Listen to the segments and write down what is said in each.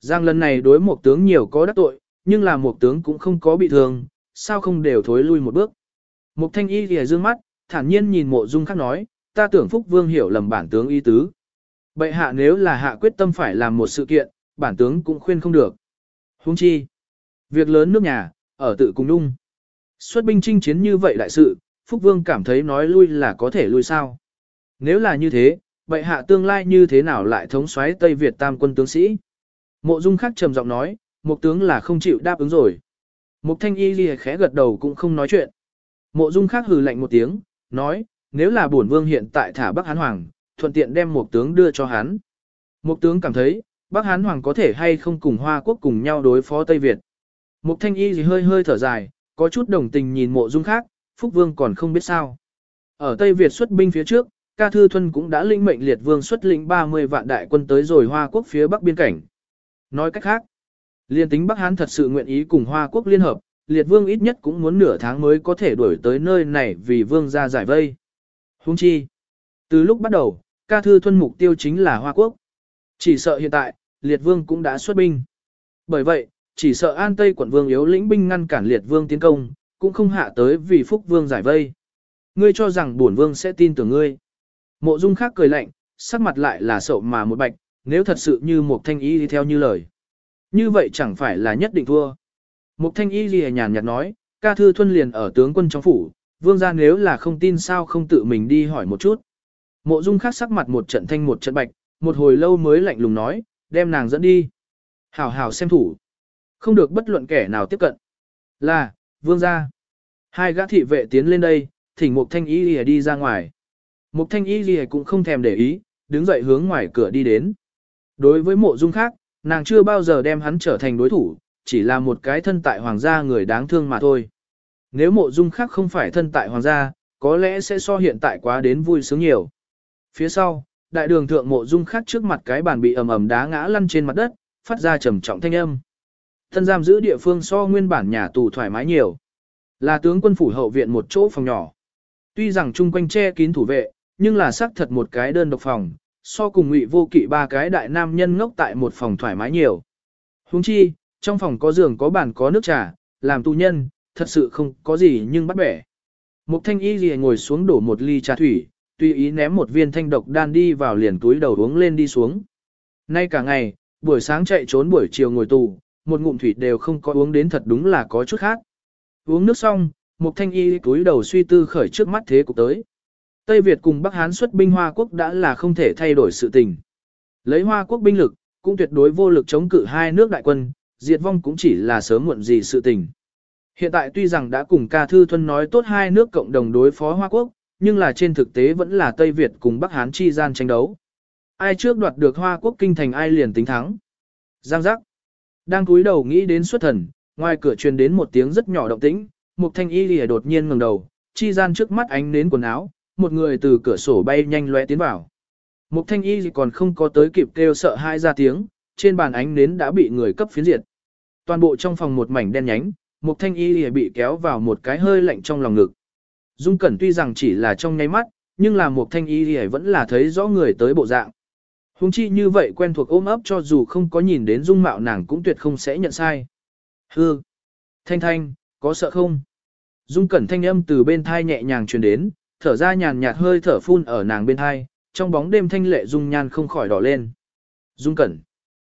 Giang lần này đối một tướng nhiều có đắc tội, nhưng là một tướng cũng không có bị thương, sao không đều thối lui một bước. Mục thanh y thì dương mắt, thản nhiên nhìn mộ dung khác nói, ta tưởng Phúc Vương hiểu lầm bản tướng y tứ. Bệ hạ nếu là hạ quyết tâm phải làm một sự kiện, bản tướng cũng khuyên không được. Huống chi, việc lớn nước nhà, ở tự cùng đung. Xuất binh chinh chiến như vậy đại sự, Phúc Vương cảm thấy nói lui là có thể lui sao. Nếu là như thế, bệ hạ tương lai như thế nào lại thống soái Tây Việt tam quân tướng sĩ? Mộ Dung khắc trầm giọng nói, một tướng là không chịu đáp ứng rồi. Mục thanh y lìa khẽ gật đầu cũng không nói chuyện. Mộ Dung khắc hừ lạnh một tiếng, nói, nếu là bổn vương hiện tại thả Bắc Hán Hoàng, thuận tiện đem một tướng đưa cho hắn. Một tướng cảm thấy, Bắc Hán Hoàng có thể hay không cùng Hoa Quốc cùng nhau đối phó Tây Việt. Mục thanh y gì hơi hơi thở dài, có chút đồng tình nhìn mộ dung khác, Phúc Vương còn không biết sao. Ở Tây Việt xuất binh phía trước, ca thư thuân cũng đã linh mệnh liệt vương xuất lĩnh 30 vạn đại quân tới rồi Hoa Quốc phía bắc biên cảnh. Nói cách khác, liên tính Bắc Hán thật sự nguyện ý cùng Hoa Quốc liên hợp, liệt vương ít nhất cũng muốn nửa tháng mới có thể đuổi tới nơi này vì vương ra giải vây. Hung chi, từ lúc bắt đầu, ca thư thuân mục tiêu chính là Hoa Quốc. Chỉ sợ hiện tại, liệt vương cũng đã xuất binh. Bởi vậy, chỉ sợ an tây quận vương yếu lĩnh binh ngăn cản liệt vương tiến công, cũng không hạ tới vì phúc vương giải vây. Ngươi cho rằng bổn vương sẽ tin tưởng ngươi. Mộ dung khác cười lạnh, sắc mặt lại là sậu mà một bạch, nếu thật sự như một thanh y đi theo như lời. Như vậy chẳng phải là nhất định thua. Mục thanh y gì nhàn nhạt nói, ca thư thuân liền ở tướng quân trong phủ, vương gia nếu là không tin sao không tự mình đi hỏi một chút. Mộ dung khác sắc mặt một trận thanh một trận bạch, một hồi lâu mới lạnh lùng nói, đem nàng dẫn đi. Hảo hảo xem thủ. Không được bất luận kẻ nào tiếp cận. Là, vương gia. Hai gã thị vệ tiến lên đây, thỉnh Mục Thanh Y Lìa đi ra ngoài. Mục Thanh Y Lìa cũng không thèm để ý, đứng dậy hướng ngoài cửa đi đến. Đối với mộ dung khác, nàng chưa bao giờ đem hắn trở thành đối thủ, chỉ là một cái thân tại hoàng gia người đáng thương mà thôi. Nếu mộ dung khác không phải thân tại hoàng gia, có lẽ sẽ so hiện tại quá đến vui sướng nhiều. Phía sau, đại đường thượng mộ dung khác trước mặt cái bàn bị ầm ầm đá ngã lăn trên mặt đất, phát ra trầm trọng thanh âm. Thân giam giữ địa phương so nguyên bản nhà tù thoải mái nhiều. Là tướng quân phủ hậu viện một chỗ phòng nhỏ. Tuy rằng chung quanh che kín thủ vệ, nhưng là xác thật một cái đơn độc phòng, so cùng ngụy vô kỵ ba cái đại nam nhân ngốc tại một phòng thoải mái nhiều. Huống chi, trong phòng có giường có bàn có nước trà, làm tù nhân, thật sự không có gì nhưng bắt bẻ. Mục thanh y gì ngồi xuống đổ một ly trà thủy, tùy ý ném một viên thanh độc đan đi vào liền túi đầu uống lên đi xuống. Nay cả ngày, buổi sáng chạy trốn buổi chiều ngồi tù, một ngụm thủy đều không có uống đến thật đúng là có chút khác. Uống nước xong, Mục Thanh Y túi đầu suy tư khởi trước mắt thế cục tới. Tây Việt cùng Bắc Hán xuất binh Hoa Quốc đã là không thể thay đổi sự tình. Lấy Hoa Quốc binh lực, cũng tuyệt đối vô lực chống cự hai nước đại quân, diệt vong cũng chỉ là sớm muộn gì sự tình. Hiện tại tuy rằng đã cùng ca thư thuân nói tốt hai nước cộng đồng đối phó Hoa Quốc, nhưng là trên thực tế vẫn là Tây Việt cùng Bắc Hán chi gian tranh đấu. Ai trước đoạt được Hoa Quốc kinh thành ai liền tính thắng. Giang giác. Đang cúi đầu nghĩ đến xuất thần, ngoài cửa truyền đến một tiếng rất nhỏ động tĩnh, một thanh y lìa đột nhiên ngẩng đầu, chi gian trước mắt ánh nến quần áo, một người từ cửa sổ bay nhanh lóe tiến vào. Mục thanh y còn không có tới kịp kêu sợ hai ra tiếng, trên bàn ánh nến đã bị người cấp phiến diệt. Toàn bộ trong phòng một mảnh đen nhánh, mục thanh y lìa bị kéo vào một cái hơi lạnh trong lòng ngực. Dung Cẩn tuy rằng chỉ là trong nháy mắt, nhưng là mục thanh y lìa vẫn là thấy rõ người tới bộ dạng. Hùng chi như vậy quen thuộc ôm ấp cho dù không có nhìn đến dung mạo nàng cũng tuyệt không sẽ nhận sai. Hư! Thanh thanh, có sợ không? Dung cẩn thanh âm từ bên thai nhẹ nhàng truyền đến, thở ra nhàn nhạt hơi thở phun ở nàng bên hai trong bóng đêm thanh lệ dung nhan không khỏi đỏ lên. Dung cẩn!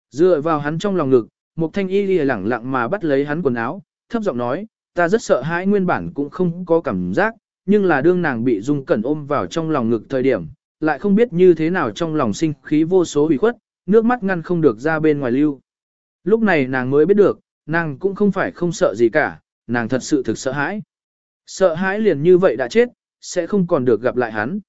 Dựa vào hắn trong lòng ngực, một thanh y lìa lẳng lặng mà bắt lấy hắn quần áo, thấp giọng nói, ta rất sợ hãi nguyên bản cũng không có cảm giác, nhưng là đương nàng bị dung cẩn ôm vào trong lòng ngực thời điểm, lại không biết như thế nào trong lòng sinh khí vô số ủy khuất, nước mắt ngăn không được ra bên ngoài lưu. Lúc này nàng mới biết được, nàng cũng không phải không sợ gì cả, nàng thật sự thực sợ hãi. Sợ hãi liền như vậy đã chết, sẽ không còn được gặp lại hắn.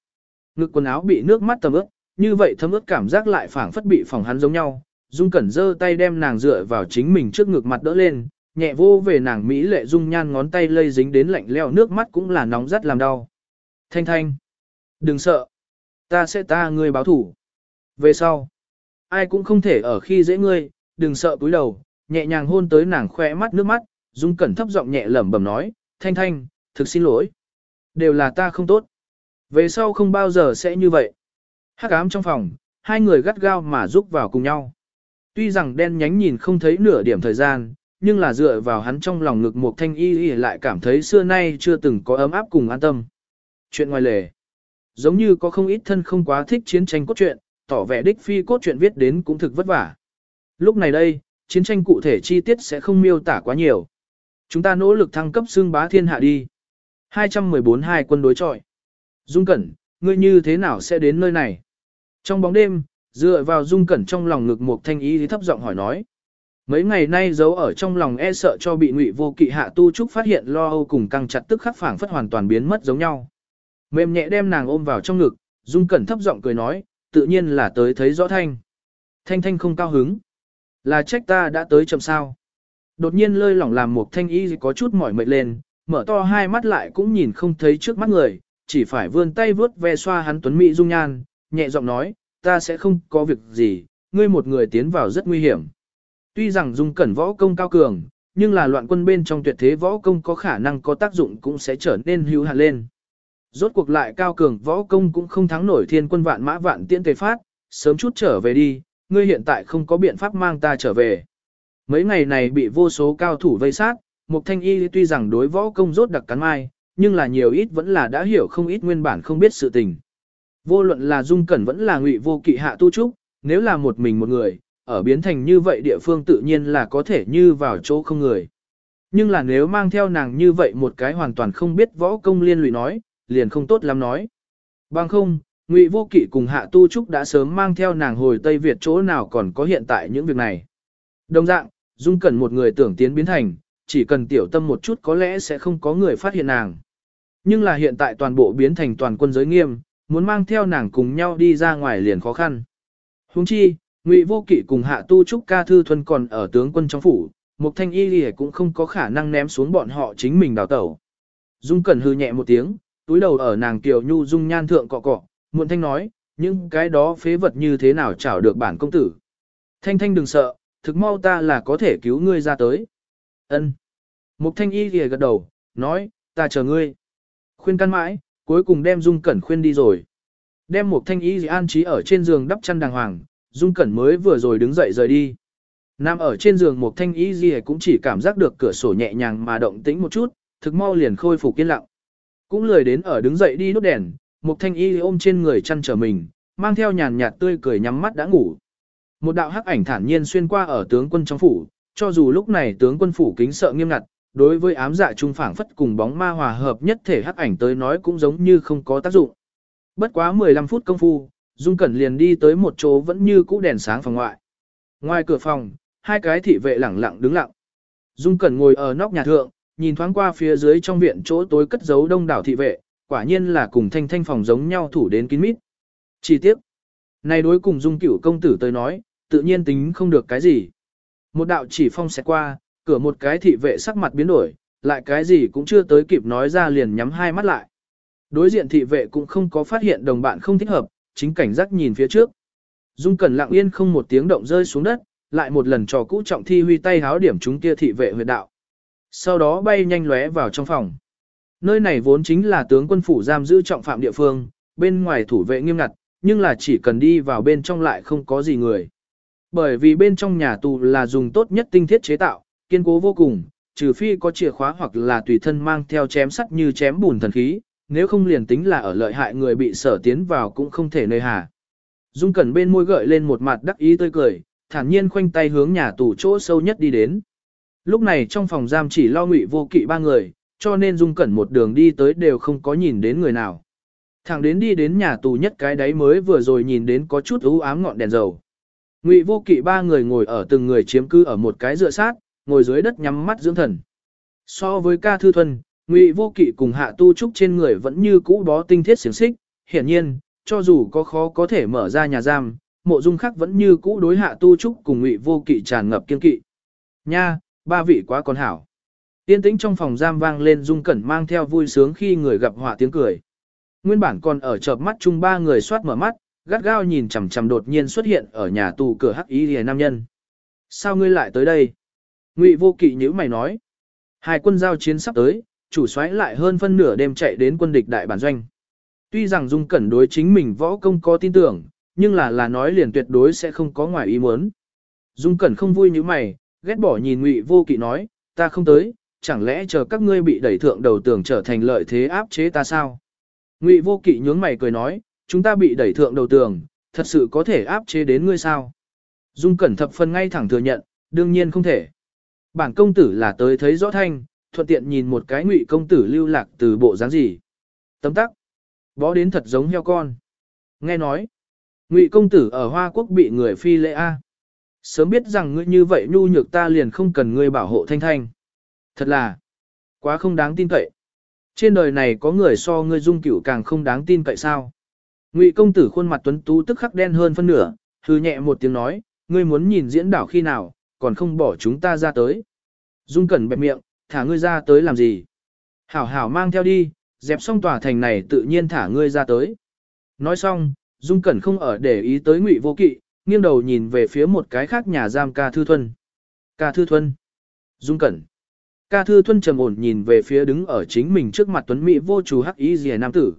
Ngực quần áo bị nước mắt tầm ướt, như vậy thấm ướt cảm giác lại phảng phất bị phòng hắn giống nhau. Dung Cẩn giơ tay đem nàng dựa vào chính mình trước ngực mặt đỡ lên, nhẹ vô về nàng mỹ lệ dung nhan ngón tay lây dính đến lạnh lẽo nước mắt cũng là nóng rất làm đau. Thanh thanh, đừng sợ, ta sẽ ta ngươi báo thủ. Về sau, ai cũng không thể ở khi dễ ngươi, đừng sợ cúi đầu, nhẹ nhàng hôn tới nàng khoe mắt nước mắt, Dung Cẩn thấp giọng nhẹ lẩm bẩm nói, thanh thanh, thực xin lỗi. Đều là ta không tốt. Về sau không bao giờ sẽ như vậy. Hắc ám trong phòng, hai người gắt gao mà rúc vào cùng nhau. Tuy rằng đen nhánh nhìn không thấy nửa điểm thời gian, nhưng là dựa vào hắn trong lòng ngực một thanh y y lại cảm thấy xưa nay chưa từng có ấm áp cùng an tâm. Chuyện ngoài lề. Giống như có không ít thân không quá thích chiến tranh cốt truyện, tỏ vẻ đích phi cốt truyện viết đến cũng thực vất vả. Lúc này đây, chiến tranh cụ thể chi tiết sẽ không miêu tả quá nhiều. Chúng ta nỗ lực thăng cấp xương bá thiên hạ đi. 214 hai quân đối chọi. Dung Cẩn, ngươi như thế nào sẽ đến nơi này? Trong bóng đêm, dựa vào Dung Cẩn trong lòng ngực một thanh ý thì thấp giọng hỏi nói. Mấy ngày nay giấu ở trong lòng e sợ cho bị ngụy vô kỵ hạ tu trúc phát hiện lo âu cùng căng chặt tức khắc phảng phất hoàn toàn biến mất giống nhau. Mềm nhẹ đem nàng ôm vào trong ngực, Dung Cẩn thấp giọng cười nói, tự nhiên là tới thấy rõ thanh. Thanh thanh không cao hứng. Là trách ta đã tới chậm sao. Đột nhiên lơi lỏng làm một thanh y có chút mỏi mệt lên, mở to hai mắt lại cũng nhìn không thấy trước mắt người, chỉ phải vươn tay vướt ve xoa hắn tuấn mỹ dung nhan, nhẹ giọng nói, ta sẽ không có việc gì, ngươi một người tiến vào rất nguy hiểm. Tuy rằng dung cẩn võ công cao cường, nhưng là loạn quân bên trong tuyệt thế võ công có khả năng có tác dụng cũng sẽ trở nên hữu hạn lên. Rốt cuộc lại cao cường võ công cũng không thắng nổi thiên quân vạn mã vạn tiễn tề phát, sớm chút trở về đi, ngươi hiện tại không có biện pháp mang ta trở về. Mấy ngày này bị vô số cao thủ vây sát, Mục Thanh Y tuy rằng đối võ công rốt đặc cắn mai, nhưng là nhiều ít vẫn là đã hiểu không ít nguyên bản không biết sự tình. Vô luận là Dung Cẩn vẫn là Ngụy Vô Kỵ hạ tu trúc, nếu là một mình một người, ở biến thành như vậy địa phương tự nhiên là có thể như vào chỗ không người. Nhưng là nếu mang theo nàng như vậy một cái hoàn toàn không biết võ công liên lụy nói, liền không tốt lắm nói. Bằng không, Ngụy Vô Kỵ cùng Hạ Tu Trúc đã sớm mang theo nàng hồi Tây Việt chỗ nào còn có hiện tại những việc này. Đồng dạng, Dung Cẩn một người tưởng tiến biến thành, chỉ cần tiểu tâm một chút có lẽ sẽ không có người phát hiện nàng. Nhưng là hiện tại toàn bộ biến thành toàn quân giới nghiêm, muốn mang theo nàng cùng nhau đi ra ngoài liền khó khăn. Huống chi, Ngụy Vô Kỵ cùng Hạ Tu Trúc Ca Thư Thuần còn ở tướng quân trong phủ, Mục Thanh Y Lì cũng không có khả năng ném xuống bọn họ chính mình đào tẩu. Dung Cẩn hư nhẹ một tiếng, túi đầu ở nàng Kiều Nhu dung nhan thượng cọ cọ, muộn thanh nói, những cái đó phế vật như thế nào chảo được bản công tử. Thanh Thanh đừng sợ, thực mau ta là có thể cứu ngươi ra tới. Ân. Mục Thanh Y lìa gật đầu, nói, ta chờ ngươi. Khuyên căn mãi, cuối cùng đem Dung Cẩn khuyên đi rồi. Đem Mục Thanh Y an trí ở trên giường đắp chăn đàng hoàng, Dung Cẩn mới vừa rồi đứng dậy rời đi. Nằm ở trên giường Mục Thanh Y gì cũng chỉ cảm giác được cửa sổ nhẹ nhàng mà động tĩnh một chút, thực mau liền khôi phục yên lặng. Cũng lười đến ở đứng dậy đi đốt đèn, Mục Thanh Y ôm trên người chăn trở mình, mang theo nhàn nhạt tươi cười nhắm mắt đã ngủ. Một đạo hắc ảnh thản nhiên xuyên qua ở tướng quân trong phủ, cho dù lúc này tướng quân phủ kính sợ nghiêm ngặt, đối với ám dạ trung phảng phất cùng bóng ma hòa hợp nhất thể hắc ảnh tới nói cũng giống như không có tác dụng. Bất quá 15 phút công phu, Dung Cẩn liền đi tới một chỗ vẫn như cũ đèn sáng phòng ngoại. Ngoài cửa phòng, hai cái thị vệ lẳng lặng đứng lặng. Dung Cẩn ngồi ở nóc nhà thượng, nhìn thoáng qua phía dưới trong viện chỗ tối cất giấu đông đảo thị vệ, quả nhiên là cùng thanh thanh phòng giống nhau thủ đến kín mít. Chỉ tiếc, này đối cùng Dung Cửu công tử tới nói, tự nhiên tính không được cái gì. Một đạo chỉ phong sẽ qua, cửa một cái thị vệ sắc mặt biến đổi, lại cái gì cũng chưa tới kịp nói ra liền nhắm hai mắt lại. Đối diện thị vệ cũng không có phát hiện đồng bạn không thích hợp, chính cảnh giác nhìn phía trước. Dung Cẩn lặng yên không một tiếng động rơi xuống đất, lại một lần trò cũ trọng thi huy tay háo điểm chúng kia thị vệ huyệt đạo. Sau đó bay nhanh lóe vào trong phòng. Nơi này vốn chính là tướng quân phủ giam giữ trọng phạm địa phương, bên ngoài thủ vệ nghiêm ngặt, nhưng là chỉ cần đi vào bên trong lại không có gì người. Bởi vì bên trong nhà tù là dùng tốt nhất tinh thiết chế tạo, kiên cố vô cùng, trừ phi có chìa khóa hoặc là tùy thân mang theo chém sắt như chém bùn thần khí, nếu không liền tính là ở lợi hại người bị sở tiến vào cũng không thể nơi hà. Dung Cẩn bên môi gợi lên một mặt đắc ý tươi cười, thản nhiên khoanh tay hướng nhà tù chỗ sâu nhất đi đến. Lúc này trong phòng giam chỉ lo ngụy vô kỵ ba người, cho nên Dung Cẩn một đường đi tới đều không có nhìn đến người nào. Thẳng đến đi đến nhà tù nhất cái đấy mới vừa rồi nhìn đến có chút u ám ngọn đèn dầu. Ngụy vô kỵ ba người ngồi ở từng người chiếm cư ở một cái dựa sát, ngồi dưới đất nhắm mắt dưỡng thần. So với ca thư thuần, Ngụy vô kỵ cùng hạ tu trúc trên người vẫn như cũ bó tinh thiết xiềng xích, hiển nhiên, cho dù có khó có thể mở ra nhà giam, mộ dung khắc vẫn như cũ đối hạ tu trúc cùng Ngụy vô kỵ tràn ngập kiên kỵ. Nha, ba vị quá con hảo. Tiên tĩnh trong phòng giam vang lên dung cẩn mang theo vui sướng khi người gặp họa tiếng cười. Nguyên bản còn ở chợp mắt chung ba người soát mở mắt, gắt gao nhìn chằm chằm đột nhiên xuất hiện ở nhà tù cửa hắc y lìa nam nhân. Sao ngươi lại tới đây? Ngụy vô kỵ nhữ mày nói. Hai quân giao chiến sắp tới, chủ soái lại hơn phân nửa đêm chạy đến quân địch đại bản doanh. Tuy rằng Dung Cẩn đối chính mình võ công có tin tưởng, nhưng là là nói liền tuyệt đối sẽ không có ngoài ý muốn. Dung Cẩn không vui như mày, ghét bỏ nhìn Ngụy Vô Kỵ nói, ta không tới, chẳng lẽ chờ các ngươi bị đẩy thượng đầu tường trở thành lợi thế áp chế ta sao? Ngụy Vô Kỵ nhướng mày cười nói, chúng ta bị đẩy thượng đầu tường, thật sự có thể áp chế đến ngươi sao? Dung Cẩn thập phần ngay thẳng thừa nhận, đương nhiên không thể. Bản công tử là tới thấy rõ thanh, thuận tiện nhìn một cái Ngụy công tử lưu lạc từ bộ dáng gì. Tấm tắc, bó đến thật giống heo con. Nghe nói, Ngụy công tử ở Hoa Quốc bị người phi lễ A. Sớm biết rằng ngươi như vậy nhu nhược ta liền không cần ngươi bảo hộ thanh thanh. Thật là, quá không đáng tin cậy. Trên đời này có người so ngươi dung cửu càng không đáng tin cậy sao. Ngụy công tử khuôn mặt tuấn tú tức khắc đen hơn phân nửa, hừ nhẹ một tiếng nói, ngươi muốn nhìn diễn đảo khi nào, còn không bỏ chúng ta ra tới. Dung cẩn bẹp miệng, thả ngươi ra tới làm gì? Hảo hảo mang theo đi, dẹp xong tòa thành này tự nhiên thả ngươi ra tới. Nói xong, Dung cẩn không ở để ý tới ngụy vô kỵ, nghiêng đầu nhìn về phía một cái khác nhà giam ca thư thuần. Ca thư thuần. Dung cẩn. Ca thư thuần trầm ổn nhìn về phía đứng ở chính mình trước mặt tuấn mỹ vô chủ hắc ý rìa nam tử.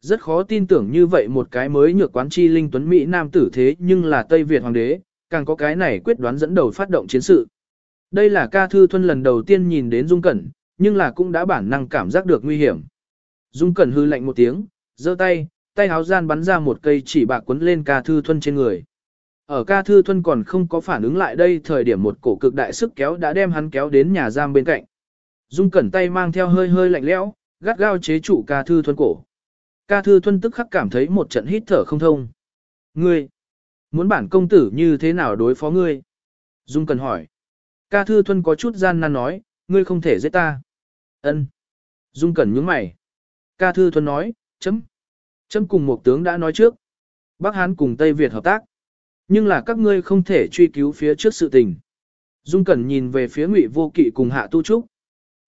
Rất khó tin tưởng như vậy một cái mới nhược quán chi linh tuấn mỹ nam tử thế nhưng là Tây Việt hoàng đế, càng có cái này quyết đoán dẫn đầu phát động chiến sự. Đây là ca thư thuân lần đầu tiên nhìn đến Dung Cẩn, nhưng là cũng đã bản năng cảm giác được nguy hiểm. Dung Cẩn hư lạnh một tiếng, giơ tay, tay háo gian bắn ra một cây chỉ bạc quấn lên ca thư thuân trên người. Ở ca thư thuân còn không có phản ứng lại đây thời điểm một cổ cực đại sức kéo đã đem hắn kéo đến nhà giam bên cạnh. Dung Cẩn tay mang theo hơi hơi lạnh lẽo, gắt gao chế trụ ca thư thuân cổ. Ca thư thuần tức khắc cảm thấy một trận hít thở không thông. Ngươi, muốn bản công tử như thế nào đối phó ngươi? Dung Cẩn hỏi. Ca thư thuần có chút gian nan nói, ngươi không thể giết ta. Ân. Dung Cẩn nhướng mày. Ca thư thuần nói, chấm. Chấm cùng một tướng đã nói trước. Bắc Hán cùng Tây Việt hợp tác. Nhưng là các ngươi không thể truy cứu phía trước sự tình. Dung Cẩn nhìn về phía Ngụy Vô Kỵ cùng Hạ Tu Trúc.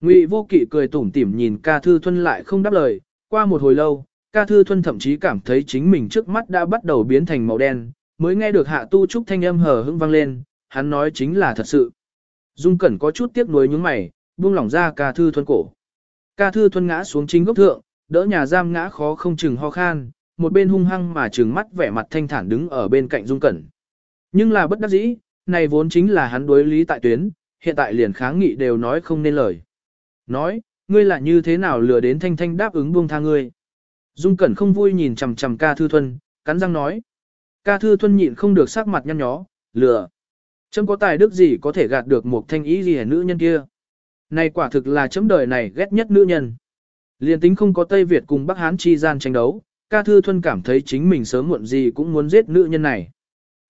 Ngụy Vô Kỵ cười tủm tỉm nhìn Ca Thư Thuân lại không đáp lời, qua một hồi lâu, Ca Thư Thuân thậm chí cảm thấy chính mình trước mắt đã bắt đầu biến thành màu đen, mới nghe được Hạ Tu Trúc thanh âm hờ hững vang lên, hắn nói chính là thật sự. Dung Cẩn có chút tiếc nuối nhướng mày, buông lỏng ra Ca Thư Thuân cổ. Ca Thư Thuân ngã xuống chính gốc thượng, đỡ nhà giam ngã khó không chừng ho khan, một bên hung hăng mà trừng mắt vẻ mặt thanh thản đứng ở bên cạnh Dung Cẩn. Nhưng là bất đắc dĩ, này vốn chính là hắn đối lý tại tuyến, hiện tại liền kháng nghị đều nói không nên lời. Nói, ngươi là như thế nào lừa đến thanh thanh đáp ứng buông tha ngươi. Dung Cẩn không vui nhìn chằm chằm ca thư thuần, cắn răng nói. Ca thư thuần nhịn không được sắc mặt nhăn nhó, lừa. Chấm có tài đức gì có thể gạt được một thanh ý gì hẻ nữ nhân kia. Này quả thực là chấm đời này ghét nhất nữ nhân. Liên tính không có Tây Việt cùng Bắc Hán chi gian tranh đấu, ca thư thuần cảm thấy chính mình sớm muộn gì cũng muốn giết nữ nhân này.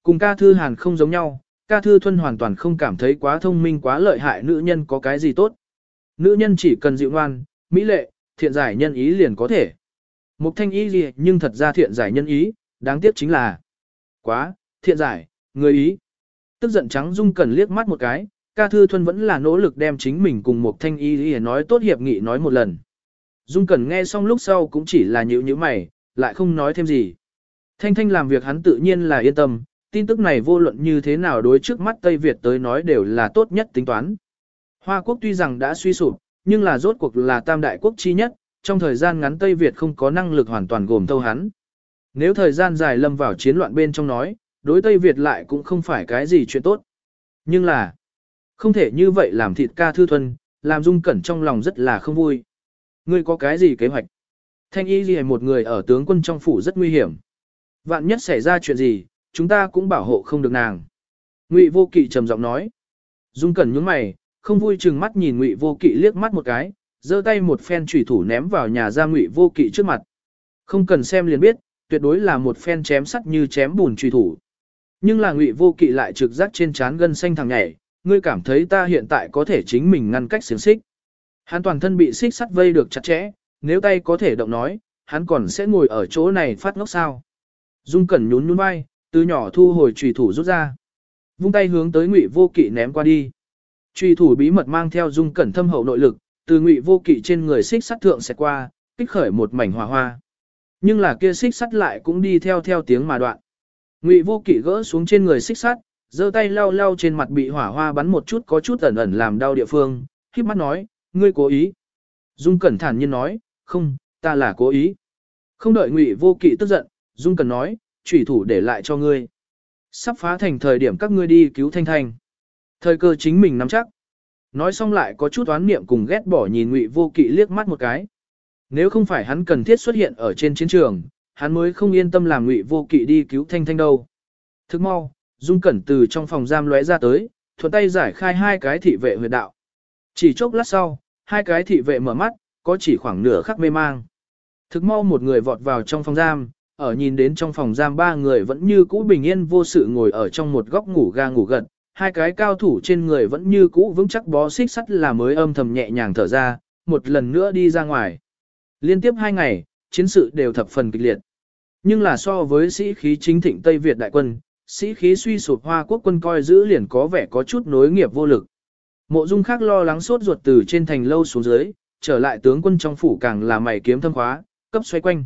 Cùng ca thư hàn không giống nhau, ca thư thuần hoàn toàn không cảm thấy quá thông minh quá lợi hại nữ nhân có cái gì tốt. Nữ nhân chỉ cần dịu ngoan, mỹ lệ, thiện giải nhân ý liền có thể. Mục thanh ý gì nhưng thật ra thiện giải nhân ý, đáng tiếc chính là quá, thiện giải, người ý. Tức giận trắng dung cần liếc mắt một cái, ca thư thuần vẫn là nỗ lực đem chính mình cùng một thanh y gì nói tốt hiệp nghị nói một lần. Dung cần nghe xong lúc sau cũng chỉ là nhữ nhíu mày, lại không nói thêm gì. Thanh Thanh làm việc hắn tự nhiên là yên tâm, tin tức này vô luận như thế nào đối trước mắt Tây Việt tới nói đều là tốt nhất tính toán. Hoa quốc tuy rằng đã suy sụp, nhưng là rốt cuộc là tam đại quốc chi nhất, trong thời gian ngắn Tây Việt không có năng lực hoàn toàn gồm thâu hắn. Nếu thời gian dài lâm vào chiến loạn bên trong nói, đối Tây Việt lại cũng không phải cái gì chuyện tốt. Nhưng là, không thể như vậy làm thịt ca thư thuần, làm dung cẩn trong lòng rất là không vui. Ngươi có cái gì kế hoạch? Thanh y gì một người ở tướng quân trong phủ rất nguy hiểm. Vạn nhất xảy ra chuyện gì, chúng ta cũng bảo hộ không được nàng. Ngụy vô kỵ trầm giọng nói. Dung cẩn nhướng mày, không vui chừng mắt nhìn Ngụy vô kỵ liếc mắt một cái, giơ tay một phen chủy thủ ném vào nhà ra Ngụy vô kỵ trước mặt. Không cần xem liền biết, tuyệt đối là một phen chém sắt như chém bùn chủy thủ. Nhưng là Ngụy vô kỵ lại trực giác trên trán gân xanh thằng nhảy, ngươi cảm thấy ta hiện tại có thể chính mình ngăn cách xiềng xích. Hắn toàn thân bị xích sắt vây được chặt chẽ, nếu tay có thể động nói, hắn còn sẽ ngồi ở chỗ này phát ngốc sao. Dung Cẩn nhún nhún vai, từ nhỏ thu hồi trùy thủ rút ra. Vung tay hướng tới Ngụy Vô Kỵ ném qua đi. Trùy thủ bí mật mang theo Dung Cẩn thâm hậu nội lực, từ Ngụy Vô Kỵ trên người xích sắt thượng sẽ qua, kích khởi một mảnh hỏa hoa. Nhưng là kia xích sắt lại cũng đi theo theo tiếng mà đoạn. Ngụy Vô Kỵ gỡ xuống trên người xích sắt, giơ tay lau lau trên mặt bị hỏa hoa bắn một chút có chút ẩn ẩn làm đau địa phương, khiếp mắt nói, ngươi cố ý. Dung Cẩn thản nhiên nói, không, ta là cố ý. Không đợi Ngụy Vô Kỵ tức giận, Dung Cẩn nói, chủy thủ để lại cho ngươi. Sắp phá thành thời điểm các ngươi đi cứu Thanh Thanh. Thời cơ chính mình nắm chắc. Nói xong lại có chút oán niệm cùng ghét bỏ nhìn Ngụy Vô Kỵ liếc mắt một cái. Nếu không phải hắn cần thiết xuất hiện ở trên chiến trường, hắn mới không yên tâm làm Ngụy Vô Kỵ đi cứu Thanh Thanh đâu. Thức mau, Dung Cẩn từ trong phòng giam lóe ra tới, thuận tay giải khai hai cái thị vệ huyệt đạo. Chỉ chốc lát sau, hai cái thị vệ mở mắt, có chỉ khoảng nửa khắc mê mang. Thực mau một người vọt vào trong phòng giam, ở nhìn đến trong phòng giam ba người vẫn như cũ bình yên vô sự ngồi ở trong một góc ngủ ga ngủ gật, hai cái cao thủ trên người vẫn như cũ vững chắc bó xích sắt là mới âm thầm nhẹ nhàng thở ra, một lần nữa đi ra ngoài. Liên tiếp hai ngày, chiến sự đều thập phần kịch liệt. Nhưng là so với sĩ khí chính thịnh Tây Việt đại quân, sĩ khí suy sụp Hoa quốc quân coi giữ liền có vẻ có chút nối nghiệp vô lực. Mộ Dung khác lo lắng sốt ruột từ trên thành lâu xuống dưới, trở lại tướng quân trong phủ càng là mày kiếm thâm khóa, cấp xoay quanh.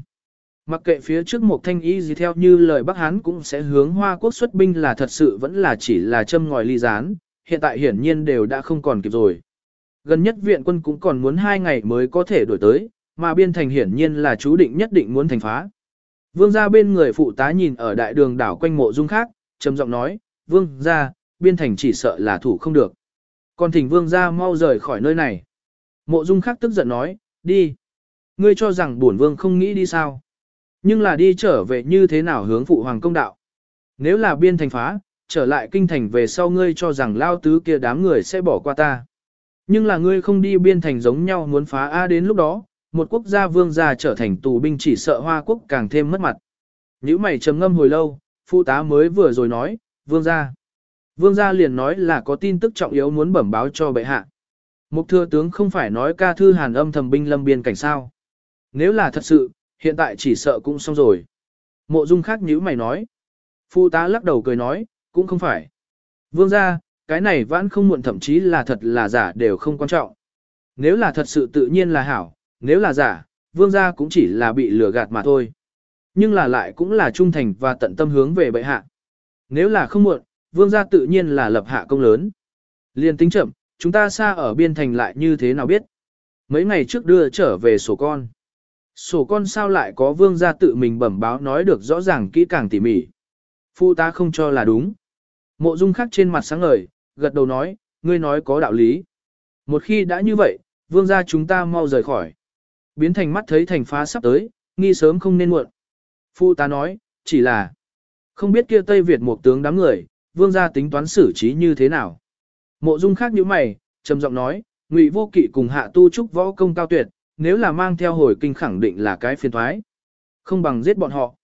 Mặc kệ phía trước một thanh y gì theo như lời Bắc Hán cũng sẽ hướng Hoa quốc xuất binh là thật sự vẫn là chỉ là châm ngòi ly gián, hiện tại hiển nhiên đều đã không còn kịp rồi. Gần nhất viện quân cũng còn muốn hai ngày mới có thể đổi tới, mà biên thành hiển nhiên là chú định nhất định muốn thành phá. Vương gia bên người phụ tá nhìn ở đại đường đảo quanh mộ dung khác, trầm giọng nói, vương gia, biên thành chỉ sợ là thủ không được. Còn thỉnh vương gia mau rời khỏi nơi này. Mộ dung khác tức giận nói, đi. Ngươi cho rằng bổn vương không nghĩ đi sao. Nhưng là đi trở về như thế nào hướng phụ hoàng công đạo. Nếu là biên thành phá, trở lại kinh thành về sau ngươi cho rằng lao tứ kia đám người sẽ bỏ qua ta. Nhưng là ngươi không đi biên thành giống nhau muốn phá A đến lúc đó, một quốc gia vương gia trở thành tù binh chỉ sợ hoa quốc càng thêm mất mặt. Những mày trầm ngâm hồi lâu, phụ tá mới vừa rồi nói, vương gia. Vương gia liền nói là có tin tức trọng yếu muốn bẩm báo cho bệ hạ. Mục thừa tướng không phải nói ca thư hàn âm thầm binh lâm biên cảnh sao. Nếu là thật sự, hiện tại chỉ sợ cũng xong rồi. Mộ dung khác như mày nói. Phụ tá lắc đầu cười nói, cũng không phải. Vương gia, cái này vãn không muộn thậm chí là thật là giả đều không quan trọng. Nếu là thật sự tự nhiên là hảo, nếu là giả, vương gia cũng chỉ là bị lừa gạt mà thôi. Nhưng là lại cũng là trung thành và tận tâm hướng về bệ hạ. Nếu là không muộn, vương gia tự nhiên là lập hạ công lớn. Liên tính chậm, chúng ta xa ở biên thành lại như thế nào biết. Mấy ngày trước đưa trở về sổ con. Sổ con sao lại có vương gia tự mình bẩm báo nói được rõ ràng kỹ càng tỉ mỉ. Phu ta không cho là đúng. Mộ dung khắc trên mặt sáng ngời, gật đầu nói, ngươi nói có đạo lý. Một khi đã như vậy, vương gia chúng ta mau rời khỏi. Biến thành mắt thấy thành phá sắp tới, nghi sớm không nên muộn. Phu ta nói, chỉ là, không biết kia Tây Việt một tướng đám người, vương gia tính toán xử trí như thế nào. Mộ dung khác như mày, trầm giọng nói, ngụy vô kỵ cùng hạ tu trúc võ công cao tuyệt, nếu là mang theo hồi kinh khẳng định là cái phiền thoái. Không bằng giết bọn họ.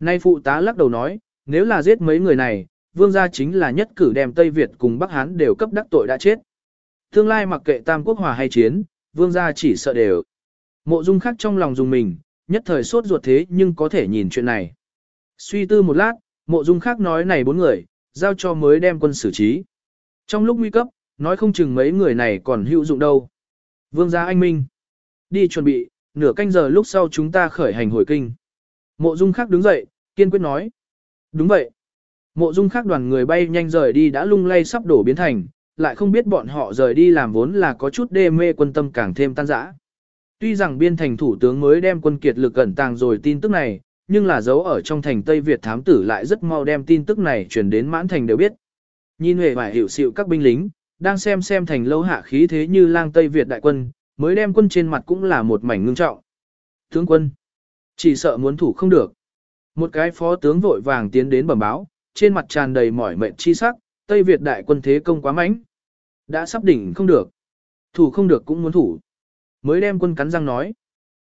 Nay phụ tá lắc đầu nói, nếu là giết mấy người này, vương gia chính là nhất cử đem Tây Việt cùng Bắc Hán đều cấp đắc tội đã chết. Tương lai mặc kệ Tam Quốc Hòa hay chiến, vương gia chỉ sợ đều. Mộ dung khắc trong lòng dùng mình, nhất thời sốt ruột thế nhưng có thể nhìn chuyện này. Suy tư một lát, mộ dung khắc nói này bốn người, giao cho mới đem quân xử trí. Trong lúc nguy cấp, nói không chừng mấy người này còn hữu dụng đâu. Vương gia anh minh. Đi chuẩn bị, nửa canh giờ lúc sau chúng ta khởi hành hồi kinh. Mộ dung khắc đứng dậy, kiên quyết nói. Đúng vậy. Mộ dung khắc đoàn người bay nhanh rời đi đã lung lay sắp đổ biến thành, lại không biết bọn họ rời đi làm vốn là có chút đê mê quân tâm càng thêm tan rã. Tuy rằng biên thành thủ tướng mới đem quân kiệt lực cẩn tàng rồi tin tức này, nhưng là dấu ở trong thành Tây Việt thám tử lại rất mau đem tin tức này truyền đến mãn thành đều biết. Nhìn về vải hiểu sự các binh lính, đang xem xem thành lâu hạ khí thế như lang Tây Việt đại quân, mới đem quân trên mặt cũng là một mảnh ngưng trọng. Tướng quân, chỉ sợ muốn thủ không được. Một cái phó tướng vội vàng tiến đến bẩm báo, trên mặt tràn đầy mỏi mệt chi sắc, Tây Việt đại quân thế công quá mạnh. Đã sắp đỉnh không được. Thủ không được cũng muốn thủ. Mới đem quân cắn răng nói.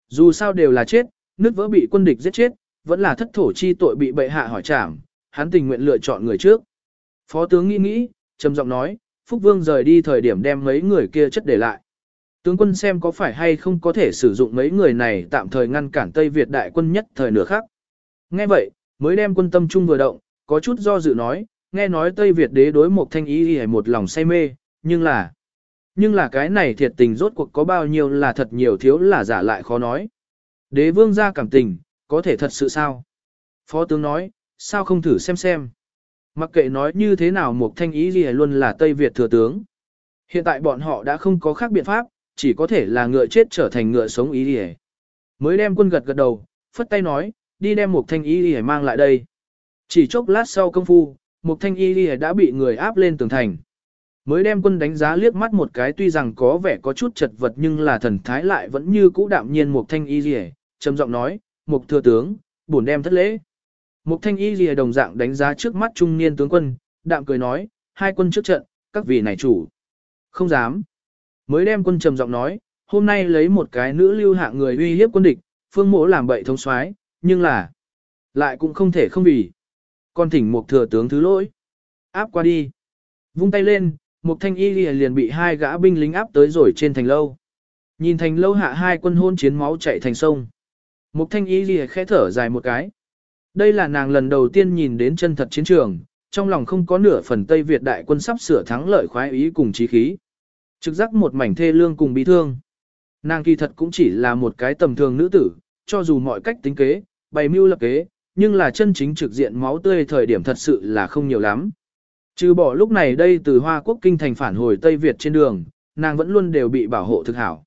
Dù sao đều là chết, nước vỡ bị quân địch giết chết, vẫn là thất thổ chi tội bị bệ hạ hỏi trảm, hắn tình nguyện lựa chọn người trước. Phó tướng nghĩ nghĩ, trầm giọng nói, Phúc Vương rời đi thời điểm đem mấy người kia chất để lại. Tướng quân xem có phải hay không có thể sử dụng mấy người này tạm thời ngăn cản Tây Việt đại quân nhất thời nửa khác. Nghe vậy, mới đem quân tâm trung vừa động, có chút do dự nói, nghe nói Tây Việt đế đối một thanh ý thì một lòng say mê, nhưng là... Nhưng là cái này thiệt tình rốt cuộc có bao nhiêu là thật nhiều thiếu là giả lại khó nói. Đế vương ra cảm tình, có thể thật sự sao? Phó tướng nói, sao không thử xem xem. Mặc kệ nói như thế nào một thanh ý gì luôn là Tây Việt thừa tướng. Hiện tại bọn họ đã không có khác biện pháp, chỉ có thể là ngựa chết trở thành ngựa sống ý gì Mới đem quân gật gật đầu, phất tay nói, đi đem một thanh ý đi mang lại đây. Chỉ chốc lát sau công phu, một thanh y đi đã bị người áp lên tường thành. Mới đem quân đánh giá liếc mắt một cái tuy rằng có vẻ có chút chật vật nhưng là thần thái lại vẫn như cũ đạm nhiên một thanh y đi trầm giọng nói, một thừa tướng, bổn đem thất lễ. Một thanh y đi đồng dạng đánh giá trước mắt trung niên tướng quân, đạm cười nói, hai quân trước trận, các vị này chủ. Không dám. Mới đem quân trầm giọng nói, hôm nay lấy một cái nữ lưu hạ người uy hiếp quân địch, phương mỗ làm bậy thống soái, nhưng là lại cũng không thể không vì. Con thỉnh một thừa tướng thứ lỗi. Áp qua đi. Vung tay lên, một thanh y liền bị hai gã binh lính áp tới rồi trên thành lâu. Nhìn thành lâu hạ hai quân hôn chiến máu chạy thành sông. Một thanh y lìa khẽ thở dài một cái. Đây là nàng lần đầu tiên nhìn đến chân thật chiến trường, trong lòng không có nửa phần Tây Việt đại quân sắp sửa thắng lợi khoái ý cùng chí khí. Trực giác một mảnh thê lương cùng bi thương. Nàng kỳ thật cũng chỉ là một cái tầm thường nữ tử, cho dù mọi cách tính kế, bày mưu lập kế, nhưng là chân chính trực diện máu tươi thời điểm thật sự là không nhiều lắm. Trừ bỏ lúc này đây từ Hoa Quốc kinh thành phản hồi Tây Việt trên đường, nàng vẫn luôn đều bị bảo hộ thực hảo.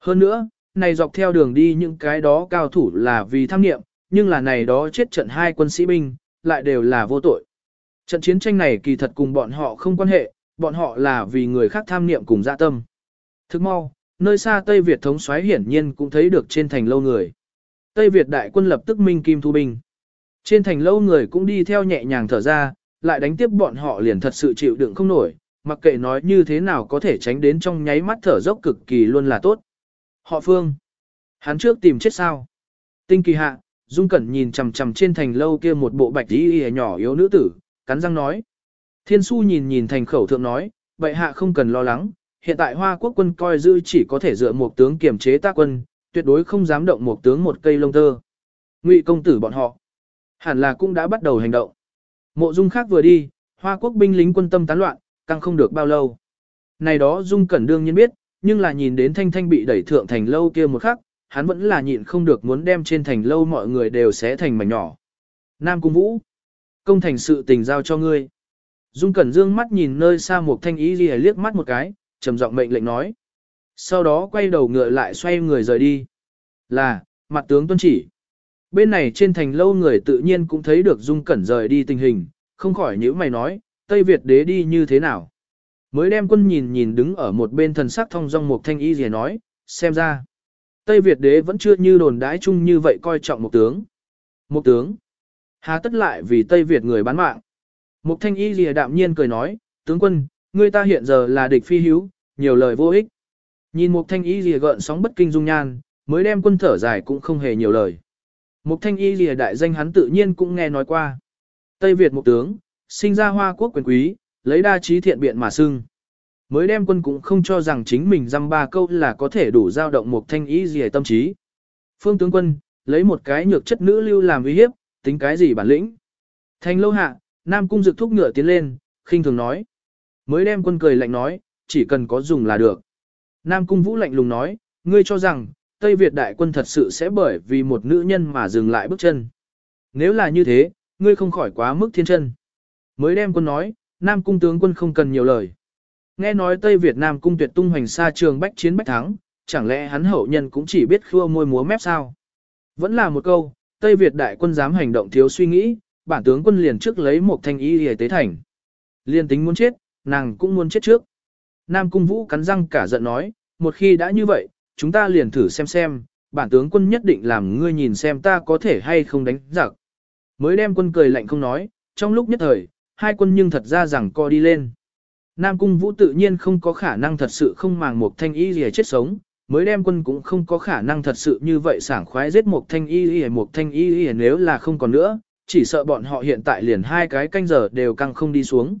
Hơn nữa, này dọc theo đường đi những cái đó cao thủ là vì tham nghiệm, nhưng là này đó chết trận hai quân sĩ binh, lại đều là vô tội. Trận chiến tranh này kỳ thật cùng bọn họ không quan hệ, bọn họ là vì người khác tham niệm cùng dạ tâm. Thức mau, nơi xa Tây Việt thống soái hiển nhiên cũng thấy được trên thành lâu người. Tây Việt đại quân lập tức minh kim thu binh. Trên thành lâu người cũng đi theo nhẹ nhàng thở ra, lại đánh tiếp bọn họ liền thật sự chịu đựng không nổi, mặc kệ nói như thế nào có thể tránh đến trong nháy mắt thở dốc cực kỳ luôn là tốt. Họ Phương. Hắn trước tìm chết sao. Tinh kỳ hạ, Dung Cẩn nhìn chằm chằm trên thành lâu kia một bộ bạch y nhỏ yếu nữ tử, cắn răng nói. Thiên su nhìn nhìn thành khẩu thượng nói, vậy hạ không cần lo lắng, hiện tại Hoa quốc quân coi dư chỉ có thể dựa một tướng kiểm chế tác quân, tuyệt đối không dám động một tướng một cây lông tơ. Ngụy công tử bọn họ, hẳn là cũng đã bắt đầu hành động. Mộ Dung khác vừa đi, Hoa quốc binh lính quân tâm tán loạn, càng không được bao lâu. Này đó Dung Cẩn đương nhiên biết, nhưng là nhìn đến Thanh Thanh bị đẩy thượng thành lâu kia một khắc, hắn vẫn là nhịn không được muốn đem trên thành lâu mọi người đều xé thành mảnh nhỏ. Nam Cung Vũ, công thành sự tình giao cho ngươi. Dung Cẩn dương mắt nhìn nơi xa một thanh ý ghi liếc mắt một cái, trầm giọng mệnh lệnh nói. Sau đó quay đầu ngựa lại xoay người rời đi. Là, mặt tướng tuân chỉ. Bên này trên thành lâu người tự nhiên cũng thấy được Dung Cẩn rời đi tình hình, không khỏi nhíu mày nói, Tây Việt đế đi như thế nào. Mới đem quân nhìn nhìn đứng ở một bên thần sắc thông dong một thanh y gì nói, xem ra. Tây Việt đế vẫn chưa như đồn đái chung như vậy coi trọng một tướng. Một tướng. Hà tất lại vì Tây Việt người bán mạng. Mục thanh y lìa đạm nhiên cười nói, tướng quân, người ta hiện giờ là địch phi hữu, nhiều lời vô ích. Nhìn Mục thanh y lìa gợn sóng bất kinh dung nhan, mới đem quân thở dài cũng không hề nhiều lời. Mục thanh y lìa đại danh hắn tự nhiên cũng nghe nói qua. Tây Việt một tướng, sinh ra hoa quốc quyền quý, lấy đa trí thiện biện mà xưng. Mới đem quân cũng không cho rằng chính mình dăm ba câu là có thể đủ giao động Mục thanh y lìa tâm trí. Phương tướng quân, lấy một cái nhược chất nữ lưu làm uy hiếp, tính cái gì bản lĩnh. Thanh lâu hạ, Nam cung dực thúc ngựa tiến lên, khinh thường nói. Mới đem quân cười lạnh nói, chỉ cần có dùng là được. Nam cung vũ lạnh lùng nói, ngươi cho rằng, Tây Việt đại quân thật sự sẽ bởi vì một nữ nhân mà dừng lại bước chân. Nếu là như thế, ngươi không khỏi quá mức thiên chân. Mới đem quân nói, Nam cung tướng quân không cần nhiều lời. Nghe nói Tây Việt Nam cung tuyệt tung hoành xa trường bách chiến bách thắng, chẳng lẽ hắn hậu nhân cũng chỉ biết khua môi múa mép sao? Vẫn là một câu, Tây Việt đại quân dám hành động thiếu suy nghĩ, bản tướng quân liền trước lấy một thanh y hề tế thành. Liên tính muốn chết, nàng cũng muốn chết trước. Nam cung vũ cắn răng cả giận nói, một khi đã như vậy, chúng ta liền thử xem xem, bản tướng quân nhất định làm ngươi nhìn xem ta có thể hay không đánh giặc. Mới đem quân cười lạnh không nói, trong lúc nhất thời, hai quân nhưng thật ra rằng co đi lên. Nam Cung Vũ tự nhiên không có khả năng thật sự không màng một thanh y gì chết sống, mới đem quân cũng không có khả năng thật sự như vậy sảng khoái giết một thanh y y một thanh y y nếu là không còn nữa, chỉ sợ bọn họ hiện tại liền hai cái canh giờ đều căng không đi xuống.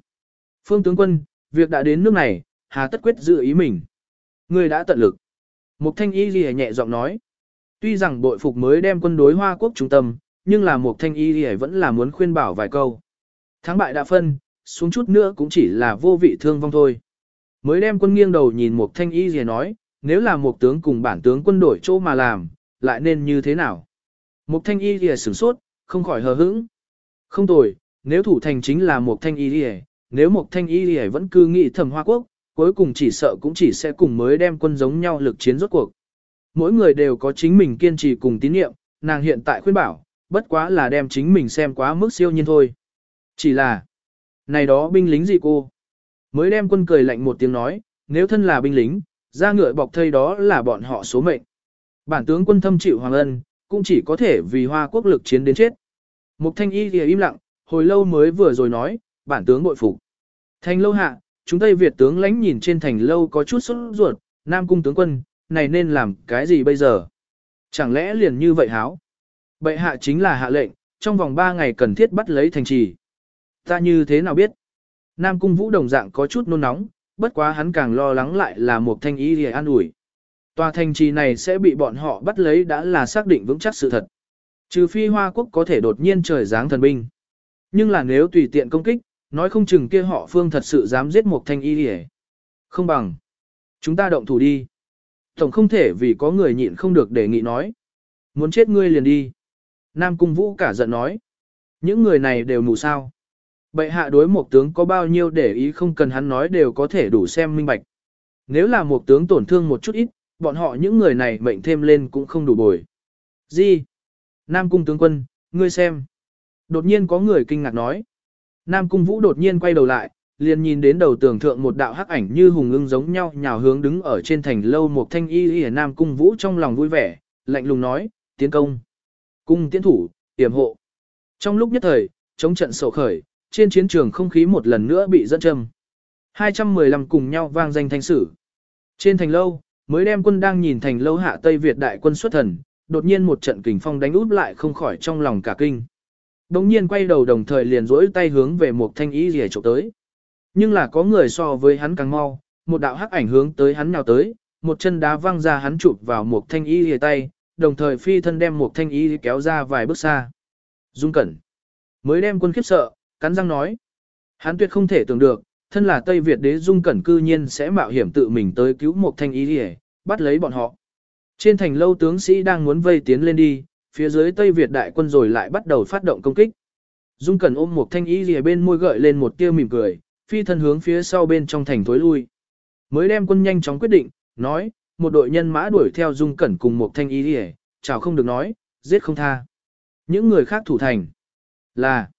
Phương tướng quân, việc đã đến nước này, hà tất quyết giữ ý mình. Người đã tận lực. Mục thanh y y nhẹ giọng nói. Tuy rằng bội phục mới đem quân đối hoa quốc trung tâm, nhưng là Mục thanh y y vẫn là muốn khuyên bảo vài câu. Thắng bại đã phân, xuống chút nữa cũng chỉ là vô vị thương vong thôi. Mới đem quân nghiêng đầu nhìn Mục thanh y gì nói, nếu là một tướng cùng bản tướng quân đổi chỗ mà làm, lại nên như thế nào? Mục thanh y gì sửng sốt, không khỏi hờ hững. Không tồi, nếu thủ thành chính là một thanh y gì, nếu một thanh y gì vẫn cư nghị thẩm hoa quốc, cuối cùng chỉ sợ cũng chỉ sẽ cùng mới đem quân giống nhau lực chiến rốt cuộc. Mỗi người đều có chính mình kiên trì cùng tín nhiệm, nàng hiện tại khuyên bảo, bất quá là đem chính mình xem quá mức siêu nhiên thôi. Chỉ là, Này đó binh lính gì cô? Mới đem quân cười lạnh một tiếng nói, nếu thân là binh lính, ra ngựa bọc thây đó là bọn họ số mệnh. Bản tướng quân thâm chịu hoàng ân, cũng chỉ có thể vì hoa quốc lực chiến đến chết. Mục thanh y thì im lặng, hồi lâu mới vừa rồi nói, bản tướng bội phục. Thành lâu hạ, chúng Tây Việt tướng lãnh nhìn trên thành lâu có chút sốt ruột, Nam cung tướng quân, này nên làm cái gì bây giờ? Chẳng lẽ liền như vậy háo? Bệ hạ chính là hạ lệnh, trong vòng 3 ngày cần thiết bắt lấy thành trì. Ta như thế nào biết? Nam cung vũ đồng dạng có chút nôn nóng, bất quá hắn càng lo lắng lại là một thanh ý thì an ủi. Tòa thành trì này sẽ bị bọn họ bắt lấy đã là xác định vững chắc sự thật. Trừ phi Hoa Quốc có thể đột nhiên trời giáng thần binh. Nhưng là nếu tùy tiện công kích, nói không chừng kia họ phương thật sự dám giết một thanh y hề. Không bằng. Chúng ta động thủ đi. Tổng không thể vì có người nhịn không được đề nghị nói. Muốn chết ngươi liền đi. Nam Cung Vũ cả giận nói. Những người này đều mù sao. Bệ hạ đối một tướng có bao nhiêu để ý không cần hắn nói đều có thể đủ xem minh bạch. Nếu là một tướng tổn thương một chút ít, bọn họ những người này mệnh thêm lên cũng không đủ bồi. Gì? Nam Cung tướng quân, ngươi xem. Đột nhiên có người kinh ngạc nói. Nam Cung Vũ đột nhiên quay đầu lại, liền nhìn đến đầu tường thượng một đạo hắc ảnh như hùng ưng giống nhau nhào hướng đứng ở trên thành lâu một thanh y y Nam Cung Vũ trong lòng vui vẻ, lạnh lùng nói, tiến công. Cung tiến thủ, tiềm hộ. Trong lúc nhất thời, chống trận sổ khởi, trên chiến trường không khí một lần nữa bị dẫn châm. 215 cùng nhau vang danh thanh sử. Trên thành lâu, mới đem quân đang nhìn thành lâu hạ Tây Việt đại quân xuất thần, đột nhiên một trận kình phong đánh úp lại không khỏi trong lòng cả kinh. Đồng nhiên quay đầu đồng thời liền rỗi tay hướng về một thanh ý rìa trộm tới. Nhưng là có người so với hắn càng mau, một đạo hắc ảnh hướng tới hắn nào tới, một chân đá văng ra hắn chụp vào một thanh ý rìa tay, đồng thời phi thân đem một thanh ý kéo ra vài bước xa. Dung cẩn. Mới đem quân khiếp sợ, cắn răng nói. Hắn tuyệt không thể tưởng được, thân là Tây Việt đế dung cẩn cư nhiên sẽ mạo hiểm tự mình tới cứu một thanh ý rìa, bắt lấy bọn họ. Trên thành lâu tướng sĩ đang muốn vây tiến lên đi, phía dưới Tây Việt đại quân rồi lại bắt đầu phát động công kích. Dung Cẩn ôm một thanh y rìa bên môi gợi lên một tia mỉm cười, phi thân hướng phía sau bên trong thành tối lui. Mới đem quân nhanh chóng quyết định, nói, một đội nhân mã đuổi theo Dung Cẩn cùng một thanh y rìa, chào không được nói, giết không tha. Những người khác thủ thành là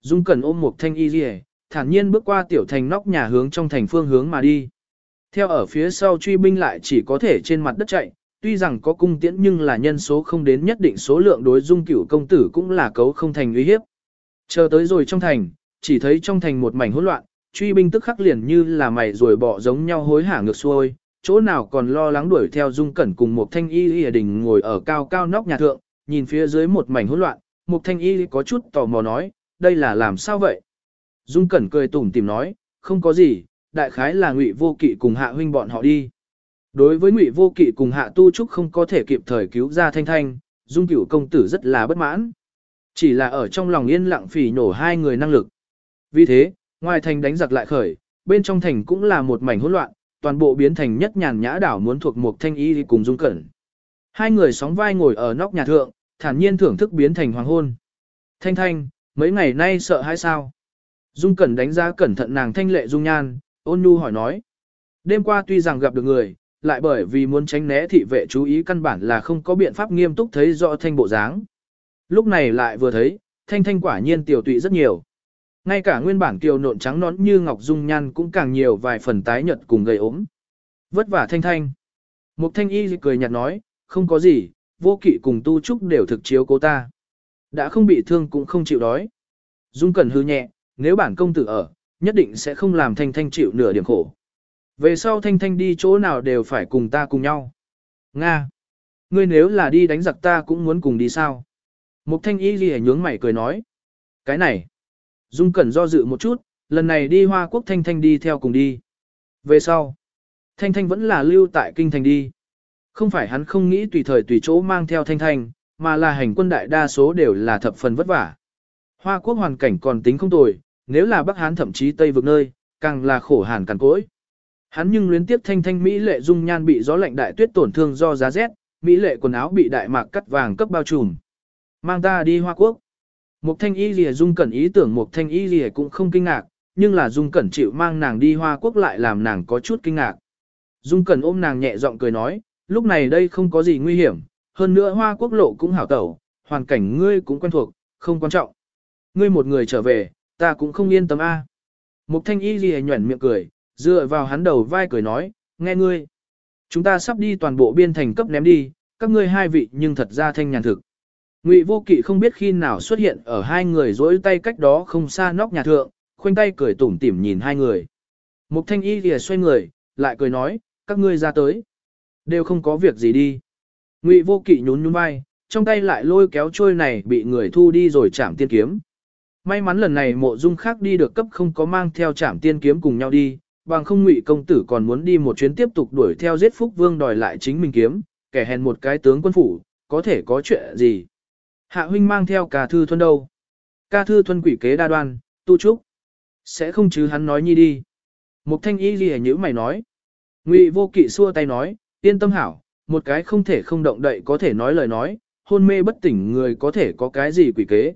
Dung Cẩn ôm một thanh y rìa, thản nhiên bước qua tiểu thành nóc nhà hướng trong thành phương hướng mà đi. Theo ở phía sau truy binh lại chỉ có thể trên mặt đất chạy, tuy rằng có cung tiễn nhưng là nhân số không đến nhất định số lượng đối dung cửu công tử cũng là cấu không thành uy hiếp. Chờ tới rồi trong thành, chỉ thấy trong thành một mảnh hỗn loạn, truy binh tức khắc liền như là mày rồi bỏ giống nhau hối hả ngược xuôi, chỗ nào còn lo lắng đuổi theo dung cẩn cùng một thanh y y đình ngồi ở cao cao nóc nhà thượng, nhìn phía dưới một mảnh hỗn loạn, một thanh y có chút tò mò nói, đây là làm sao vậy? Dung cẩn cười tủm tìm nói, không có gì, đại khái là ngụy vô kỵ cùng hạ huynh bọn họ đi. Đối với Ngụy Vô Kỵ cùng Hạ Tu Trúc không có thể kịp thời cứu ra Thanh Thanh, Dung Cửu công tử rất là bất mãn. Chỉ là ở trong lòng yên lặng phỉ nổ hai người năng lực. Vì thế, ngoài thành đánh giặc lại khởi, bên trong thành cũng là một mảnh hỗn loạn, toàn bộ biến thành nhất nhàn nhã đảo muốn thuộc một thanh y cùng Dung Cẩn. Hai người sóng vai ngồi ở nóc nhà thượng, thản nhiên thưởng thức biến thành hoàng hôn. Thanh Thanh, mấy ngày nay sợ hay sao? Dung Cẩn đánh giá cẩn thận nàng thanh lệ dung nhan, ôn nhu hỏi nói. Đêm qua tuy rằng gặp được người, lại bởi vì muốn tránh né thị vệ chú ý căn bản là không có biện pháp nghiêm túc thấy rõ thanh bộ dáng. Lúc này lại vừa thấy, thanh thanh quả nhiên tiểu tụy rất nhiều. Ngay cả nguyên bản kiều nộn trắng nón như ngọc dung nhan cũng càng nhiều vài phần tái nhợt cùng gầy ốm. Vất vả thanh thanh. Mục thanh y cười nhạt nói, không có gì, vô kỵ cùng tu trúc đều thực chiếu cô ta. Đã không bị thương cũng không chịu đói. Dung cẩn hư nhẹ, nếu bản công tử ở, nhất định sẽ không làm thanh thanh chịu nửa điểm khổ. Về sau Thanh Thanh đi chỗ nào đều phải cùng ta cùng nhau. Nga! Ngươi nếu là đi đánh giặc ta cũng muốn cùng đi sao? Mục Thanh Y ghi nhướng mày cười nói. Cái này! Dung Cẩn do dự một chút, lần này đi Hoa Quốc Thanh Thanh đi theo cùng đi. Về sau, Thanh Thanh vẫn là lưu tại kinh thành đi. Không phải hắn không nghĩ tùy thời tùy chỗ mang theo Thanh Thanh, mà là hành quân đại đa số đều là thập phần vất vả. Hoa Quốc hoàn cảnh còn tính không tồi, nếu là Bắc Hán thậm chí Tây vực nơi, càng là khổ hàn càng cỗi. Hắn nhưng luyến tiếp thanh thanh mỹ lệ dung nhan bị gió lạnh đại tuyết tổn thương do giá rét, mỹ lệ quần áo bị đại mạc cắt vàng cấp bao trùm. Mang ta đi Hoa Quốc. Mục thanh y lìa dung cẩn ý tưởng mục thanh y lìa cũng không kinh ngạc, nhưng là dung cẩn chịu mang nàng đi Hoa Quốc lại làm nàng có chút kinh ngạc. Dung cẩn ôm nàng nhẹ giọng cười nói, lúc này đây không có gì nguy hiểm, hơn nữa Hoa Quốc lộ cũng hảo tẩu, hoàn cảnh ngươi cũng quen thuộc, không quan trọng. Ngươi một người trở về, ta cũng không yên tâm a. Mục thanh y gì nhuẩn miệng cười, dựa vào hắn đầu vai cười nói, nghe ngươi. Chúng ta sắp đi toàn bộ biên thành cấp ném đi, các ngươi hai vị nhưng thật ra thanh nhàn thực. Ngụy vô kỵ không biết khi nào xuất hiện ở hai người dối tay cách đó không xa nóc nhà thượng, khoanh tay cười tủm tỉm nhìn hai người. Mục thanh y lìa xoay người, lại cười nói, các ngươi ra tới. Đều không có việc gì đi. Ngụy vô kỵ nhún nhún vai, trong tay lại lôi kéo trôi này bị người thu đi rồi chạm tiên kiếm. May mắn lần này mộ dung khác đi được cấp không có mang theo trảm tiên kiếm cùng nhau đi, bằng không ngụy công tử còn muốn đi một chuyến tiếp tục đuổi theo giết Phúc Vương đòi lại chính mình kiếm, kẻ hèn một cái tướng quân phủ, có thể có chuyện gì. Hạ huynh mang theo ca thư thuần đâu. Ca thư thuần quỷ kế đa đoan, tu trúc. Sẽ không chứ hắn nói nhi đi. Mục thanh y gì như mày nói. Ngụy vô kỵ xua tay nói, yên tâm hảo, một cái không thể không động đậy có thể nói lời nói, hôn mê bất tỉnh người có thể có cái gì quỷ kế.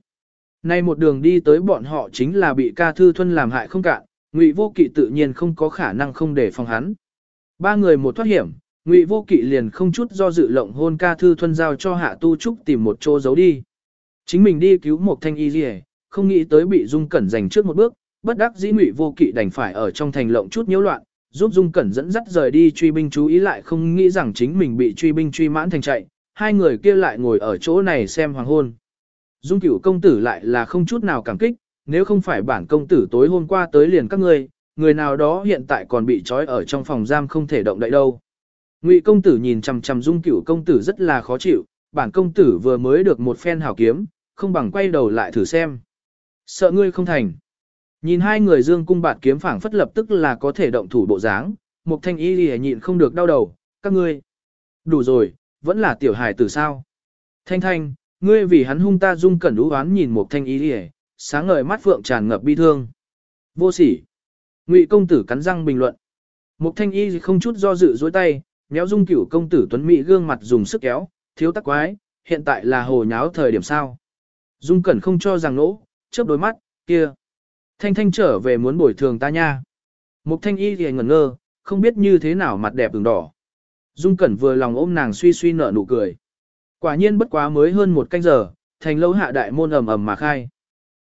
Nay một đường đi tới bọn họ chính là bị ca thư thuân làm hại không cạn, Ngụy Vô Kỵ tự nhiên không có khả năng không để phòng hắn. Ba người một thoát hiểm, Ngụy Vô Kỵ liền không chút do dự lộng hôn ca thư thuân giao cho Hạ Tu Trúc tìm một chỗ giấu đi. Chính mình đi cứu một thanh y gì không nghĩ tới bị Dung Cẩn giành trước một bước, bất đắc dĩ Ngụy Vô Kỵ đành phải ở trong thành lộng chút nhiễu loạn, giúp Dung Cẩn dẫn dắt rời đi truy binh chú ý lại không nghĩ rằng chính mình bị truy binh truy mãn thành chạy, hai người kia lại ngồi ở chỗ này xem hoàng hôn. Dung Cửu công tử lại là không chút nào cảm kích, nếu không phải bản công tử tối hôm qua tới liền các ngươi, người nào đó hiện tại còn bị trói ở trong phòng giam không thể động đậy đâu. Ngụy công tử nhìn chằm chằm Dung Cửu công tử rất là khó chịu, bản công tử vừa mới được một phen hảo kiếm, không bằng quay đầu lại thử xem. Sợ ngươi không thành. Nhìn hai người dương cung bạt kiếm phảng phất lập tức là có thể động thủ bộ dáng, Mục Thanh Y lìa nhịn không được đau đầu, các ngươi. Đủ rồi, vẫn là tiểu hài tử sao? Thanh Thanh, ngươi vì hắn hung ta dung cẩn đú oán nhìn Mục Thanh Y lìa, sáng ngời mắt phượng tràn ngập bi thương. Vô sỉ. Ngụy công tử cắn răng bình luận. Mục thanh y không chút do dự dối tay, méo dung cửu công tử tuấn mỹ gương mặt dùng sức kéo, thiếu tắc quái, hiện tại là hồ nháo thời điểm sao. Dung cẩn không cho rằng nỗ, chớp đôi mắt, kia. Thanh thanh trở về muốn bồi thường ta nha. Mục thanh y thì ngẩn ngơ, không biết như thế nào mặt đẹp đường đỏ. Dung cẩn vừa lòng ôm nàng suy suy nở nụ cười. Quả nhiên bất quá mới hơn một canh giờ, thành lâu hạ đại môn ầm ầm mà khai.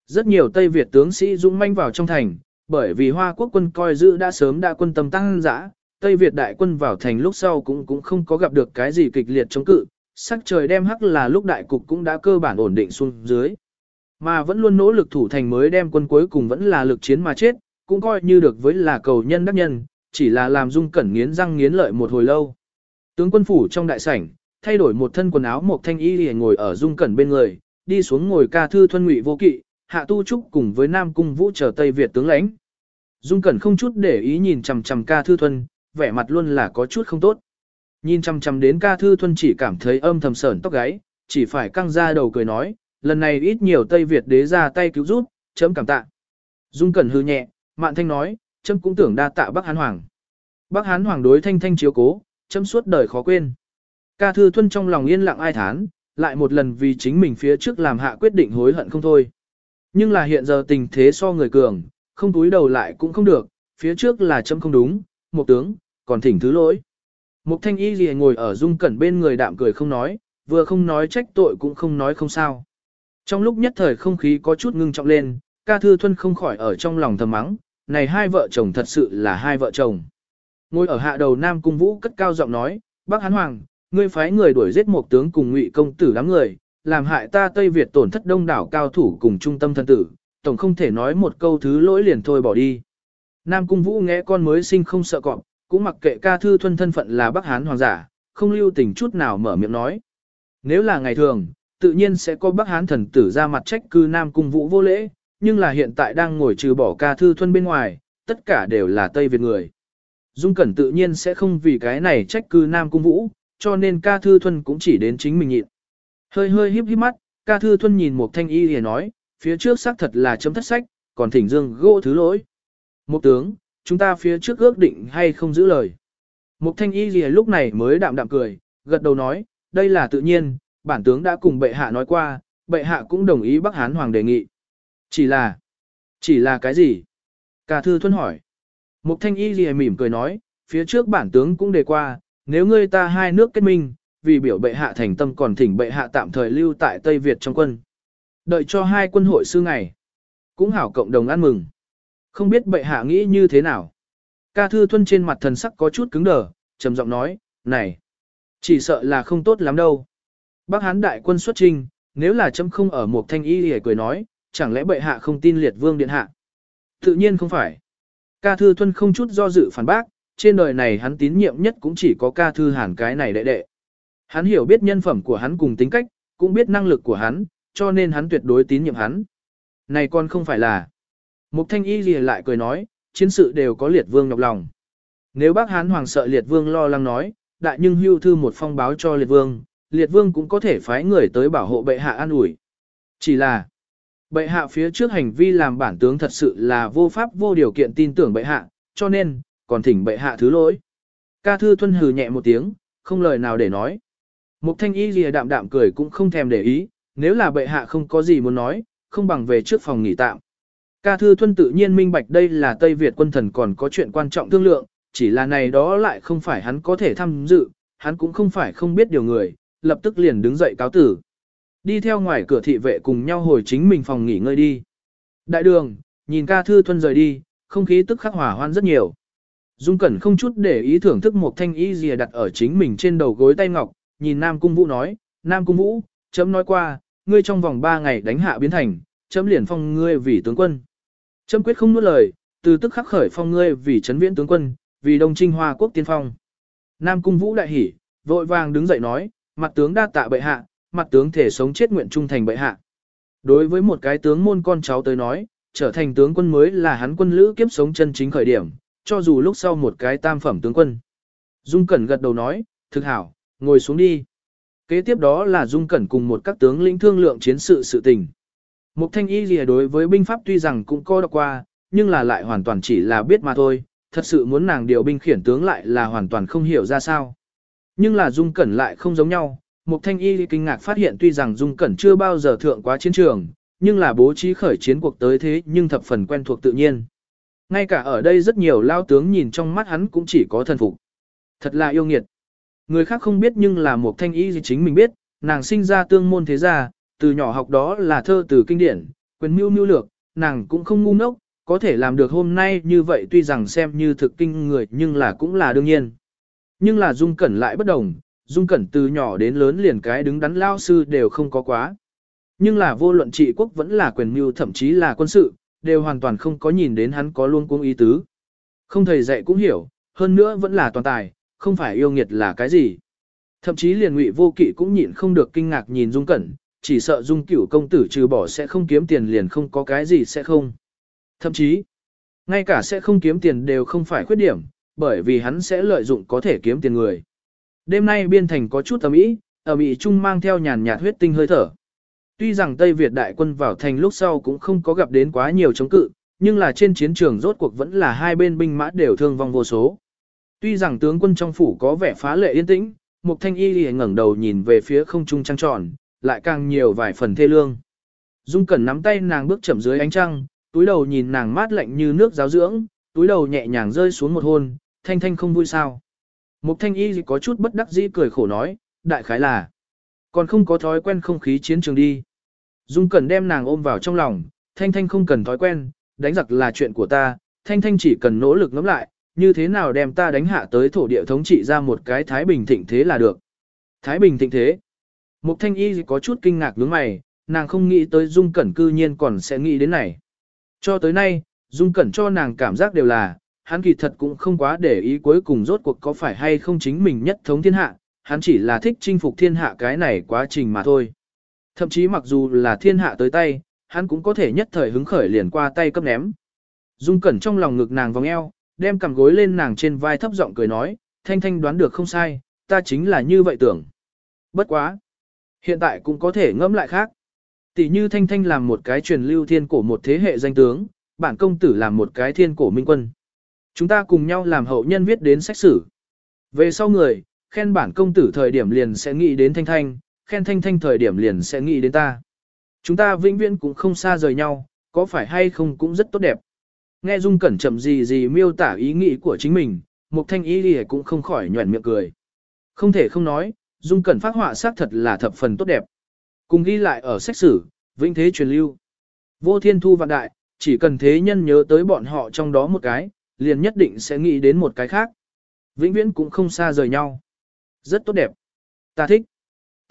Rất nhiều Tây Việt tướng sĩ dũng manh vào trong thành, bởi vì Hoa quốc quân coi giữ đã sớm đã quân tâm tăng dã, Tây Việt đại quân vào thành lúc sau cũng cũng không có gặp được cái gì kịch liệt chống cự, sắc trời đem hắc là lúc đại cục cũng đã cơ bản ổn định xuống dưới. Mà vẫn luôn nỗ lực thủ thành mới đem quân cuối cùng vẫn là lực chiến mà chết, cũng coi như được với là cầu nhân đắc nhân, chỉ là làm dung cẩn nghiến răng nghiến lợi một hồi lâu. Tướng quân phủ trong đại sảnh, thay đổi một thân quần áo một thanh y liền ngồi ở dung cẩn bên người, đi xuống ngồi ca thư thuân ngụy vô kỵ, Hạ Tu Trúc cùng với Nam Cung Vũ chờ Tây Việt tướng lãnh. Dung Cẩn không chút để ý nhìn chằm chằm ca thư thuần, vẻ mặt luôn là có chút không tốt. Nhìn chằm chằm đến ca thư thuần chỉ cảm thấy âm thầm sởn tóc gáy, chỉ phải căng ra đầu cười nói, lần này ít nhiều Tây Việt đế ra tay cứu giúp, chấm cảm tạ. Dung Cẩn hư nhẹ, Mạn Thanh nói, chấm cũng tưởng đa tạ Bắc Hán Hoàng. Bắc Hán Hoàng đối Thanh Thanh chiếu cố, chấm suốt đời khó quên. Ca thư Thuân trong lòng yên lặng ai thán, lại một lần vì chính mình phía trước làm hạ quyết định hối hận không thôi. Nhưng là hiện giờ tình thế so người cường, không túi đầu lại cũng không được, phía trước là châm không đúng, một tướng, còn thỉnh thứ lỗi. Mục thanh y gì ngồi ở dung cẩn bên người đạm cười không nói, vừa không nói trách tội cũng không nói không sao. Trong lúc nhất thời không khí có chút ngưng trọng lên, ca thư thuân không khỏi ở trong lòng thầm mắng, này hai vợ chồng thật sự là hai vợ chồng. Ngồi ở hạ đầu Nam Cung Vũ cất cao giọng nói, bác Hán Hoàng, ngươi phái người đuổi giết một tướng cùng ngụy công tử đám người, làm hại ta Tây Việt tổn thất đông đảo cao thủ cùng trung tâm thân tử, tổng không thể nói một câu thứ lỗi liền thôi bỏ đi. Nam Cung Vũ nghe con mới sinh không sợ cọp, cũng mặc kệ ca thư thuân thân phận là Bắc Hán hoàng giả, không lưu tình chút nào mở miệng nói. Nếu là ngày thường, tự nhiên sẽ có Bắc Hán thần tử ra mặt trách cư Nam Cung Vũ vô lễ, nhưng là hiện tại đang ngồi trừ bỏ ca thư thuân bên ngoài, tất cả đều là Tây Việt người. Dung Cẩn tự nhiên sẽ không vì cái này trách cư Nam Cung Vũ, cho nên ca thư thuần cũng chỉ đến chính mình nhịn. Hơi hơi híp híp mắt, ca thư thuần nhìn một thanh y thì nói, phía trước xác thật là chấm thất sách, còn thỉnh dương gỗ thứ lỗi. Một tướng, chúng ta phía trước ước định hay không giữ lời. Một thanh y gì lúc này mới đạm đạm cười, gật đầu nói, đây là tự nhiên, bản tướng đã cùng bệ hạ nói qua, bệ hạ cũng đồng ý Bắc Hán Hoàng đề nghị. Chỉ là, chỉ là cái gì? Ca thư thuân hỏi. Một thanh y gì mỉm cười nói, phía trước bản tướng cũng đề qua, nếu ngươi ta hai nước kết minh, vì biểu bệ hạ thành tâm còn thỉnh bệ hạ tạm thời lưu tại Tây Việt trong quân. Đợi cho hai quân hội sư ngày. Cũng hảo cộng đồng ăn mừng. Không biết bệ hạ nghĩ như thế nào. Ca thư thuân trên mặt thần sắc có chút cứng đờ, trầm giọng nói, này, chỉ sợ là không tốt lắm đâu. Bác hán đại quân xuất trinh, nếu là chấm không ở một thanh y hề cười nói, chẳng lẽ bệ hạ không tin liệt vương điện hạ? Tự nhiên không phải. Ca thư thuân không chút do dự phản bác, trên đời này hắn tín nhiệm nhất cũng chỉ có ca thư hàn cái này đệ đệ. Hắn hiểu biết nhân phẩm của hắn cùng tính cách, cũng biết năng lực của hắn, cho nên hắn tuyệt đối tín nhiệm hắn. Này con không phải là. Mục thanh y gì lại cười nói, chiến sự đều có liệt vương nhọc lòng. Nếu bác hán hoàng sợ liệt vương lo lắng nói, đại nhưng hưu thư một phong báo cho liệt vương, liệt vương cũng có thể phái người tới bảo hộ bệ hạ an ủi. Chỉ là, bệ hạ phía trước hành vi làm bản tướng thật sự là vô pháp vô điều kiện tin tưởng bệ hạ, cho nên, còn thỉnh bệ hạ thứ lỗi. Ca thư thuân hừ nhẹ một tiếng, không lời nào để nói. Mục thanh y lìa đạm đạm cười cũng không thèm để ý, nếu là bệ hạ không có gì muốn nói, không bằng về trước phòng nghỉ tạm. Ca thư thuân tự nhiên minh bạch đây là Tây Việt quân thần còn có chuyện quan trọng thương lượng, chỉ là này đó lại không phải hắn có thể tham dự, hắn cũng không phải không biết điều người, lập tức liền đứng dậy cáo tử. Đi theo ngoài cửa thị vệ cùng nhau hồi chính mình phòng nghỉ ngơi đi. Đại đường, nhìn ca thư thuân rời đi, không khí tức khắc hỏa hoan rất nhiều. Dung Cẩn không chút để ý thưởng thức một thanh y rìa đặt ở chính mình trên đầu gối tay ngọc, nhìn Nam Cung Vũ nói, Nam Cung Vũ, chấm nói qua, ngươi trong vòng 3 ngày đánh hạ biến thành, chấm liền phong ngươi vì tướng quân. Chấm quyết không nuốt lời, từ tức khắc khởi phong ngươi vì chấn viễn tướng quân, vì đông trinh hoa quốc tiên phong. Nam Cung Vũ đại hỉ, vội vàng đứng dậy nói, mặt tướng đa tạ bệ hạ, mặt tướng thể sống chết nguyện trung thành bệ hạ. Đối với một cái tướng môn con cháu tới nói, trở thành tướng quân mới là hắn quân lữ kiếp sống chân chính khởi điểm, cho dù lúc sau một cái tam phẩm tướng quân. Dung Cẩn gật đầu nói, thực hảo, ngồi xuống đi. Kế tiếp đó là Dung Cẩn cùng một các tướng lĩnh thương lượng chiến sự sự tình. Mục thanh y lìa đối với binh pháp tuy rằng cũng có đọc qua, nhưng là lại hoàn toàn chỉ là biết mà thôi, thật sự muốn nàng điều binh khiển tướng lại là hoàn toàn không hiểu ra sao. Nhưng là Dung Cẩn lại không giống nhau, Mục thanh y kinh ngạc phát hiện tuy rằng Dung Cẩn chưa bao giờ thượng quá chiến trường, nhưng là bố trí khởi chiến cuộc tới thế nhưng thập phần quen thuộc tự nhiên. Ngay cả ở đây rất nhiều lao tướng nhìn trong mắt hắn cũng chỉ có thần phục. Thật là yêu nghiệt. Người khác không biết nhưng là một thanh y gì chính mình biết, nàng sinh ra tương môn thế gia, từ nhỏ học đó là thơ từ kinh điển, quyền mưu mưu lược, nàng cũng không ngu ngốc, có thể làm được hôm nay như vậy tuy rằng xem như thực kinh người nhưng là cũng là đương nhiên. Nhưng là Dung Cẩn lại bất đồng, Dung Cẩn từ nhỏ đến lớn liền cái đứng đắn lao sư đều không có quá. Nhưng là vô luận trị quốc vẫn là quyền mưu thậm chí là quân sự, đều hoàn toàn không có nhìn đến hắn có luôn cuống ý tứ. Không thầy dạy cũng hiểu, hơn nữa vẫn là toàn tài, không phải yêu nghiệt là cái gì. Thậm chí liền ngụy vô kỵ cũng nhịn không được kinh ngạc nhìn Dung Cẩn, chỉ sợ Dung cửu công tử trừ bỏ sẽ không kiếm tiền liền không có cái gì sẽ không. Thậm chí, ngay cả sẽ không kiếm tiền đều không phải khuyết điểm, bởi vì hắn sẽ lợi dụng có thể kiếm tiền người. Đêm nay biên thành có chút ấm ý, ở bị trung mang theo nhàn nhạt huyết tinh hơi thở. Tuy rằng Tây Việt đại quân vào thành lúc sau cũng không có gặp đến quá nhiều chống cự, nhưng là trên chiến trường rốt cuộc vẫn là hai bên binh mã đều thương vong vô số. Tuy rằng tướng quân trong phủ có vẻ phá lệ yên tĩnh, Mục Thanh Y liền ngẩng đầu nhìn về phía không trung trăng tròn, lại càng nhiều vài phần thê lương. Dung Cẩn nắm tay nàng bước chậm dưới ánh trăng, túi đầu nhìn nàng mát lạnh như nước giáo dưỡng, túi đầu nhẹ nhàng rơi xuống một hôn, thanh thanh không vui sao. Mục Thanh Y có chút bất đắc dĩ cười khổ nói, đại khái là, còn không có thói quen không khí chiến trường đi. Dung Cẩn đem nàng ôm vào trong lòng, Thanh Thanh không cần thói quen, đánh giặc là chuyện của ta, Thanh Thanh chỉ cần nỗ lực ngẫm lại, như thế nào đem ta đánh hạ tới thổ địa thống trị ra một cái Thái Bình thịnh thế là được. Thái Bình thịnh thế. Mục Thanh Y có chút kinh ngạc nhướng mày, nàng không nghĩ tới Dung Cẩn cư nhiên còn sẽ nghĩ đến này. Cho tới nay, Dung Cẩn cho nàng cảm giác đều là, hắn kỳ thật cũng không quá để ý cuối cùng rốt cuộc có phải hay không chính mình nhất thống thiên hạ, hắn chỉ là thích chinh phục thiên hạ cái này quá trình mà thôi. Thậm chí mặc dù là thiên hạ tới tay, hắn cũng có thể nhất thời hứng khởi liền qua tay cấp ném. Dung Cẩn trong lòng ngực nàng vòng eo, đem cằm gối lên nàng trên vai thấp giọng cười nói, Thanh Thanh đoán được không sai, ta chính là như vậy tưởng. Bất quá. Hiện tại cũng có thể ngẫm lại khác. Tỷ như Thanh Thanh làm một cái truyền lưu thiên cổ một thế hệ danh tướng, bản công tử làm một cái thiên cổ minh quân. Chúng ta cùng nhau làm hậu nhân viết đến sách sử. Về sau người, khen bản công tử thời điểm liền sẽ nghĩ đến Thanh Thanh, khen thanh thanh thời điểm liền sẽ nghĩ đến ta. Chúng ta vĩnh viễn cũng không xa rời nhau, có phải hay không cũng rất tốt đẹp. Nghe Dung Cẩn chậm gì gì miêu tả ý nghĩ của chính mình, Mục Thanh ý thì cũng không khỏi nhuẩn miệng cười. Không thể không nói, Dung Cẩn phát họa xác thật là thập phần tốt đẹp. Cùng ghi lại ở sách sử, vĩnh thế truyền lưu. Vô thiên thu vạn đại, chỉ cần thế nhân nhớ tới bọn họ trong đó một cái, liền nhất định sẽ nghĩ đến một cái khác. Vĩnh viễn cũng không xa rời nhau. Rất tốt đẹp. Ta thích.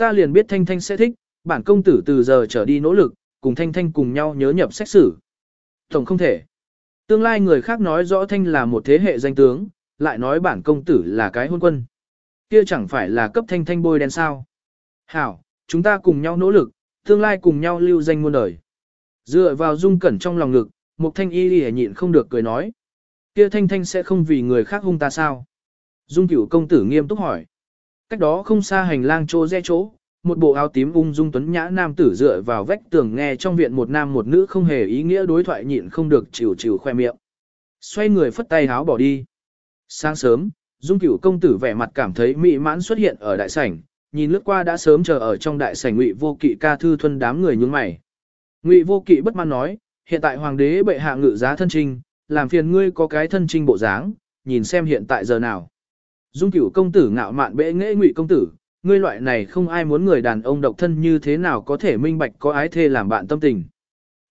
Ta liền biết Thanh Thanh sẽ thích, bản công tử từ giờ trở đi nỗ lực, cùng Thanh Thanh cùng nhau nhớ nhập xét xử. Tổng không thể. Tương lai người khác nói rõ Thanh là một thế hệ danh tướng, lại nói bản công tử là cái hôn quân. Kia chẳng phải là cấp Thanh Thanh bôi đen sao. Hảo, chúng ta cùng nhau nỗ lực, tương lai cùng nhau lưu danh muôn đời. Dựa vào dung cẩn trong lòng ngực, một thanh y lìa nhịn không được cười nói. Kia thanh thanh sẽ không vì người khác hung ta sao? Dung cửu công tử nghiêm túc hỏi. Cách đó không xa hành lang chỗ rẽ chỗ, một bộ áo tím ung dung tuấn nhã nam tử dựa vào vách tường nghe trong viện một nam một nữ không hề ý nghĩa đối thoại nhịn không được chịu chịu khoe miệng. Xoay người phất tay háo bỏ đi. Sáng sớm, Dung cửu công tử vẻ mặt cảm thấy mỹ mãn xuất hiện ở đại sảnh, nhìn lướt qua đã sớm chờ ở trong đại sảnh ngụy vô kỵ ca thư thuần đám người nhướng mày. Ngụy vô kỵ bất mãn nói, hiện tại hoàng đế bệ hạ ngự giá thân trinh, làm phiền ngươi có cái thân trinh bộ dáng, nhìn xem hiện tại giờ nào. Dung cửu công tử ngạo mạn bệ nghệ ngụy công tử, ngươi loại này không ai muốn người đàn ông độc thân như thế nào có thể minh bạch có ái thê làm bạn tâm tình.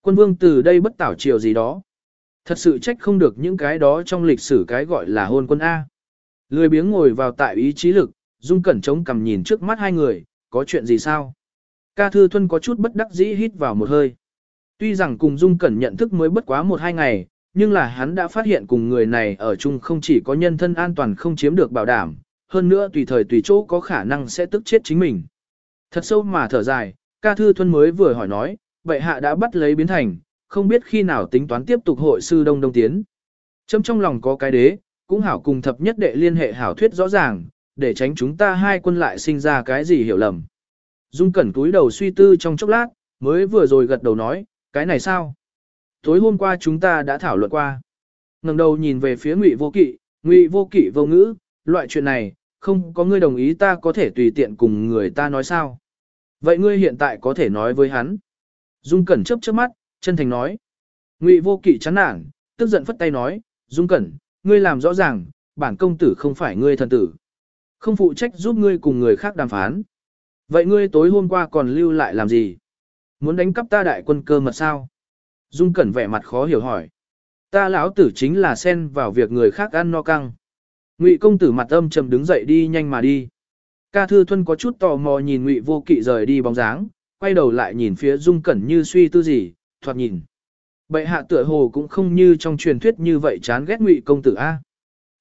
Quân vương từ đây bất tảo chiều gì đó. Thật sự trách không được những cái đó trong lịch sử cái gọi là hôn quân A. Lười biếng ngồi vào tại ý chí lực, Dung Cẩn chống cằm nhìn trước mắt hai người, có chuyện gì sao? Ca Thư Thuân có chút bất đắc dĩ hít vào một hơi. Tuy rằng cùng Dung Cẩn nhận thức mới bất quá một hai ngày, nhưng là hắn đã phát hiện cùng người này ở chung không chỉ có nhân thân an toàn không chiếm được bảo đảm, hơn nữa tùy thời tùy chỗ có khả năng sẽ tức chết chính mình. Thật sâu mà thở dài, ca thư thuân mới vừa hỏi nói, vậy hạ đã bắt lấy biến thành, không biết khi nào tính toán tiếp tục hội sư đông đông tiến. Châm trong lòng có cái đế, cũng hảo cùng thập nhất đệ liên hệ hảo thuyết rõ ràng, để tránh chúng ta hai quân lại sinh ra cái gì hiểu lầm. Dung cẩn túi đầu suy tư trong chốc lát, mới vừa rồi gật đầu nói, cái này sao? Tối hôm qua chúng ta đã thảo luận qua. ngẩng đầu nhìn về phía Ngụy Vô Kỵ, Ngụy Vô Kỵ vô ngữ, loại chuyện này, không có ngươi đồng ý ta có thể tùy tiện cùng người ta nói sao? Vậy ngươi hiện tại có thể nói với hắn. Dung Cẩn chớp chớp mắt, chân thành nói. Ngụy Vô Kỵ chán nản, tức giận phất tay nói, Dung Cẩn, ngươi làm rõ ràng, bản công tử không phải ngươi thần tử. Không phụ trách giúp ngươi cùng người khác đàm phán. Vậy ngươi tối hôm qua còn lưu lại làm gì? Muốn đánh cắp ta đại quân cơ mật sao? Dung Cẩn vẻ mặt khó hiểu hỏi. Ta lão tử chính là xen vào việc người khác ăn no căng. Ngụy công tử mặt âm trầm đứng dậy đi nhanh mà đi. Ca Thư Thuân có chút tò mò nhìn Ngụy Vô Kỵ rời đi bóng dáng, quay đầu lại nhìn phía Dung Cẩn như suy tư gì, thoạt nhìn. Bệ hạ tựa hồ cũng không như trong truyền thuyết như vậy chán ghét Ngụy công tử a.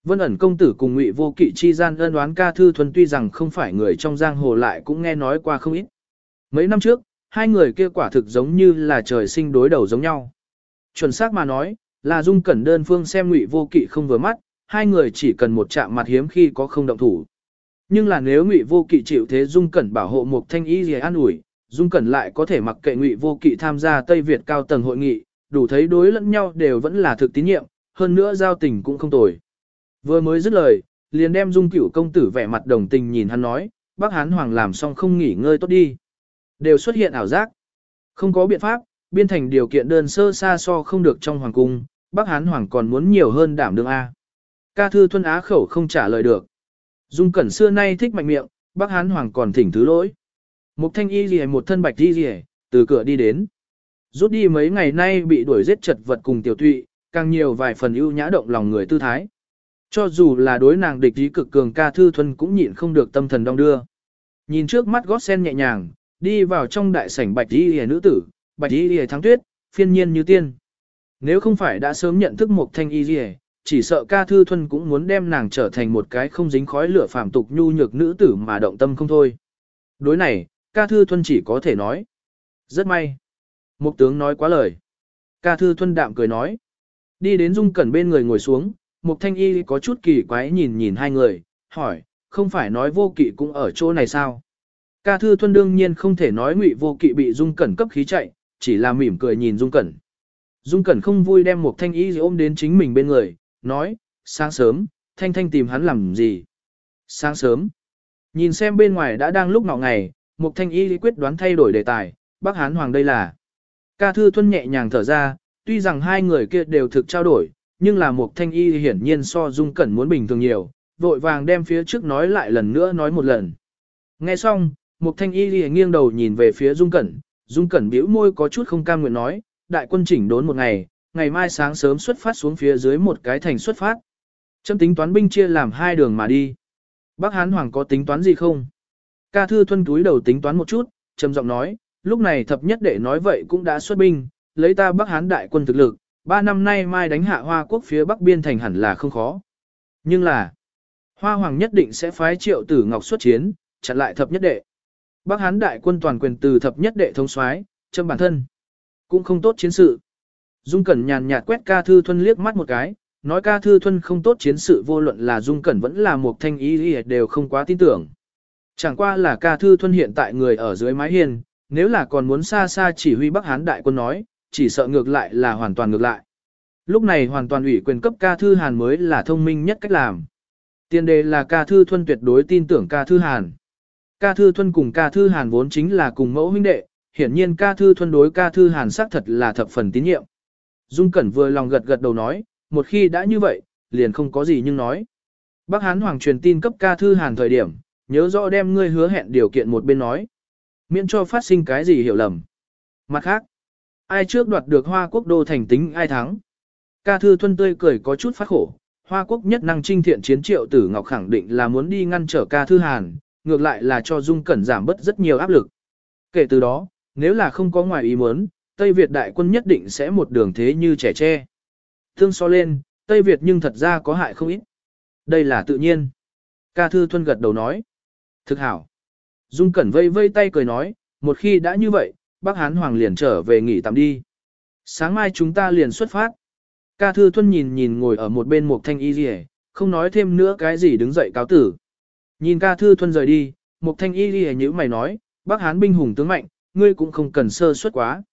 Vân ẩn công tử cùng Ngụy Vô Kỵ chi gian ân đoán Ca Thư Thuân tuy rằng không phải người trong giang hồ lại cũng nghe nói qua không ít. Mấy năm trước, hai người kia quả thực giống như là trời sinh đối đầu giống nhau. Chuẩn xác mà nói, là Dung Cẩn đơn phương xem Ngụy Vô Kỵ không vừa mắt, hai người chỉ cần một chạm mặt hiếm khi có không động thủ. Nhưng là nếu Ngụy Vô Kỵ chịu thế Dung Cẩn bảo hộ một thanh ý gì an ủi, Dung Cẩn lại có thể mặc kệ Ngụy Vô Kỵ tham gia Tây Việt cao tầng hội nghị, đủ thấy đối lẫn nhau đều vẫn là thực tín nhiệm, hơn nữa giao tình cũng không tồi. Vừa mới dứt lời, liền đem Dung Cửu công tử vẻ mặt đồng tình nhìn hắn nói, "Bác Hán hoàng làm xong không nghỉ ngơi tốt đi." Đều xuất hiện ảo giác. Không có biện pháp, biên thành điều kiện đơn sơ xa so không được trong hoàng cung, Bắc Hán hoàng còn muốn nhiều hơn đảm đương A. Ca thư thuân á khẩu không trả lời được. Dung Cẩn xưa nay thích mạnh miệng, Bắc Hán hoàng còn thỉnh thứ lỗi. Một thanh y gì một thân bạch y gì từ cửa đi đến. Rút đi mấy ngày nay bị đuổi giết chật vật cùng tiểu tụy, càng nhiều vài phần ưu nhã động lòng người tư thái. Cho dù là đối nàng địch ý cực cường ca thư thuân cũng nhịn không được tâm thần đong đưa. Nhìn trước mắt gót sen nhẹ nhàng, đi vào trong đại sảnh bạch y lìa nữ tử, bạch y lìa thắng tuyết, phiên nhiên như tiên. Nếu không phải đã sớm nhận thức một thanh y lìa, chỉ sợ ca thư thuần cũng muốn đem nàng trở thành một cái không dính khói lửa phàm tục nhu nhược nữ tử mà động tâm không thôi. Đối này, ca thư thuần chỉ có thể nói. Rất may. Mục tướng nói quá lời. Ca thư thuần đạm cười nói. Đi đến dung cẩn bên người ngồi xuống, mục thanh y có chút kỳ quái nhìn nhìn hai người, hỏi, không phải nói vô kỵ cũng ở chỗ này sao? Ca Thư Thuân đương nhiên không thể nói Ngụy Vô Kỵ bị Dung Cẩn cấp khí chạy, chỉ là mỉm cười nhìn Dung Cẩn. Dung Cẩn không vui đem một thanh y ôm đến chính mình bên người, nói, sáng sớm, thanh thanh tìm hắn làm gì? Sáng sớm, nhìn xem bên ngoài đã đang lúc nào ngày, một thanh y quyết đoán thay đổi đề tài, bác Hán Hoàng đây là. Ca Thư Thuân nhẹ nhàng thở ra, tuy rằng hai người kia đều thực trao đổi, nhưng là một thanh y hiển nhiên so Dung Cẩn muốn bình thường nhiều, vội vàng đem phía trước nói lại lần nữa nói một lần. Nghe xong, Mục thanh y lìa nghiêng đầu nhìn về phía Dung Cẩn, Dung Cẩn bĩu môi có chút không cam nguyện nói, đại quân chỉnh đốn một ngày, ngày mai sáng sớm xuất phát xuống phía dưới một cái thành xuất phát. Châm tính toán binh chia làm hai đường mà đi. Bác Hán Hoàng có tính toán gì không? Ca thư thuân túi đầu tính toán một chút, trầm giọng nói, lúc này thập nhất đệ nói vậy cũng đã xuất binh, lấy ta Bắc Hán đại quân thực lực, ba năm nay mai đánh hạ Hoa quốc phía Bắc biên thành hẳn là không khó. Nhưng là, Hoa Hoàng nhất định sẽ phái triệu tử ngọc xuất chiến, chặn lại thập nhất đệ. Bắc Hán đại quân toàn quyền từ thập nhất đệ thống soái, châm bản thân. Cũng không tốt chiến sự. Dung Cẩn nhàn nhạt quét ca thư thuân liếc mắt một cái, nói ca thư thuân không tốt chiến sự vô luận là Dung Cẩn vẫn là một thanh ý đều không quá tin tưởng. Chẳng qua là ca thư thuân hiện tại người ở dưới mái hiên, nếu là còn muốn xa xa chỉ huy Bắc Hán đại quân nói, chỉ sợ ngược lại là hoàn toàn ngược lại. Lúc này hoàn toàn ủy quyền cấp ca thư Hàn mới là thông minh nhất cách làm. Tiên đề là ca thư thuân tuyệt đối tin tưởng ca thư Hàn. Ca thư thuân cùng ca thư Hàn vốn chính là cùng mẫu huynh đệ, hiển nhiên ca thư thuân đối ca thư Hàn xác thật là thập phần tín nhiệm. Dung Cẩn vừa lòng gật gật đầu nói, một khi đã như vậy, liền không có gì nhưng nói. Bác Hán Hoàng truyền tin cấp ca thư Hàn thời điểm, nhớ rõ đem ngươi hứa hẹn điều kiện một bên nói. Miễn cho phát sinh cái gì hiểu lầm. Mặt khác, ai trước đoạt được Hoa Quốc đô thành tính ai thắng. Ca thư thuân tươi cười có chút phát khổ, Hoa Quốc nhất năng trinh thiện chiến triệu tử Ngọc khẳng định là muốn đi ngăn trở ca thư Hàn, ngược lại là cho Dung Cẩn giảm bớt rất nhiều áp lực. Kể từ đó, nếu là không có ngoài ý muốn, Tây Việt đại quân nhất định sẽ một đường thế như trẻ tre. Thương so lên, Tây Việt nhưng thật ra có hại không ít. Đây là tự nhiên. Ca Thư Thuân gật đầu nói. Thực hảo. Dung Cẩn vây vây tay cười nói, một khi đã như vậy, bác Hán Hoàng liền trở về nghỉ tạm đi. Sáng mai chúng ta liền xuất phát. Ca Thư Thuân nhìn nhìn ngồi ở một bên một thanh y rìa, không nói thêm nữa cái gì đứng dậy cáo tử. Nhìn Ca Thư Thuân rời đi, một thanh y ghi như mày nói, bác Hán binh hùng tướng mạnh, ngươi cũng không cần sơ suất quá.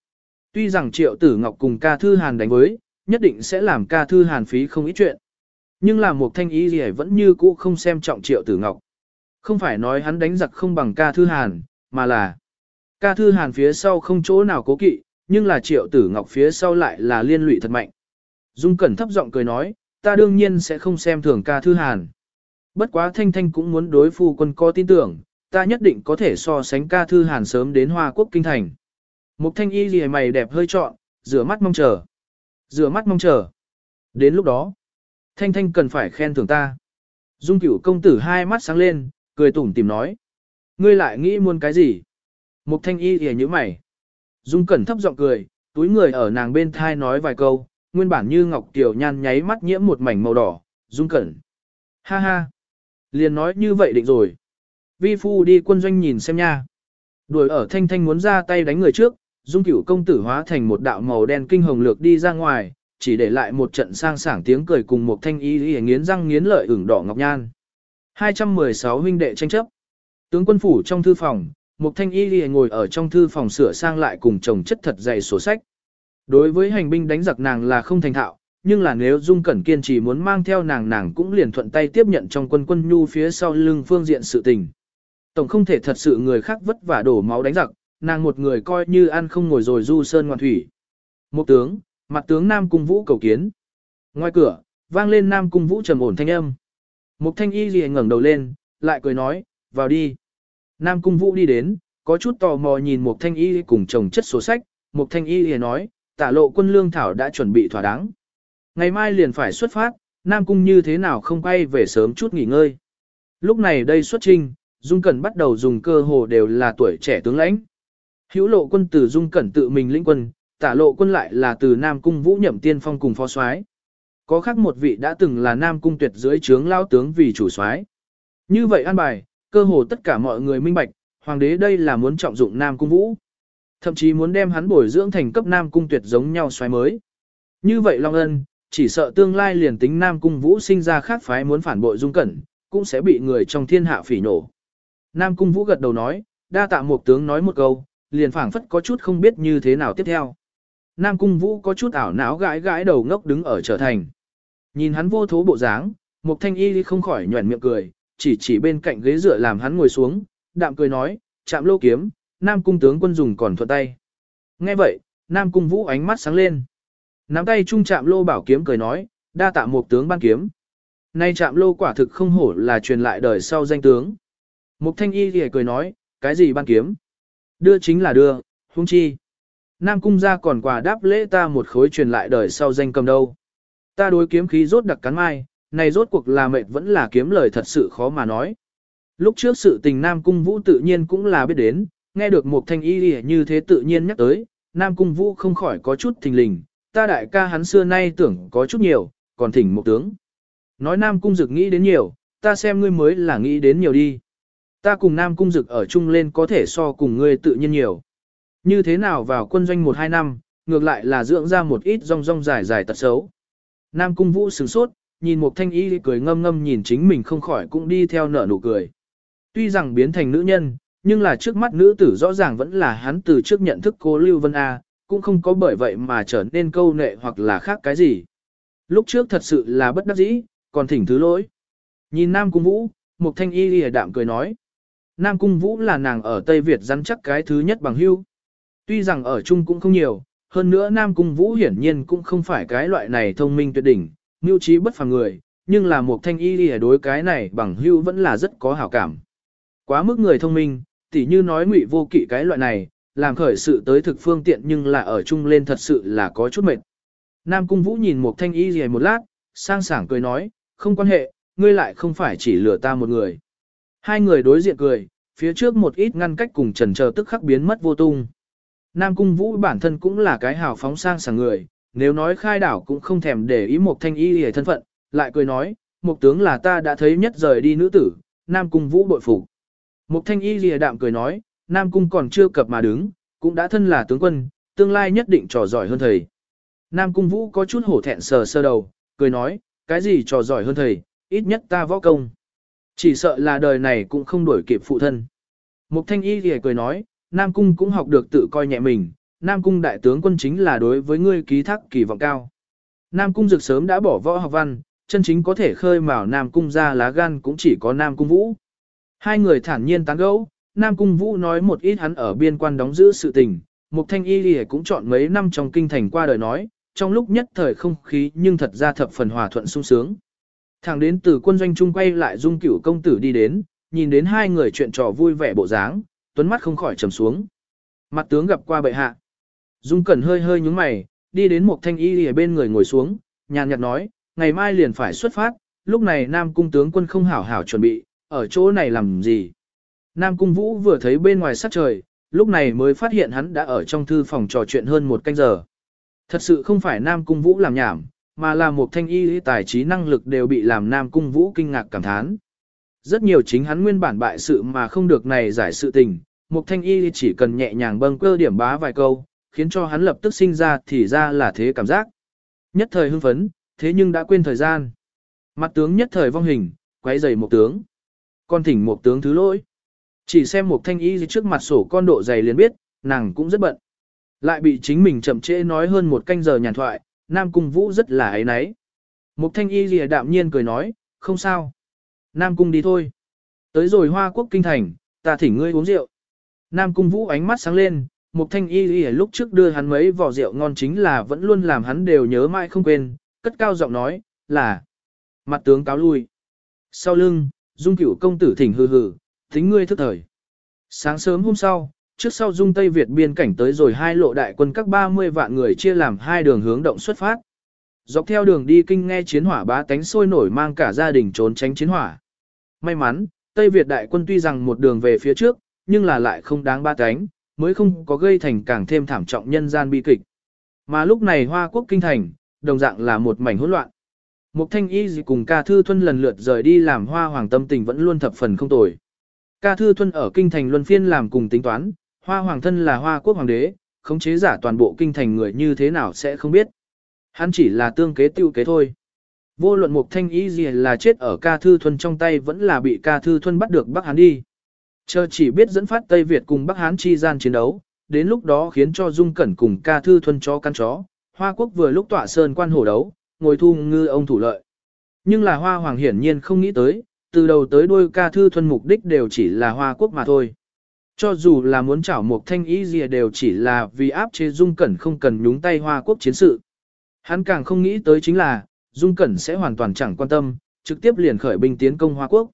Tuy rằng Triệu Tử Ngọc cùng Ca Thư Hàn đánh với, nhất định sẽ làm Ca Thư Hàn phí không ít chuyện. Nhưng là một thanh y ghi vẫn như cũ không xem trọng Triệu Tử Ngọc. Không phải nói hắn đánh giặc không bằng ca thư hàn, mà là ca thư hàn phía sau không chỗ nào cố kỵ, nhưng là triệu tử ngọc phía sau lại là liên lụy thật mạnh. Dung Cẩn thấp giọng cười nói, ta đương nhiên sẽ không xem thường ca thư hàn. Bất quá Thanh Thanh cũng muốn đối phu quân có tin tưởng, ta nhất định có thể so sánh ca thư hàn sớm đến Hoa Quốc Kinh Thành. Mục Thanh Y gì mày đẹp hơi trọn, rửa mắt mong chờ. Rửa mắt mong chờ. Đến lúc đó, Thanh Thanh cần phải khen thưởng ta. Dung cửu công tử hai mắt sáng lên, cười tủm tìm nói. Ngươi lại nghĩ muốn cái gì? Mục thanh y gì như mày. Dung cẩn thấp giọng cười, túi người ở nàng bên thai nói vài câu, nguyên bản như ngọc tiểu nhan nháy mắt nhiễm một mảnh màu đỏ. Dung cẩn. Ha ha. Liền nói như vậy định rồi. Vi phu đi quân doanh nhìn xem nha. Đuổi ở thanh thanh muốn ra tay đánh người trước, dung cửu công tử hóa thành một đạo màu đen kinh hồng lược đi ra ngoài, chỉ để lại một trận sang sảng tiếng cười cùng một thanh y y nghiến răng nghiến lợi ửng đỏ ngọc nhan. 216 huynh đệ tranh chấp. Tướng quân phủ trong thư phòng, Một Thanh Y Lì ngồi ở trong thư phòng sửa sang lại cùng chồng chất thật dày sổ sách. Đối với hành binh đánh giặc nàng là không thành thạo, nhưng là nếu Dung Cẩn kiên trì muốn mang theo nàng nàng cũng liền thuận tay tiếp nhận trong quân quân nhu phía sau lưng phương diện sự tình. Tổng không thể thật sự người khác vất vả đổ máu đánh giặc, nàng một người coi như ăn không ngồi rồi du sơn ngoan thủy. Một tướng, mặt tướng Nam Cung Vũ cầu kiến. Ngoài cửa, vang lên Nam Cung Vũ trầm ổn thanh âm. Mục thanh y gì ngẩng đầu lên, lại cười nói, vào đi. Nam cung vũ đi đến, có chút tò mò nhìn mục thanh y cùng chồng chất sổ sách, mục thanh y liền nói, tả lộ quân lương thảo đã chuẩn bị thỏa đáng. Ngày mai liền phải xuất phát, Nam cung như thế nào không quay về sớm chút nghỉ ngơi. Lúc này đây xuất trinh, Dung Cẩn bắt đầu dùng cơ hồ đều là tuổi trẻ tướng lãnh. Hữu lộ quân từ Dung Cẩn tự mình lĩnh quân, tả lộ quân lại là từ Nam cung vũ nhậm tiên phong cùng phó soái. Có khác một vị đã từng là nam cung tuyệt dưới trướng lao tướng vì chủ soái. Như vậy an bài, cơ hồ tất cả mọi người minh bạch, hoàng đế đây là muốn trọng dụng nam cung vũ. Thậm chí muốn đem hắn bồi dưỡng thành cấp nam cung tuyệt giống nhau xoáy mới. Như vậy Long Ân, chỉ sợ tương lai liền tính nam cung vũ sinh ra khác phái muốn phản bội dung cẩn, cũng sẽ bị người trong thiên hạ phỉ nổ. Nam cung vũ gật đầu nói, đa tạ một tướng nói một câu, liền phảng phất có chút không biết như thế nào tiếp theo. Nam cung vũ có chút ảo não gãi gãi đầu ngốc đứng ở trở thành. Nhìn hắn vô thố bộ dáng, Mục Thanh Y không khỏi nhuẩn miệng cười, chỉ chỉ bên cạnh ghế dựa làm hắn ngồi xuống, đạm cười nói, chạm lô kiếm, Nam Cung tướng quân dùng còn thuận tay. Nghe vậy, Nam Cung Vũ ánh mắt sáng lên. Nắm tay trung chạm lô bảo kiếm cười nói, đa tạ một tướng ban kiếm. Nay chạm lô quả thực không hổ là truyền lại đời sau danh tướng. Mục Thanh Y thì cười nói, cái gì ban kiếm? Đưa chính là đưa, hung chi. Nam cung ra còn quà đáp lễ ta một khối truyền lại đời sau danh cầm đâu. Ta đối kiếm khí rốt đặc cắn mai, này rốt cuộc là mệt vẫn là kiếm lời thật sự khó mà nói. Lúc trước sự tình Nam cung vũ tự nhiên cũng là biết đến, nghe được một thanh y như thế tự nhiên nhắc tới, Nam cung vũ không khỏi có chút thình lình, ta đại ca hắn xưa nay tưởng có chút nhiều, còn thỉnh một tướng. Nói Nam cung dực nghĩ đến nhiều, ta xem ngươi mới là nghĩ đến nhiều đi. Ta cùng Nam cung dực ở chung lên có thể so cùng ngươi tự nhiên nhiều. Như thế nào vào quân doanh 1-2 năm, ngược lại là dưỡng ra một ít rong rong dài dài tật xấu. Nam cung vũ sửng sốt, nhìn một thanh y cười ngâm ngâm nhìn chính mình không khỏi cũng đi theo nở nụ cười. Tuy rằng biến thành nữ nhân, nhưng là trước mắt nữ tử rõ ràng vẫn là hắn từ trước nhận thức cô Lưu Vân A, cũng không có bởi vậy mà trở nên câu nệ hoặc là khác cái gì. Lúc trước thật sự là bất đắc dĩ, còn thỉnh thứ lỗi. Nhìn Nam Cung Vũ, một thanh y lìa đạm cười nói. Nam Cung Vũ là nàng ở Tây Việt rắn chắc cái thứ nhất bằng hưu. Tuy rằng ở chung cũng không nhiều, hơn nữa Nam Cung Vũ hiển nhiên cũng không phải cái loại này thông minh tuyệt đỉnh, mưu trí bất phàm người, nhưng là một thanh y lìa đối cái này bằng hưu vẫn là rất có hảo cảm. Quá mức người thông minh, tỉ như nói ngụy vô kỵ cái loại này, làm khởi sự tới thực phương tiện nhưng là ở chung lên thật sự là có chút mệt. Nam Cung Vũ nhìn một thanh y gì một lát, sang sảng cười nói, không quan hệ, ngươi lại không phải chỉ lừa ta một người. Hai người đối diện cười, phía trước một ít ngăn cách cùng trần chờ tức khắc biến mất vô tung. Nam Cung Vũ bản thân cũng là cái hào phóng sang sảng người, nếu nói khai đảo cũng không thèm để ý một thanh y hề thân phận, lại cười nói, một tướng là ta đã thấy nhất rời đi nữ tử, Nam Cung Vũ bội phục. Một thanh y lìa đạm cười nói, Nam Cung còn chưa cập mà đứng, cũng đã thân là tướng quân, tương lai nhất định trò giỏi hơn thầy. Nam Cung Vũ có chút hổ thẹn sờ sơ đầu, cười nói, cái gì trò giỏi hơn thầy, ít nhất ta võ công. Chỉ sợ là đời này cũng không đuổi kịp phụ thân. Mục thanh y thì cười nói, Nam Cung cũng học được tự coi nhẹ mình, Nam Cung đại tướng quân chính là đối với ngươi ký thác kỳ vọng cao. Nam Cung dược sớm đã bỏ võ học văn, chân chính có thể khơi mào Nam Cung ra lá gan cũng chỉ có Nam Cung Vũ. Hai người thản nhiên tán gẫu, Nam Cung Vũ nói một ít hắn ở biên quan đóng giữ sự tình, Mục Thanh Y Lì cũng chọn mấy năm trong kinh thành qua đời nói, trong lúc nhất thời không khí nhưng thật ra thập phần hòa thuận sung sướng. Thẳng đến từ quân doanh trung quay lại dung cửu công tử đi đến, nhìn đến hai người chuyện trò vui vẻ bộ dáng, tuấn mắt không khỏi trầm xuống. Mặt tướng gặp qua bệ hạ. Dung Cẩn hơi hơi nhúng mày, đi đến một thanh y ở bên người ngồi xuống, nhàn nhạt nói, ngày mai liền phải xuất phát, lúc này Nam Cung tướng quân không hảo hảo chuẩn bị, ở chỗ này làm gì. Nam Cung Vũ vừa thấy bên ngoài sát trời, lúc này mới phát hiện hắn đã ở trong thư phòng trò chuyện hơn một canh giờ. Thật sự không phải Nam Cung Vũ làm nhảm, mà là một thanh y tài trí năng lực đều bị làm Nam Cung Vũ kinh ngạc cảm thán. Rất nhiều chính hắn nguyên bản bại sự mà không được này giải sự tình, một thanh y chỉ cần nhẹ nhàng bâng cơ điểm bá vài câu, khiến cho hắn lập tức sinh ra thì ra là thế cảm giác. Nhất thời hưng phấn, thế nhưng đã quên thời gian. Mặt tướng nhất thời vong hình, quấy giày một tướng. Con thỉnh một tướng thứ lỗi. Chỉ xem một thanh y trước mặt sổ con độ dày liền biết, nàng cũng rất bận. Lại bị chính mình chậm trễ nói hơn một canh giờ nhàn thoại, Nam Cung Vũ rất là ấy náy. Mục thanh y lìa đạm nhiên cười nói, không sao. Nam Cung đi thôi. Tới rồi Hoa Quốc Kinh Thành, ta thỉnh ngươi uống rượu. Nam Cung Vũ ánh mắt sáng lên, Mục thanh y lìa lúc trước đưa hắn mấy vỏ rượu ngon chính là vẫn luôn làm hắn đều nhớ mãi không quên, cất cao giọng nói, là mặt tướng cáo lui. Sau lưng, dung cửu công tử thỉnh hừ hừ, tính ngươi thức thời. Sáng sớm hôm sau, trước sau dung Tây Việt biên cảnh tới rồi hai lộ đại quân các 30 vạn người chia làm hai đường hướng động xuất phát. Dọc theo đường đi kinh nghe chiến hỏa bá tánh sôi nổi mang cả gia đình trốn tránh chiến hỏa. May mắn, Tây Việt đại quân tuy rằng một đường về phía trước, nhưng là lại không đáng ba tánh, mới không có gây thành càng thêm thảm trọng nhân gian bi kịch. Mà lúc này Hoa Quốc kinh thành, đồng dạng là một mảnh hỗn loạn. Mục Thanh Y gì cùng ca thư thuân lần lượt rời đi làm hoa hoàng tâm tình vẫn luôn thập phần không tồi. Ca thư thuân ở kinh thành luân phiên làm cùng tính toán, hoa hoàng thân là hoa quốc hoàng đế, khống chế giả toàn bộ kinh thành người như thế nào sẽ không biết. Hắn chỉ là tương kế tiêu kế thôi. Vô luận Mục Thanh ý gì là chết ở ca thư thuân trong tay vẫn là bị ca thư thuân bắt được Bắc Hán đi. Chờ chỉ biết dẫn phát Tây Việt cùng Bắc Hán chi gian chiến đấu, đến lúc đó khiến cho Dung Cẩn cùng ca thư thuân cho căn chó, Hoa Quốc vừa lúc tỏa sơn quan hổ đấu, ngồi thu ngư ông thủ lợi. Nhưng là Hoa Hoàng hiển nhiên không nghĩ tới, từ đầu tới đuôi ca thư thuần mục đích đều chỉ là Hoa Quốc mà thôi. Cho dù là muốn chảo một thanh ý gì đều chỉ là vì áp chế Dung Cẩn không cần nhúng tay Hoa Quốc chiến sự. Hắn càng không nghĩ tới chính là, Dung Cẩn sẽ hoàn toàn chẳng quan tâm, trực tiếp liền khởi binh tiến công Hoa Quốc.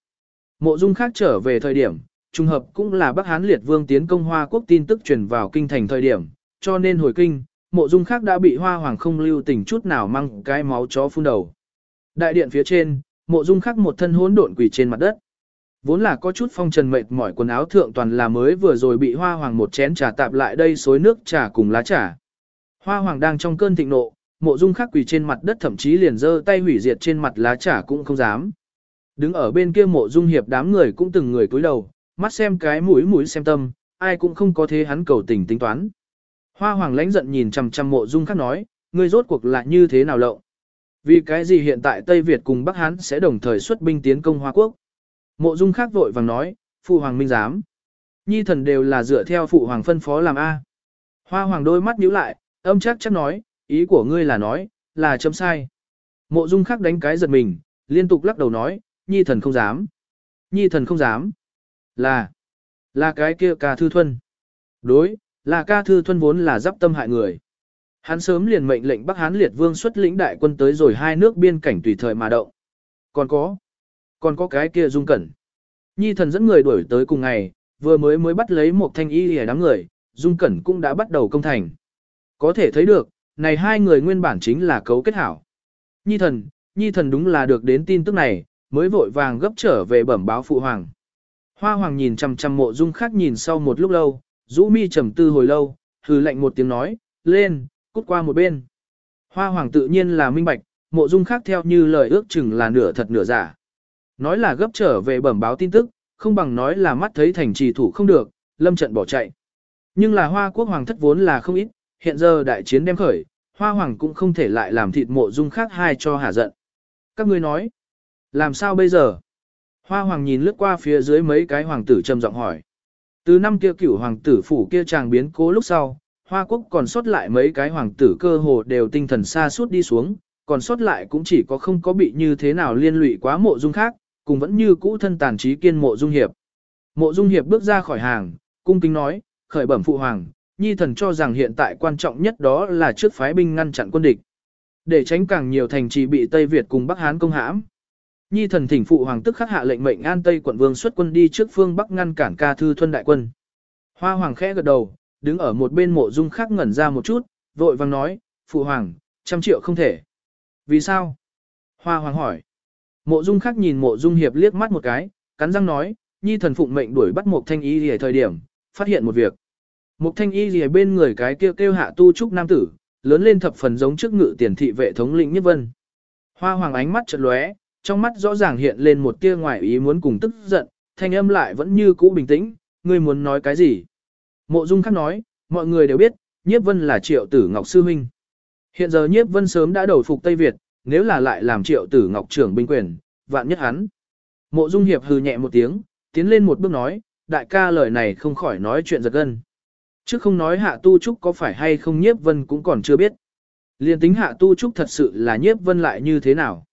Mộ Dung khác trở về thời điểm, trùng hợp cũng là Bắc Hán Liệt Vương tiến công Hoa Quốc tin tức truyền vào kinh thành thời điểm, cho nên hồi kinh, mộ dung khác đã bị hoa hoàng không lưu tình chút nào mang cái máu chó phun đầu. Đại điện phía trên, mộ dung khác một thân hỗn độn quỳ trên mặt đất. Vốn là có chút phong trần mệt mỏi quần áo thượng toàn là mới vừa rồi bị hoa hoàng một chén trà tạp lại đây xối nước trà cùng lá trà. Hoa hoàng đang trong cơn thịnh nộ, mộ dung khắc quỳ trên mặt đất thậm chí liền giơ tay hủy diệt trên mặt lá trà cũng không dám. Đứng ở bên kia mộ dung hiệp đám người cũng từng người cúi đầu, mắt xem cái mũi mũi xem tâm, ai cũng không có thế hắn cầu tình tính toán. Hoa hoàng lãnh giận nhìn chằm chằm mộ dung khắc nói, ngươi rốt cuộc là như thế nào lộng. Vì cái gì hiện tại Tây Việt cùng Bắc Hán sẽ đồng thời xuất binh tiến công Hoa Quốc? Mộ dung khắc vội vàng nói, phụ hoàng minh giám. Nhi thần đều là dựa theo phụ hoàng phân phó làm A. Hoa hoàng đôi mắt nhíu lại, âm chắc chắc nói, ý của ngươi là nói, là chấm sai. Mộ dung khắc đánh cái giật mình, liên tục lắc đầu nói, nhi thần không dám. Nhi thần không dám. Là, là cái kia ca thư thuân. Đối, là ca thư thuân vốn là giáp tâm hại người. Hắn sớm liền mệnh lệnh Bắc Hán liệt vương xuất lĩnh đại quân tới rồi hai nước biên cảnh tùy thời mà động. Còn có, còn có cái kia dung cẩn. Nhi thần dẫn người đuổi tới cùng ngày, vừa mới mới bắt lấy một thanh y lìa đám người, dung cẩn cũng đã bắt đầu công thành. Có thể thấy được, này hai người nguyên bản chính là cấu kết hảo. Nhi thần, nhi thần đúng là được đến tin tức này, mới vội vàng gấp trở về bẩm báo phụ hoàng. Hoa hoàng nhìn chằm chằm mộ dung khác nhìn sau một lúc lâu, rũ mi trầm tư hồi lâu, hừ lạnh một tiếng nói, lên, cút qua một bên. Hoa hoàng tự nhiên là minh bạch, mộ dung khác theo như lời ước chừng là nửa thật nửa giả. Nói là gấp trở về bẩm báo tin tức, không bằng nói là mắt thấy thành trì thủ không được, lâm trận bỏ chạy. Nhưng là hoa quốc hoàng thất vốn là không ít, hiện giờ đại chiến đem khởi, hoa hoàng cũng không thể lại làm thịt mộ dung khác hai cho hả giận. Các ngươi nói, làm sao bây giờ? Hoa hoàng nhìn lướt qua phía dưới mấy cái hoàng tử trầm giọng hỏi. Từ năm kia cửu hoàng tử phủ kia chàng biến cố lúc sau, hoa quốc còn sót lại mấy cái hoàng tử cơ hồ đều tinh thần xa suốt đi xuống, còn sót lại cũng chỉ có không có bị như thế nào liên lụy quá mộ dung khác, cùng vẫn như cũ thân tàn trí kiên mộ dung hiệp. Mộ dung hiệp bước ra khỏi hàng, cung kính nói, khởi bẩm phụ hoàng, nhi thần cho rằng hiện tại quan trọng nhất đó là trước phái binh ngăn chặn quân địch. Để tránh càng nhiều thành trì bị Tây Việt cùng Bắc Hán công hãm. Nhi thần thỉnh phụ hoàng tức khắc hạ lệnh mệnh an Tây quận vương xuất quân đi trước phương Bắc ngăn cản ca thư thuân đại quân. Hoa hoàng khẽ gật đầu, đứng ở một bên mộ dung khác ngẩn ra một chút, vội vang nói, phụ hoàng, trăm triệu không thể. Vì sao? Hoa hoàng hỏi. Mộ dung khác nhìn mộ dung hiệp liếc mắt một cái, cắn răng nói, nhi thần phụng mệnh đuổi bắt một thanh y gì thời điểm, phát hiện một việc. Một thanh y gì bên người cái kêu kêu hạ tu trúc nam tử, lớn lên thập phần giống trước ngự tiền thị vệ thống lĩnh nhất vân. Hoa hoàng ánh mắt chợt lóe, trong mắt rõ ràng hiện lên một tia ngoài ý muốn cùng tức giận, thanh âm lại vẫn như cũ bình tĩnh, ngươi muốn nói cái gì? Mộ dung khắc nói, mọi người đều biết, nhiếp vân là triệu tử ngọc sư huynh. Hiện giờ nhiếp vân sớm đã đầu phục Tây Việt, nếu là lại làm triệu tử ngọc trưởng binh quyền, vạn nhất hắn. Mộ dung hiệp hừ nhẹ một tiếng, tiến lên một bước nói, đại ca lời này không khỏi nói chuyện giật gân. Chứ không nói hạ tu trúc có phải hay không nhiếp vân cũng còn chưa biết. Liên tính hạ tu trúc thật sự là nhiếp vân lại như thế nào.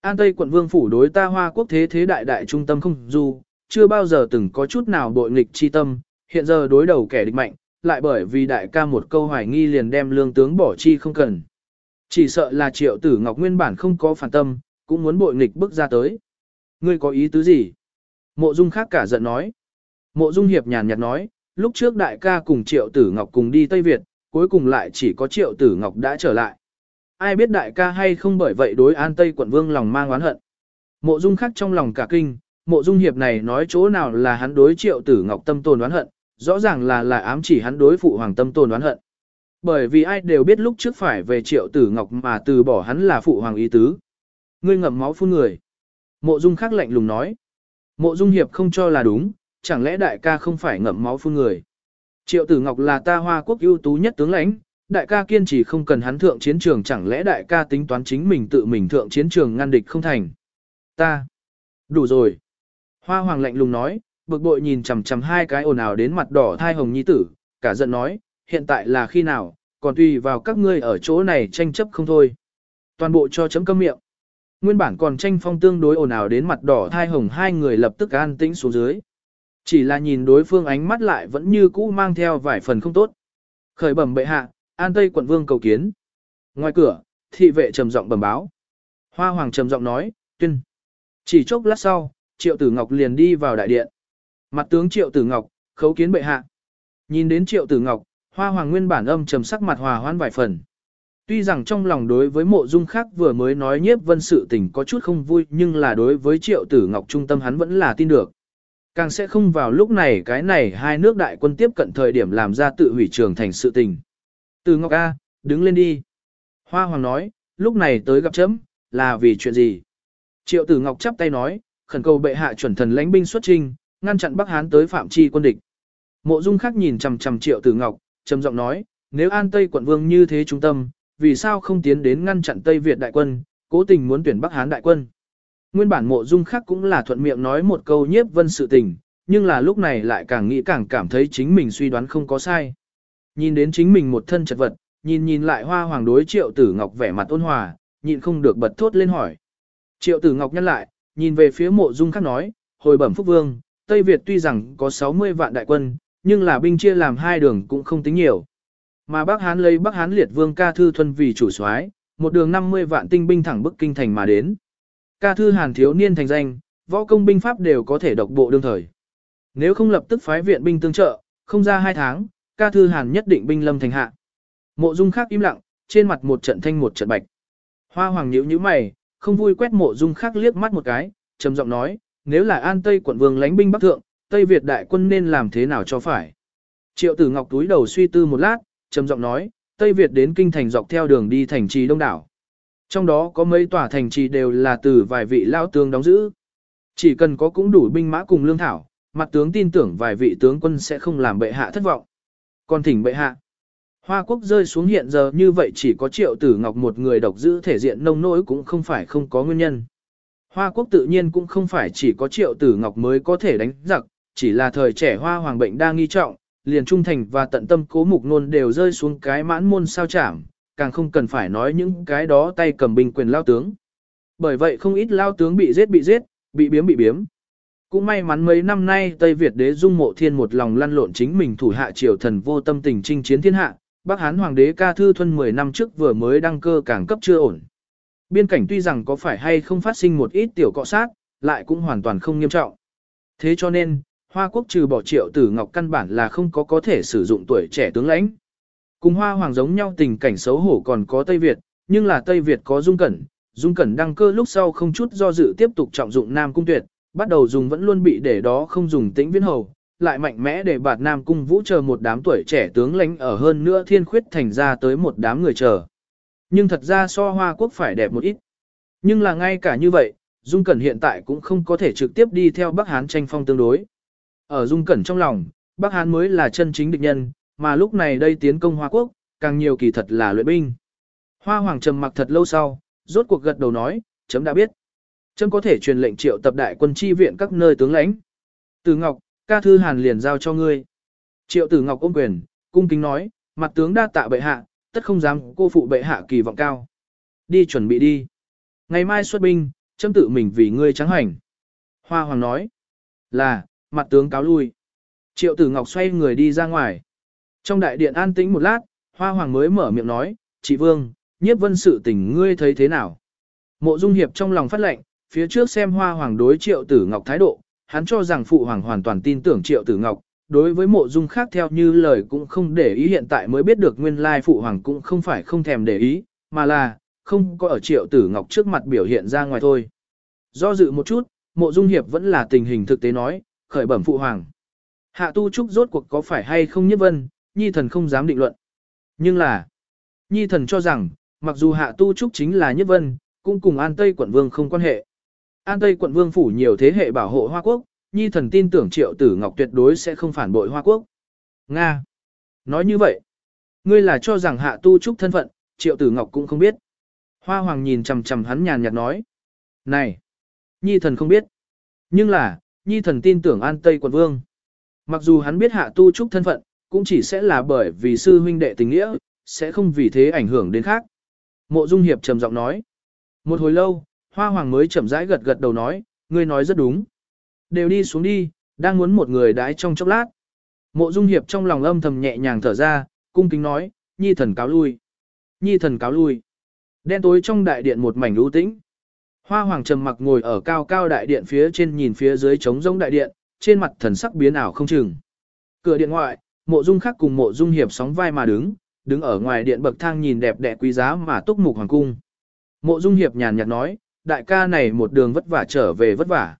An Tây quận vương phủ đối ta hoa quốc thế thế đại đại trung tâm không dù, chưa bao giờ từng có chút nào bội nghịch chi tâm, hiện giờ đối đầu kẻ địch mạnh, lại bởi vì đại ca một câu hoài nghi liền đem lương tướng bỏ chi không cần. Chỉ sợ là triệu tử ngọc nguyên bản không có phản tâm, cũng muốn bội nghịch bước ra tới. Ngươi có ý tứ gì? Mộ dung khác cả giận nói. Mộ dung hiệp nhàn nhạt nói, lúc trước đại ca cùng triệu tử ngọc cùng đi Tây Việt, cuối cùng lại chỉ có triệu tử ngọc đã trở lại. Ai biết đại ca hay không bởi vậy đối an Tây quận vương lòng mang oán hận. Mộ dung khác trong lòng cả kinh, mộ dung hiệp này nói chỗ nào là hắn đối triệu tử ngọc tâm tồn oán hận, rõ ràng là là ám chỉ hắn đối phụ hoàng tâm tồn oán hận. Bởi vì ai đều biết lúc trước phải về triệu tử ngọc mà từ bỏ hắn là phụ hoàng ý tứ. Ngươi ngậm máu phun người. Mộ dung khác lạnh lùng nói. Mộ dung hiệp không cho là đúng, chẳng lẽ đại ca không phải ngậm máu phun người. Triệu tử ngọc là ta hoa quốc ưu tú nhất tướng lãnh, đại ca kiên trì không cần hắn thượng chiến trường chẳng lẽ đại ca tính toán chính mình tự mình thượng chiến trường ngăn địch không thành. Ta. Đủ rồi. Hoa hoàng lạnh lùng nói, bực bội nhìn chằm chằm hai cái ồn ào đến mặt đỏ thai hồng nhi tử, cả giận nói, hiện tại là khi nào, còn tùy vào các ngươi ở chỗ này tranh chấp không thôi. Toàn bộ cho chấm câm miệng. Nguyên bản còn tranh phong tương đối ồn ào đến mặt đỏ thai hồng hai người lập tức an tĩnh xuống dưới. Chỉ là nhìn đối phương ánh mắt lại vẫn như cũ mang theo vài phần không tốt. Khởi bẩm bệ hạ, an tây quận vương cầu kiến. Ngoài cửa, thị vệ trầm giọng bẩm báo. Hoa hoàng trầm giọng nói, tuyên. Chỉ chốc lát sau, triệu tử ngọc liền đi vào đại điện. Mặt tướng triệu tử ngọc, khấu kiến bệ hạ. Nhìn đến triệu tử ngọc, hoa hoàng nguyên bản âm trầm sắc mặt hòa hoan vài phần. Tuy rằng trong lòng đối với mộ dung khác vừa mới nói nhiếp vân sự tình có chút không vui nhưng là đối với triệu tử ngọc trung tâm hắn vẫn là tin được. Càng sẽ không vào lúc này cái này hai nước đại quân tiếp cận thời điểm làm ra tự hủy trường thành sự tình. Từ Ngọc A, đứng lên đi. Hoa Hoàng nói, lúc này tới gặp chấm, là vì chuyện gì? Triệu tử Ngọc chắp tay nói, khẩn cầu bệ hạ chuẩn thần lãnh binh xuất trinh, ngăn chặn Bắc Hán tới phạm chi quân địch. Mộ Dung Khắc nhìn chằm chằm Triệu tử Ngọc, trầm giọng nói, nếu An Tây quận vương như thế trung tâm, vì sao không tiến đến ngăn chặn Tây Việt đại quân, cố tình muốn tuyển Bắc Hán đại quân? Nguyên bản mộ dung Khắc cũng là thuận miệng nói một câu nhiếp vân sự tình, nhưng là lúc này lại càng nghĩ càng cảm thấy chính mình suy đoán không có sai. Nhìn đến chính mình một thân chật vật, nhìn nhìn lại hoa hoàng đối triệu tử ngọc vẻ mặt ôn hòa, nhịn không được bật thốt lên hỏi. Triệu tử ngọc nhăn lại, nhìn về phía mộ dung Khắc nói, hồi bẩm phúc vương, Tây Việt tuy rằng có 60 vạn đại quân, nhưng là binh chia làm hai đường cũng không tính nhiều. Mà Bắc Hán lấy Bắc Hán liệt vương ca thư thuần vì chủ soái, một đường 50 vạn tinh binh thẳng bức kinh thành mà đến. Ca thư hàn thiếu niên thành danh, võ công binh pháp đều có thể độc bộ đương thời. Nếu không lập tức phái viện binh tương trợ, không ra hai tháng, ca thư hàn nhất định binh lâm thành hạ. Mộ dung khác im lặng, trên mặt một trận thanh một trận bạch. Hoa hoàng nhíu nhíu mày, không vui quét mộ dung khác liếc mắt một cái, trầm giọng nói, nếu là an tây quận vương lãnh binh bắc thượng, Tây Việt đại quân nên làm thế nào cho phải. Triệu tử ngọc túi đầu suy tư một lát, trầm giọng nói, Tây Việt đến kinh thành dọc theo đường đi thành trì đông đảo. Trong đó có mấy tòa thành trì đều là từ vài vị lao tướng đóng giữ. Chỉ cần có cũng đủ binh mã cùng lương thảo, mặt tướng tin tưởng vài vị tướng quân sẽ không làm bệ hạ thất vọng. Còn thỉnh bệ hạ. Hoa quốc rơi xuống hiện giờ như vậy chỉ có triệu tử ngọc một người độc giữ thể diện nông nỗi cũng không phải không có nguyên nhân. Hoa quốc tự nhiên cũng không phải chỉ có triệu tử ngọc mới có thể đánh giặc, chỉ là thời trẻ hoa hoàng bệnh đang nghi trọng, liền trung thành và tận tâm cố mục nôn đều rơi xuống cái mãn môn sao chảm, càng không cần phải nói những cái đó tay cầm binh quyền lao tướng. Bởi vậy không ít lao tướng bị giết bị giết, bị biếm bị biếm. Cũng may mắn mấy năm nay Tây Việt đế dung mộ thiên một lòng lăn lộn chính mình thủ hạ triều thần vô tâm tình chinh chiến thiên hạ, Bắc Hán Hoàng đế ca thư thuân 10 năm trước vừa mới đăng cơ càng cấp chưa ổn. Biên cảnh tuy rằng có phải hay không phát sinh một ít tiểu cọ sát, lại cũng hoàn toàn không nghiêm trọng. Thế cho nên, Hoa quốc trừ bỏ triệu tử ngọc căn bản là không có có thể sử dụng tuổi trẻ tướng lãnh. Cùng hoa hoàng giống nhau tình cảnh xấu hổ còn có Tây Việt, nhưng là Tây Việt có dung cẩn, dung cẩn đăng cơ lúc sau không chút do dự tiếp tục trọng dụng Nam Cung Tuyệt, bắt đầu dùng vẫn luôn bị để đó không dùng tĩnh viễn hầu, lại mạnh mẽ để bạt Nam Cung Vũ chờ một đám tuổi trẻ tướng lãnh ở hơn nữa thiên khuyết thành ra tới một đám người chờ. Nhưng thật ra so hoa quốc phải đẹp một ít. Nhưng là ngay cả như vậy, Dung Cẩn hiện tại cũng không có thể trực tiếp đi theo Bắc Hán tranh phong tương đối. Ở Dung Cẩn trong lòng, Bắc Hán mới là chân chính địch nhân, mà lúc này đây tiến công Hoa Quốc, càng nhiều kỳ thật là luyện binh. Hoa Hoàng trầm mặc thật lâu sau, rốt cuộc gật đầu nói, chấm đã biết. Chấm có thể truyền lệnh triệu tập đại quân chi viện các nơi tướng lãnh. Từ Ngọc, ca thư hàn liền giao cho ngươi. Triệu Tử Ngọc ôm quyền, cung kính nói, mặt tướng đa tạ bệ hạ, tất không dám cô phụ bệ hạ kỳ vọng cao. Đi chuẩn bị đi. Ngày mai xuất binh, châm tự mình vì ngươi trắng hành. Hoa Hoàng nói, là, mặt tướng cáo lui. Triệu Tử Ngọc xoay người đi ra ngoài. Trong đại điện an tĩnh một lát, Hoa Hoàng mới mở miệng nói, chị Vương, nhiếp vân sự tình ngươi thấy thế nào? Mộ Dung Hiệp trong lòng phát lệnh, phía trước xem Hoa Hoàng đối Triệu Tử Ngọc thái độ, hắn cho rằng Phụ Hoàng hoàn toàn tin tưởng Triệu Tử Ngọc, đối với mộ dung khác theo như lời cũng không để ý hiện tại mới biết được nguyên lai Phụ Hoàng cũng không phải không thèm để ý, mà là, không có ở Triệu Tử Ngọc trước mặt biểu hiện ra ngoài thôi. Do dự một chút, mộ dung hiệp vẫn là tình hình thực tế nói, khởi bẩm Phụ Hoàng. Hạ tu trúc rốt cuộc có phải hay không nhất vân, nhi thần không dám định luận. Nhưng là, nhi thần cho rằng, mặc dù hạ tu trúc chính là nhất vân, cũng cùng An Tây quận vương không quan hệ. An Tây quận vương phủ nhiều thế hệ bảo hộ Hoa Quốc, nhi thần tin tưởng triệu tử ngọc tuyệt đối sẽ không phản bội Hoa Quốc. Nga. Nói như vậy, ngươi là cho rằng hạ tu trúc thân phận, triệu tử ngọc cũng không biết. Hoa hoàng nhìn chằm chằm hắn nhàn nhạt nói. Này, nhi thần không biết. Nhưng là, nhi thần tin tưởng An Tây quận vương. Mặc dù hắn biết hạ tu trúc thân phận, cũng chỉ sẽ là bởi vì sư huynh đệ tình nghĩa, sẽ không vì thế ảnh hưởng đến khác. Mộ Dung Hiệp trầm giọng nói. Một hồi lâu, Hoa Hoàng mới chậm rãi gật gật đầu nói, ngươi nói rất đúng. Đều đi xuống đi, đang muốn một người đái trong chốc lát. Mộ Dung Hiệp trong lòng âm thầm nhẹ nhàng thở ra, cung kính nói, nhi thần cáo lui. Nhi thần cáo lui. Đen tối trong đại điện một mảnh u tĩnh. Hoa Hoàng trầm mặc ngồi ở cao cao đại điện phía trên nhìn phía dưới trống rỗng đại điện, trên mặt thần sắc biến ảo không chừng. Cửa điện ngoại, mộ dung khắc cùng mộ dung hiệp sóng vai mà đứng, đứng ở ngoài điện bậc thang nhìn đẹp đẽ quý giá mà túc mục hoàng cung. Mộ dung hiệp nhàn nhạt nói, đại ca này một đường vất vả trở về vất vả.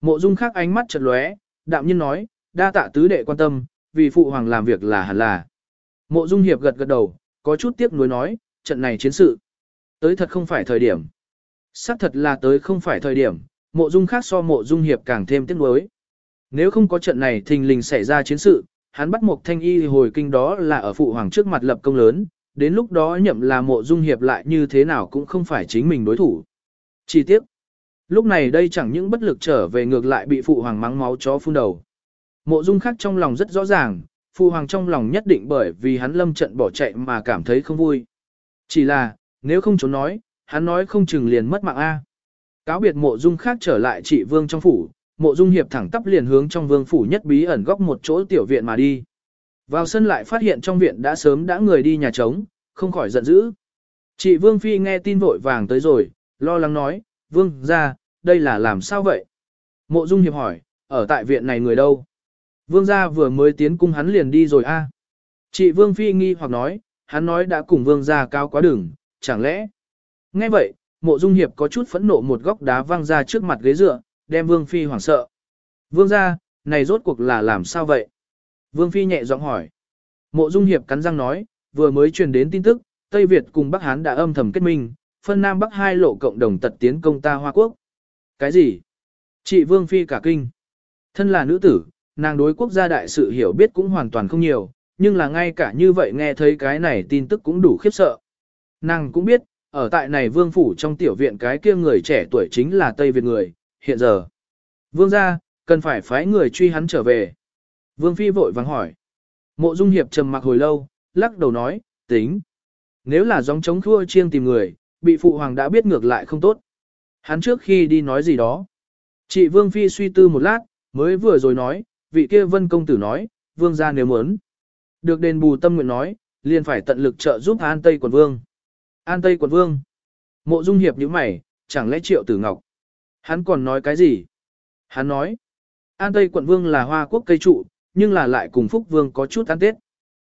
Mộ dung Khác ánh mắt chợt lóe, đạm nhiên nói, đa tạ tứ đệ quan tâm, vì phụ hoàng làm việc là hẳn là. Mộ dung hiệp gật gật đầu, có chút tiếc nuối nói, trận này chiến sự. Tới thật không phải thời điểm. Sắc thật là tới không phải thời điểm, mộ dung khác so mộ dung hiệp càng thêm tiếc nuối. Nếu không có trận này thình lình xảy ra chiến sự, hắn bắt một thanh y hồi kinh đó là ở phụ hoàng trước mặt lập công lớn, đến lúc đó nhậm là mộ dung hiệp lại như thế nào cũng không phải chính mình đối thủ. Chi tiết. Lúc này đây chẳng những bất lực trở về ngược lại bị phụ hoàng mắng máu chó phun đầu. Mộ dung khác trong lòng rất rõ ràng, phụ hoàng trong lòng nhất định bởi vì hắn lâm trận bỏ chạy mà cảm thấy không vui. Chỉ là, nếu không trốn nói, hắn nói không chừng liền mất mạng A. Cáo biệt mộ dung khác trở lại trị vương trong phủ, mộ dung hiệp thẳng tắp liền hướng trong vương phủ nhất bí ẩn góc một chỗ tiểu viện mà đi. Vào sân lại phát hiện trong viện đã sớm đã người đi nhà trống, không khỏi giận dữ. Chị vương phi nghe tin vội vàng tới rồi, lo lắng nói, vương ra, đây là làm sao vậy? Mộ dung hiệp hỏi, ở tại viện này người đâu? Vương gia vừa mới tiến cung hắn liền đi rồi a. Chị vương phi nghi hoặc nói, hắn nói đã cùng vương gia cao quá đường, chẳng lẽ? Nghe vậy, mộ dung hiệp có chút phẫn nộ một góc đá văng ra trước mặt ghế dựa, đem vương phi hoảng sợ. Vương gia, này rốt cuộc là làm sao vậy? Vương phi nhẹ giọng hỏi. Mộ dung hiệp cắn răng nói, vừa mới truyền đến tin tức, Tây Việt cùng Bắc Hán đã âm thầm kết minh, phân Nam Bắc hai lộ cộng đồng tật tiến công ta Hoa Quốc. Cái gì? Chị Vương Phi cả kinh. Thân là nữ tử, nàng đối quốc gia đại sự hiểu biết cũng hoàn toàn không nhiều, nhưng là ngay cả như vậy nghe thấy cái này tin tức cũng đủ khiếp sợ. Nàng cũng biết, ở tại này vương phủ trong tiểu viện cái kia người trẻ tuổi chính là Tây Việt người, hiện giờ. Vương gia, cần phải phái người truy hắn trở về. Vương Phi vội vàng hỏi. Mộ Dung Hiệp trầm mặc hồi lâu, lắc đầu nói, tính. Nếu là gióng chống thua chiêng tìm người, bị phụ hoàng đã biết ngược lại không tốt. Hắn trước khi đi nói gì đó. Chị Vương Phi suy tư một lát, mới vừa rồi nói, vị kia vân công tử nói, vương gia nếu muốn. Được đền bù tâm nguyện nói, liền phải tận lực trợ giúp An Tây quận vương. An Tây quận vương. Mộ Dung Hiệp như mày, chẳng lẽ triệu tử ngọc. Hắn còn nói cái gì? Hắn nói, An Tây quận vương là hoa quốc cây trụ, nhưng là lại cùng Phúc vương có chút ăn tết.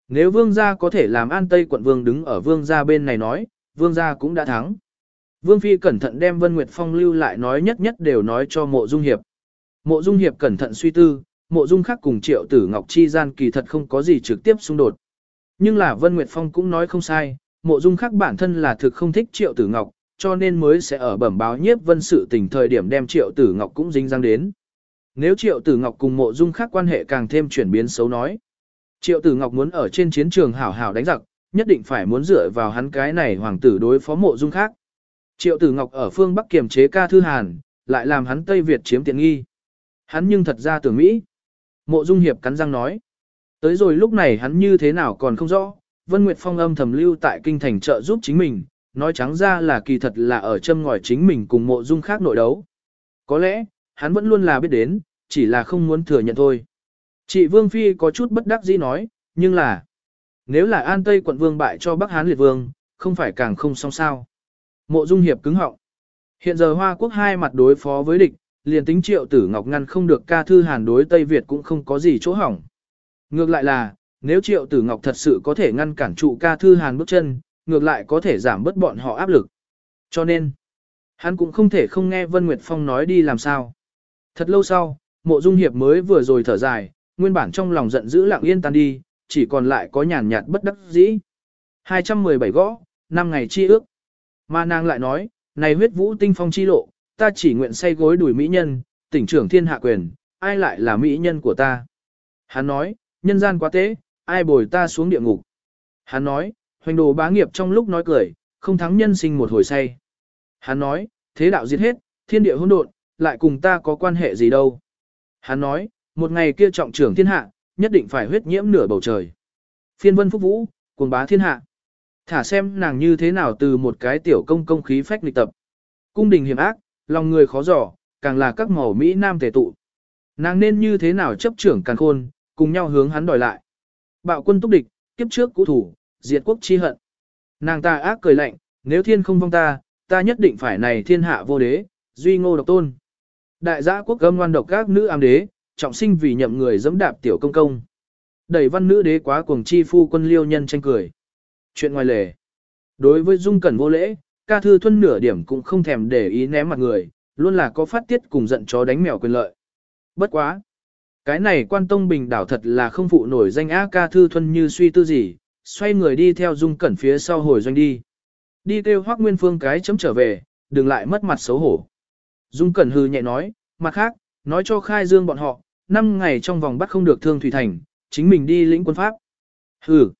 Nếu vương gia có thể làm An Tây quận vương đứng ở vương gia bên này nói, vương gia cũng đã thắng. Vương Phi cẩn thận đem Vân Nguyệt Phong lưu lại nói nhất nhất đều nói cho mộ dung hiệp. Mộ dung hiệp cẩn thận suy tư, mộ dung khác cùng triệu tử ngọc chi gian kỳ thật không có gì trực tiếp xung đột. Nhưng là Vân Nguyệt Phong cũng nói không sai, mộ dung khác bản thân là thực không thích triệu tử ngọc, cho nên mới sẽ ở bẩm báo nhiếp vân sự tình thời điểm đem triệu tử ngọc cũng dính răng đến. Nếu triệu tử ngọc cùng mộ dung khác quan hệ càng thêm chuyển biến xấu nói. Triệu tử ngọc muốn ở trên chiến trường hảo hảo đánh giặc, nhất định phải muốn dựa vào hắn cái này hoàng tử đối phó mộ dung khác. Triệu tử ngọc ở phương Bắc kiềm chế ca thư hàn, lại làm hắn Tây Việt chiếm tiện nghi. Hắn nhưng thật ra tưởng Mỹ. Mộ Dung Hiệp cắn răng nói. Tới rồi lúc này hắn như thế nào còn không rõ, Vân Nguyệt Phong âm thầm lưu tại kinh thành trợ giúp chính mình, nói trắng ra là kỳ thật là ở châm ngòi chính mình cùng mộ dung khác nội đấu. Có lẽ, hắn vẫn luôn là biết đến, chỉ là không muốn thừa nhận thôi. Chị Vương Phi có chút bất đắc dĩ nói, nhưng là, nếu là An Tây quận Vương bại cho Bắc Hán Liệt Vương, không phải càng không xong sao. Mộ Dung Hiệp cứng họng. Hiện giờ Hoa Quốc hai mặt đối phó với địch, liền tính triệu tử ngọc ngăn không được ca thư hàn đối Tây Việt cũng không có gì chỗ hỏng. Ngược lại là, nếu triệu tử ngọc thật sự có thể ngăn cản trụ ca thư hàn bước chân, ngược lại có thể giảm bớt bọn họ áp lực. Cho nên, hắn cũng không thể không nghe Vân Nguyệt Phong nói đi làm sao. Thật lâu sau, mộ dung hiệp mới vừa rồi thở dài, nguyên bản trong lòng giận dữ lặng yên tan đi, chỉ còn lại có nhàn nhạt bất đắc dĩ. 217 gõ, 5 ngày chi ước. Mà nàng lại nói, này huyết vũ tinh phong chi lộ, ta chỉ nguyện say gối đuổi mỹ nhân, tỉnh trưởng thiên hạ quyền, ai lại là mỹ nhân của ta. Hắn nói, nhân gian quá tế, ai bồi ta xuống địa ngục. Hắn nói, hoành đồ bá nghiệp trong lúc nói cười, không thắng nhân sinh một hồi say. Hắn nói, thế đạo diệt hết, thiên địa hỗn độn, lại cùng ta có quan hệ gì đâu. Hắn nói, một ngày kia trọng trưởng thiên hạ, nhất định phải huyết nhiễm nửa bầu trời. Phiên vân phúc vũ, cuồng bá thiên hạ. Thả xem nàng như thế nào từ một cái tiểu công công khí phách lịch tập. Cung đình hiểm ác, lòng người khó dò, càng là các màu Mỹ Nam thể tụ. Nàng nên như thế nào chấp trưởng càng khôn, cùng nhau hướng hắn đòi lại. Bạo quân túc địch, kiếp trước cũ thủ, diệt quốc chi hận. Nàng ta ác cười lạnh, nếu thiên không vong ta, ta nhất định phải này thiên hạ vô đế, duy ngô độc tôn. Đại gia quốc gâm ngoan độc các nữ ám đế, trọng sinh vì nhậm người dẫm đạp tiểu công công. Đẩy văn nữ đế quá cuồng chi phu quân liêu nhân tranh cười. Chuyện ngoài lề. Đối với dung cẩn vô lễ, ca thư thuân nửa điểm cũng không thèm để ý ném mặt người, luôn là có phát tiết cùng giận chó đánh mèo quyền lợi. Bất quá. Cái này quan tông bình đảo thật là không phụ nổi danh á ca thư thuân như suy tư gì, xoay người đi theo dung cẩn phía sau hồi doanh đi. Đi kêu hoác nguyên phương cái chấm trở về, đừng lại mất mặt xấu hổ. Dung cẩn hư nhẹ nói, mặt khác, nói cho khai dương bọn họ, năm ngày trong vòng bắt không được thương thủy thành, chính mình đi lĩnh quân pháp. Hừ.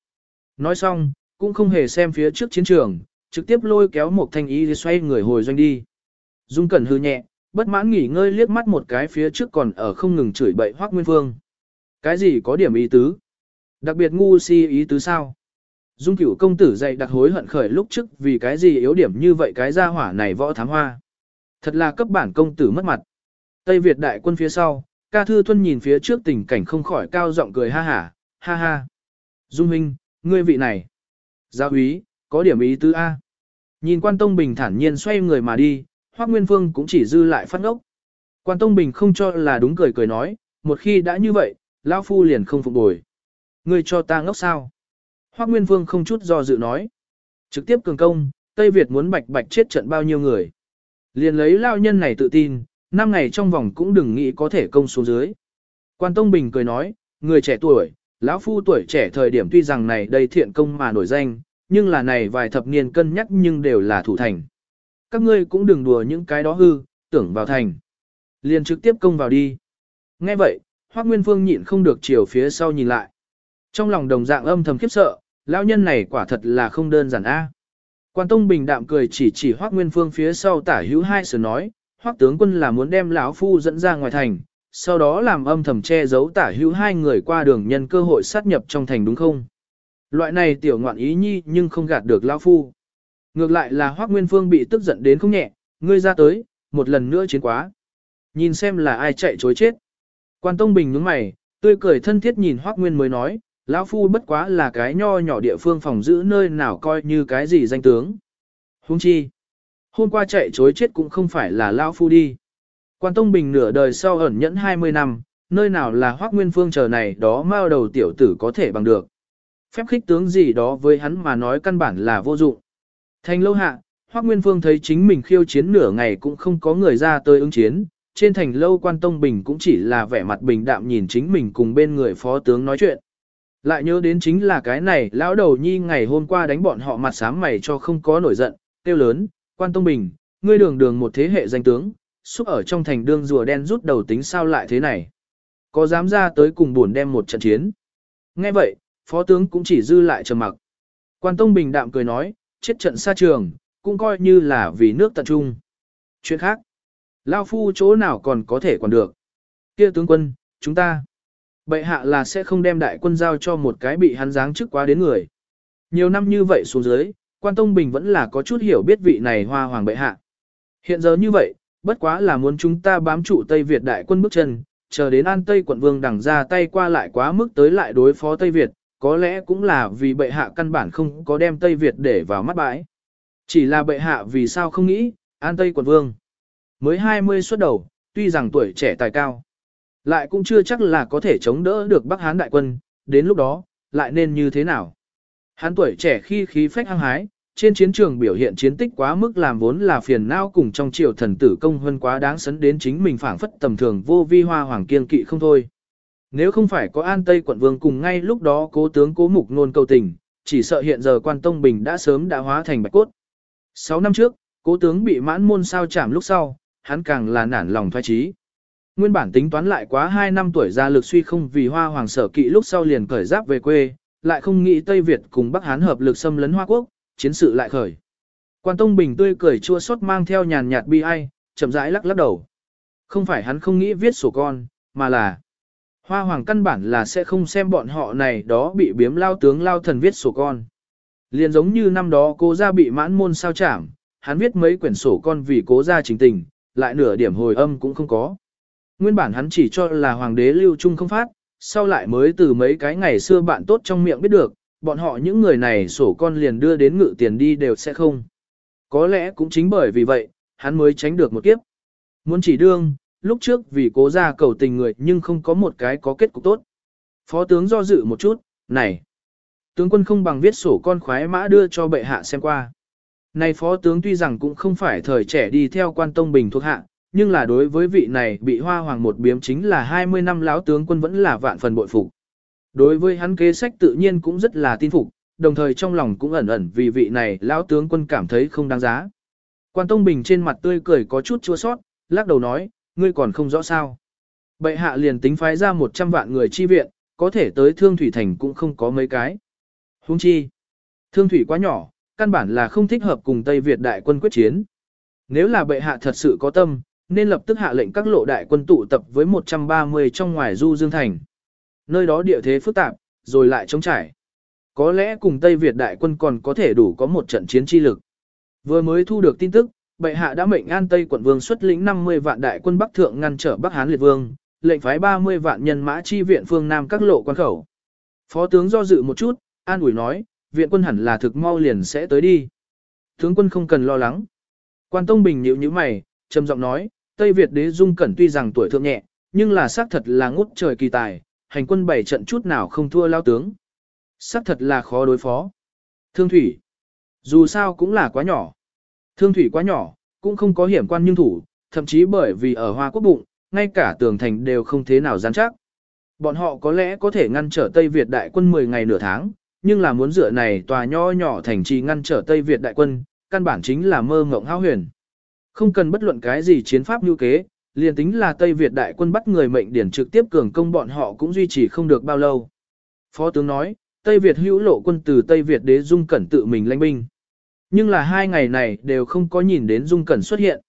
Nói xong, cũng không hề xem phía trước chiến trường, trực tiếp lôi kéo một thanh ý xoay người hồi doanh đi. Dung Cẩn hư nhẹ, bất mãn nghỉ ngơi liếc mắt một cái phía trước còn ở không ngừng chửi bậy Hoắc Nguyên vương Cái gì có điểm ý tứ? Đặc biệt ngu si ý tứ sao? Dung cửu công tử dạy đặc hối hận khởi lúc trước vì cái gì yếu điểm như vậy cái gia hỏa này võ thám hoa. Thật là cấp bản công tử mất mặt. Tây Việt đại quân phía sau, ca thư thuân nhìn phía trước tình cảnh không khỏi cao giọng cười ha hả, ha ha. Dung huynh, ngươi vị này. Gia úy, có điểm ý tứ A. Nhìn quan tông bình thản nhiên xoay người mà đi, Hoác Nguyên Phương cũng chỉ dư lại phát ngốc. Quan Tông Bình không cho là đúng cười cười nói, một khi đã như vậy, Lão Phu liền không phục bồi. Ngươi cho ta ngốc sao? Hoác Nguyên Phương không chút do dự nói. Trực tiếp cường công, Tây Việt muốn bạch bạch chết trận bao nhiêu người. Liền lấy lao nhân này tự tin, năm ngày trong vòng cũng đừng nghĩ có thể công xuống dưới. Quan Tông Bình cười nói, người trẻ tuổi, lão phu tuổi trẻ thời điểm tuy rằng này đây thiện công mà nổi danh, nhưng là này vài thập niên cân nhắc nhưng đều là thủ thành các ngươi cũng đừng đùa những cái đó hư, tưởng vào thành. Liền trực tiếp công vào đi. Nghe vậy, Hoác Nguyên Phương nhịn không được chiều phía sau nhìn lại. Trong lòng đồng dạng âm thầm khiếp sợ, lão nhân này quả thật là không đơn giản a. Quan Tông Bình đạm cười chỉ chỉ Hoác Nguyên Phương phía sau tả hữu hai sở nói, Hoắc tướng quân là muốn đem lão phu dẫn ra ngoài thành, sau đó làm âm thầm che giấu tả hữu hai người qua đường nhân cơ hội sát nhập trong thành đúng không? Loại này tiểu ngoạn ý nhi nhưng không gạt được lão phu. Ngược lại là Hoắc Nguyên Phương bị tức giận đến không nhẹ, ngươi ra tới, một lần nữa chiến quá. Nhìn xem là ai chạy chối chết. Quan Tông Bình nhướng mày, tươi cười thân thiết nhìn Hoắc Nguyên mới nói, lão phu bất quá là cái nho nhỏ địa phương phòng giữ nơi nào coi như cái gì danh tướng. Hung chi. Hôm qua chạy chối chết cũng không phải là lão phu đi. Quan Tông Bình nửa đời sau ẩn nhẫn 20 năm, nơi nào là Hoác Nguyên Phương chờ này đó mao đầu tiểu tử có thể bằng được. Phép khích tướng gì đó với hắn mà nói căn bản là vô dụng. Thành lâu hạ, Hoắc Nguyên Phương thấy chính mình khiêu chiến nửa ngày cũng không có người ra tới ứng chiến, trên thành lâu quan tông bình cũng chỉ là vẻ mặt bình đạm nhìn chính mình cùng bên người phó tướng nói chuyện. Lại nhớ đến chính là cái này, lão đầu nhi ngày hôm qua đánh bọn họ mặt sám mày cho không có nổi giận, tiêu lớn, quan tông bình, ngươi đường đường một thế hệ danh tướng, xúc ở trong thành đương rùa đen rút đầu tính sao lại thế này. Có dám ra tới cùng buồn đem một trận chiến. Nghe vậy, phó tướng cũng chỉ dư lại trầm mặc. Quan tông bình đạm cười nói, chết trận xa trường, cũng coi như là vì nước tận trung. Chuyện khác, Lao Phu chỗ nào còn có thể còn được. Kia tướng quân, chúng ta, bệ hạ là sẽ không đem đại quân giao cho một cái bị hắn giáng chức quá đến người. Nhiều năm như vậy xuống dưới, quan Tông Bình vẫn là có chút hiểu biết vị này hoa hoàng bệ hạ. Hiện giờ như vậy, bất quá là muốn chúng ta bám trụ Tây Việt đại quân bước chân, chờ đến An Tây quận vương đằng ra tay qua lại quá mức tới lại đối phó Tây Việt, có lẽ cũng là vì bệ hạ căn bản không có đem Tây Việt để vào mắt bãi. Chỉ là bệ hạ vì sao không nghĩ, an Tây quận vương. Mới 20 xuất đầu, tuy rằng tuổi trẻ tài cao. Lại cũng chưa chắc là có thể chống đỡ được Bắc Hán đại quân, đến lúc đó, lại nên như thế nào. Hán tuổi trẻ khi khí phách hăng hái, trên chiến trường biểu hiện chiến tích quá mức làm vốn là phiền não cùng trong triều thần tử công hơn quá đáng sấn đến chính mình phảng phất tầm thường vô vi hoa hoàng kiên kỵ không thôi. Nếu không phải có An Tây quận vương cùng ngay lúc đó cố tướng cố mục nôn cầu tình, chỉ sợ hiện giờ quan Tông Bình đã sớm đã hóa thành bạch cốt. Sáu năm trước, cố tướng bị mãn môn sao chạm lúc sau, hắn càng là nản lòng thoái trí. Nguyên bản tính toán lại quá 2 năm tuổi ra lực suy không vì hoa hoàng sở kỵ lúc sau liền cởi giáp về quê, lại không nghĩ Tây Việt cùng Bắc Hán hợp lực xâm lấn Hoa Quốc, chiến sự lại khởi. Quan Tông Bình tươi cười chua xót mang theo nhàn nhạt bi ai, chậm rãi lắc lắc đầu. Không phải hắn không nghĩ viết sổ con, mà là Hoa hoàng căn bản là sẽ không xem bọn họ này đó bị biếm lao tướng lao thần viết sổ con. Liền giống như năm đó cố gia bị mãn môn sao chảm, hắn viết mấy quyển sổ con vì cố gia chính tình, lại nửa điểm hồi âm cũng không có. Nguyên bản hắn chỉ cho là hoàng đế lưu trung không phát, sau lại mới từ mấy cái ngày xưa bạn tốt trong miệng biết được, bọn họ những người này sổ con liền đưa đến ngự tiền đi đều sẽ không. Có lẽ cũng chính bởi vì vậy, hắn mới tránh được một kiếp. Muốn chỉ đương, lúc trước vì cố ra cầu tình người nhưng không có một cái có kết cục tốt. Phó tướng do dự một chút, này. Tướng quân không bằng viết sổ con khoái mã đưa cho bệ hạ xem qua. Này phó tướng tuy rằng cũng không phải thời trẻ đi theo quan tông bình thuộc hạ, nhưng là đối với vị này bị hoa hoàng một biếm chính là 20 năm lão tướng quân vẫn là vạn phần bội phục. Đối với hắn kế sách tự nhiên cũng rất là tin phục, đồng thời trong lòng cũng ẩn ẩn vì vị này lão tướng quân cảm thấy không đáng giá. Quan Tông Bình trên mặt tươi cười có chút chua sót, lắc đầu nói, ngươi còn không rõ sao. Bệ hạ liền tính phái ra 100 vạn người chi viện, có thể tới Thương Thủy Thành cũng không có mấy cái. Hung chi, Thương Thủy quá nhỏ, căn bản là không thích hợp cùng Tây Việt đại quân quyết chiến. Nếu là bệ hạ thật sự có tâm, nên lập tức hạ lệnh các lộ đại quân tụ tập với 130 trong ngoài du Dương Thành. Nơi đó địa thế phức tạp, rồi lại chống trải. Có lẽ cùng Tây Việt đại quân còn có thể đủ có một trận chiến chi lực. Vừa mới thu được tin tức, bệ hạ đã mệnh An Tây quận vương xuất lĩnh 50 vạn đại quân Bắc thượng ngăn trở Bắc Hán liệt vương, lệnh phái 30 vạn nhân mã chi viện phương Nam các lộ quan khẩu. Phó tướng do dự một chút, an ủi nói, viện quân hẳn là thực mau liền sẽ tới đi. Tướng quân không cần lo lắng. Quan Tông Bình nhíu nhíu mày, trầm giọng nói, Tây Việt đế dung cẩn tuy rằng tuổi thượng nhẹ, nhưng là xác thật là ngút trời kỳ tài, hành quân bảy trận chút nào không thua lao tướng. Xác thật là khó đối phó. Thương thủy. Dù sao cũng là quá nhỏ. Thương thủy quá nhỏ, cũng không có hiểm quan nhưng thủ, thậm chí bởi vì ở Hoa Quốc bụng, ngay cả tường thành đều không thế nào rắn chắc. Bọn họ có lẽ có thể ngăn trở Tây Việt đại quân 10 ngày nửa tháng, nhưng là muốn dựa này tòa nho nhỏ thành trì ngăn trở Tây Việt đại quân, căn bản chính là mơ ngộng hao huyền. Không cần bất luận cái gì chiến pháp như kế, liền tính là Tây Việt đại quân bắt người mệnh điển trực tiếp cường công bọn họ cũng duy trì không được bao lâu. Phó tướng nói, Tây Việt hữu lộ quân từ Tây Việt đế dung cẩn tự mình lãnh binh. Nhưng là hai ngày này đều không có nhìn đến dung cẩn xuất hiện.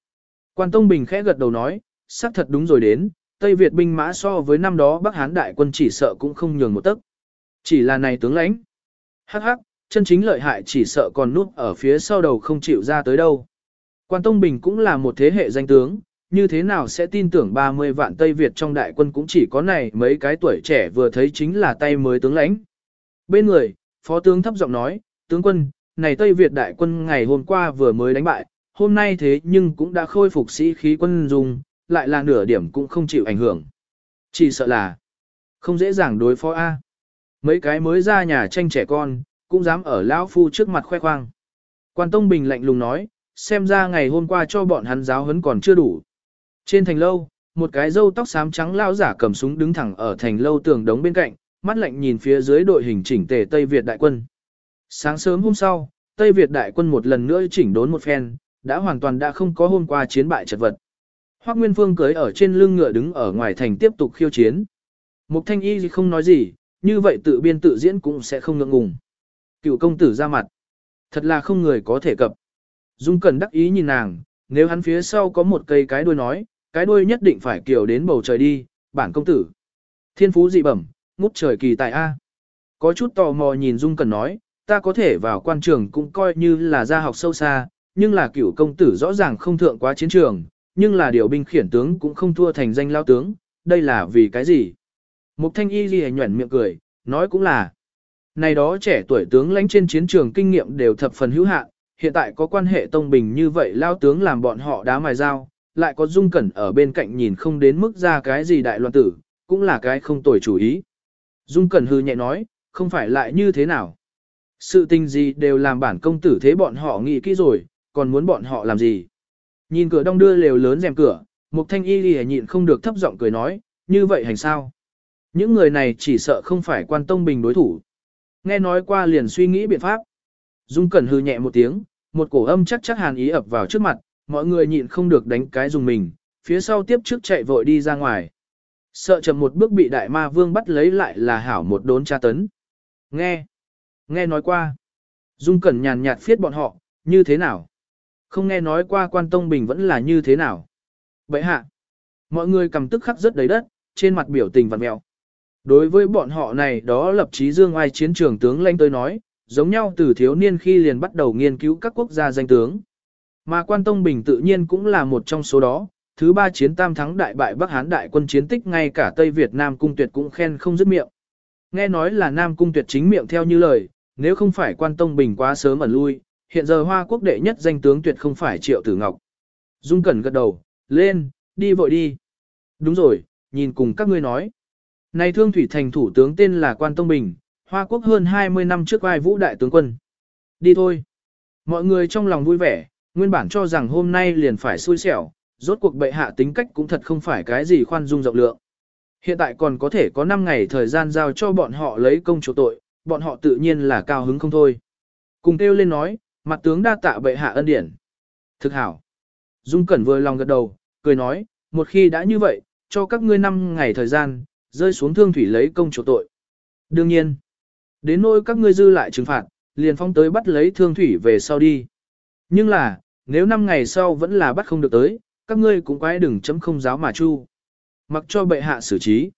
Quan Tông Bình khẽ gật đầu nói, xác thật đúng rồi đến, Tây Việt binh mã so với năm đó Bắc Hán đại quân chỉ sợ cũng không nhường một tấc. Chỉ là này tướng lãnh. Hắc hắc, chân chính lợi hại chỉ sợ còn núp ở phía sau đầu không chịu ra tới đâu. Quan Tông Bình cũng là một thế hệ danh tướng, như thế nào sẽ tin tưởng 30 vạn Tây Việt trong đại quân cũng chỉ có này mấy cái tuổi trẻ vừa thấy chính là tay mới tướng lãnh. Bên người, Phó tướng thấp giọng nói, tướng quân, này Tây Việt đại quân ngày hôm qua vừa mới đánh bại, hôm nay thế nhưng cũng đã khôi phục sĩ khí quân dùng, lại là nửa điểm cũng không chịu ảnh hưởng. Chỉ sợ là không dễ dàng đối phó A. Mấy cái mới ra nhà tranh trẻ con, cũng dám ở lão phu trước mặt khoe khoang. Quan Tông Bình lạnh lùng nói, xem ra ngày hôm qua cho bọn hắn giáo huấn còn chưa đủ. Trên thành lâu, một cái râu tóc xám trắng lão giả cầm súng đứng thẳng ở thành lâu tường đống bên cạnh, mắt lạnh nhìn phía dưới đội hình chỉnh tề Tây Việt đại quân. Sáng sớm hôm sau, Tây Việt đại quân một lần nữa chỉnh đốn một phen, đã hoàn toàn đã không có hôm qua chiến bại chật vật. Hoắc Nguyên Phương cưới ở trên lưng ngựa đứng ở ngoài thành tiếp tục khiêu chiến. Mục Thanh Y không nói gì, như vậy tự biên tự diễn cũng sẽ không ngượng ngùng. Cựu công tử ra mặt. Thật là không người có thể cập. Dung Cẩn đắc ý nhìn nàng, nếu hắn phía sau có một cây cái đuôi nói, cái đuôi nhất định phải kiểu đến bầu trời đi, bản công tử. Thiên phú dị bẩm, ngút trời kỳ tài A. Có chút tò mò nhìn Dung Cẩn nói, ta có thể vào quan trường cũng coi như là gia học sâu xa, nhưng là cựu công tử rõ ràng không thượng quá chiến trường, nhưng là điều binh khiển tướng cũng không thua thành danh lao tướng, đây là vì cái gì? Mục thanh y ghi nhuẩn miệng cười, nói cũng là, này đó trẻ tuổi tướng lãnh trên chiến trường kinh nghiệm đều thập phần hữu hạn, hiện tại có quan hệ tông bình như vậy lao tướng làm bọn họ đá mài dao, lại có dung cẩn ở bên cạnh nhìn không đến mức ra cái gì đại loạn tử, cũng là cái không tồi chủ ý. Dung cẩn hư nhẹ nói, không phải lại như thế nào. Sự tình gì đều làm bản công tử thế bọn họ nghĩ kỹ rồi, còn muốn bọn họ làm gì. Nhìn cửa đông đưa lều lớn rèm cửa, Mục Thanh Y lìa nhịn không được thấp giọng cười nói, như vậy hành sao? Những người này chỉ sợ không phải quan tông bình đối thủ. Nghe nói qua liền suy nghĩ biện pháp. Dung Cẩn hư nhẹ một tiếng, một cổ âm chắc chắc hàn ý ập vào trước mặt, mọi người nhịn không được đánh cái dùng mình, phía sau tiếp trước chạy vội đi ra ngoài. Sợ chậm một bước bị đại ma vương bắt lấy lại là hảo một đốn tra tấn. Nghe, nghe nói qua. Dung Cẩn nhàn nhạt phiết bọn họ, như thế nào? Không nghe nói qua quan tông bình vẫn là như thế nào? Vậy hạ, mọi người cầm tức khắc rất đầy đất, trên mặt biểu tình vặn mẹo. Đối với bọn họ này đó lập chí dương ai chiến trường tướng lãnh tôi nói, giống nhau từ thiếu niên khi liền bắt đầu nghiên cứu các quốc gia danh tướng. Mà quan Tông Bình tự nhiên cũng là một trong số đó, thứ ba chiến tam thắng đại bại Bắc Hán đại quân chiến tích ngay cả Tây Việt Nam Cung Tuyệt cũng khen không dứt miệng. Nghe nói là Nam Cung Tuyệt chính miệng theo như lời, nếu không phải quan Tông Bình quá sớm ẩn lui, hiện giờ Hoa quốc đệ nhất danh tướng tuyệt không phải Triệu Tử Ngọc. Dung Cẩn gật đầu, lên, đi vội đi. Đúng rồi, nhìn cùng các ngươi nói. Này thương thủy thành thủ tướng tên là Quan Tông Bình, Hoa Quốc hơn 20 năm trước vai vũ đại tướng quân. Đi thôi. Mọi người trong lòng vui vẻ, nguyên bản cho rằng hôm nay liền phải xui xẻo, rốt cuộc bệ hạ tính cách cũng thật không phải cái gì khoan dung rộng lượng. Hiện tại còn có thể có 5 ngày thời gian giao cho bọn họ lấy công chỗ tội, bọn họ tự nhiên là cao hứng không thôi. Cùng kêu lên nói, mặt tướng đa tạ bệ hạ ân điển. Thực hảo. Dung Cẩn vừa lòng gật đầu, cười nói, một khi đã như vậy, cho các ngươi 5 ngày thời gian, rơi xuống thương thủy lấy công chỗ tội. Đương nhiên, đến nỗi các ngươi dư lại trừng phạt, liền phong tới bắt lấy thương thủy về sau đi. Nhưng là, nếu 5 ngày sau vẫn là bắt không được tới, các ngươi cũng quái đừng chấm không giáo mà chu. Mặc cho bệ hạ xử trí.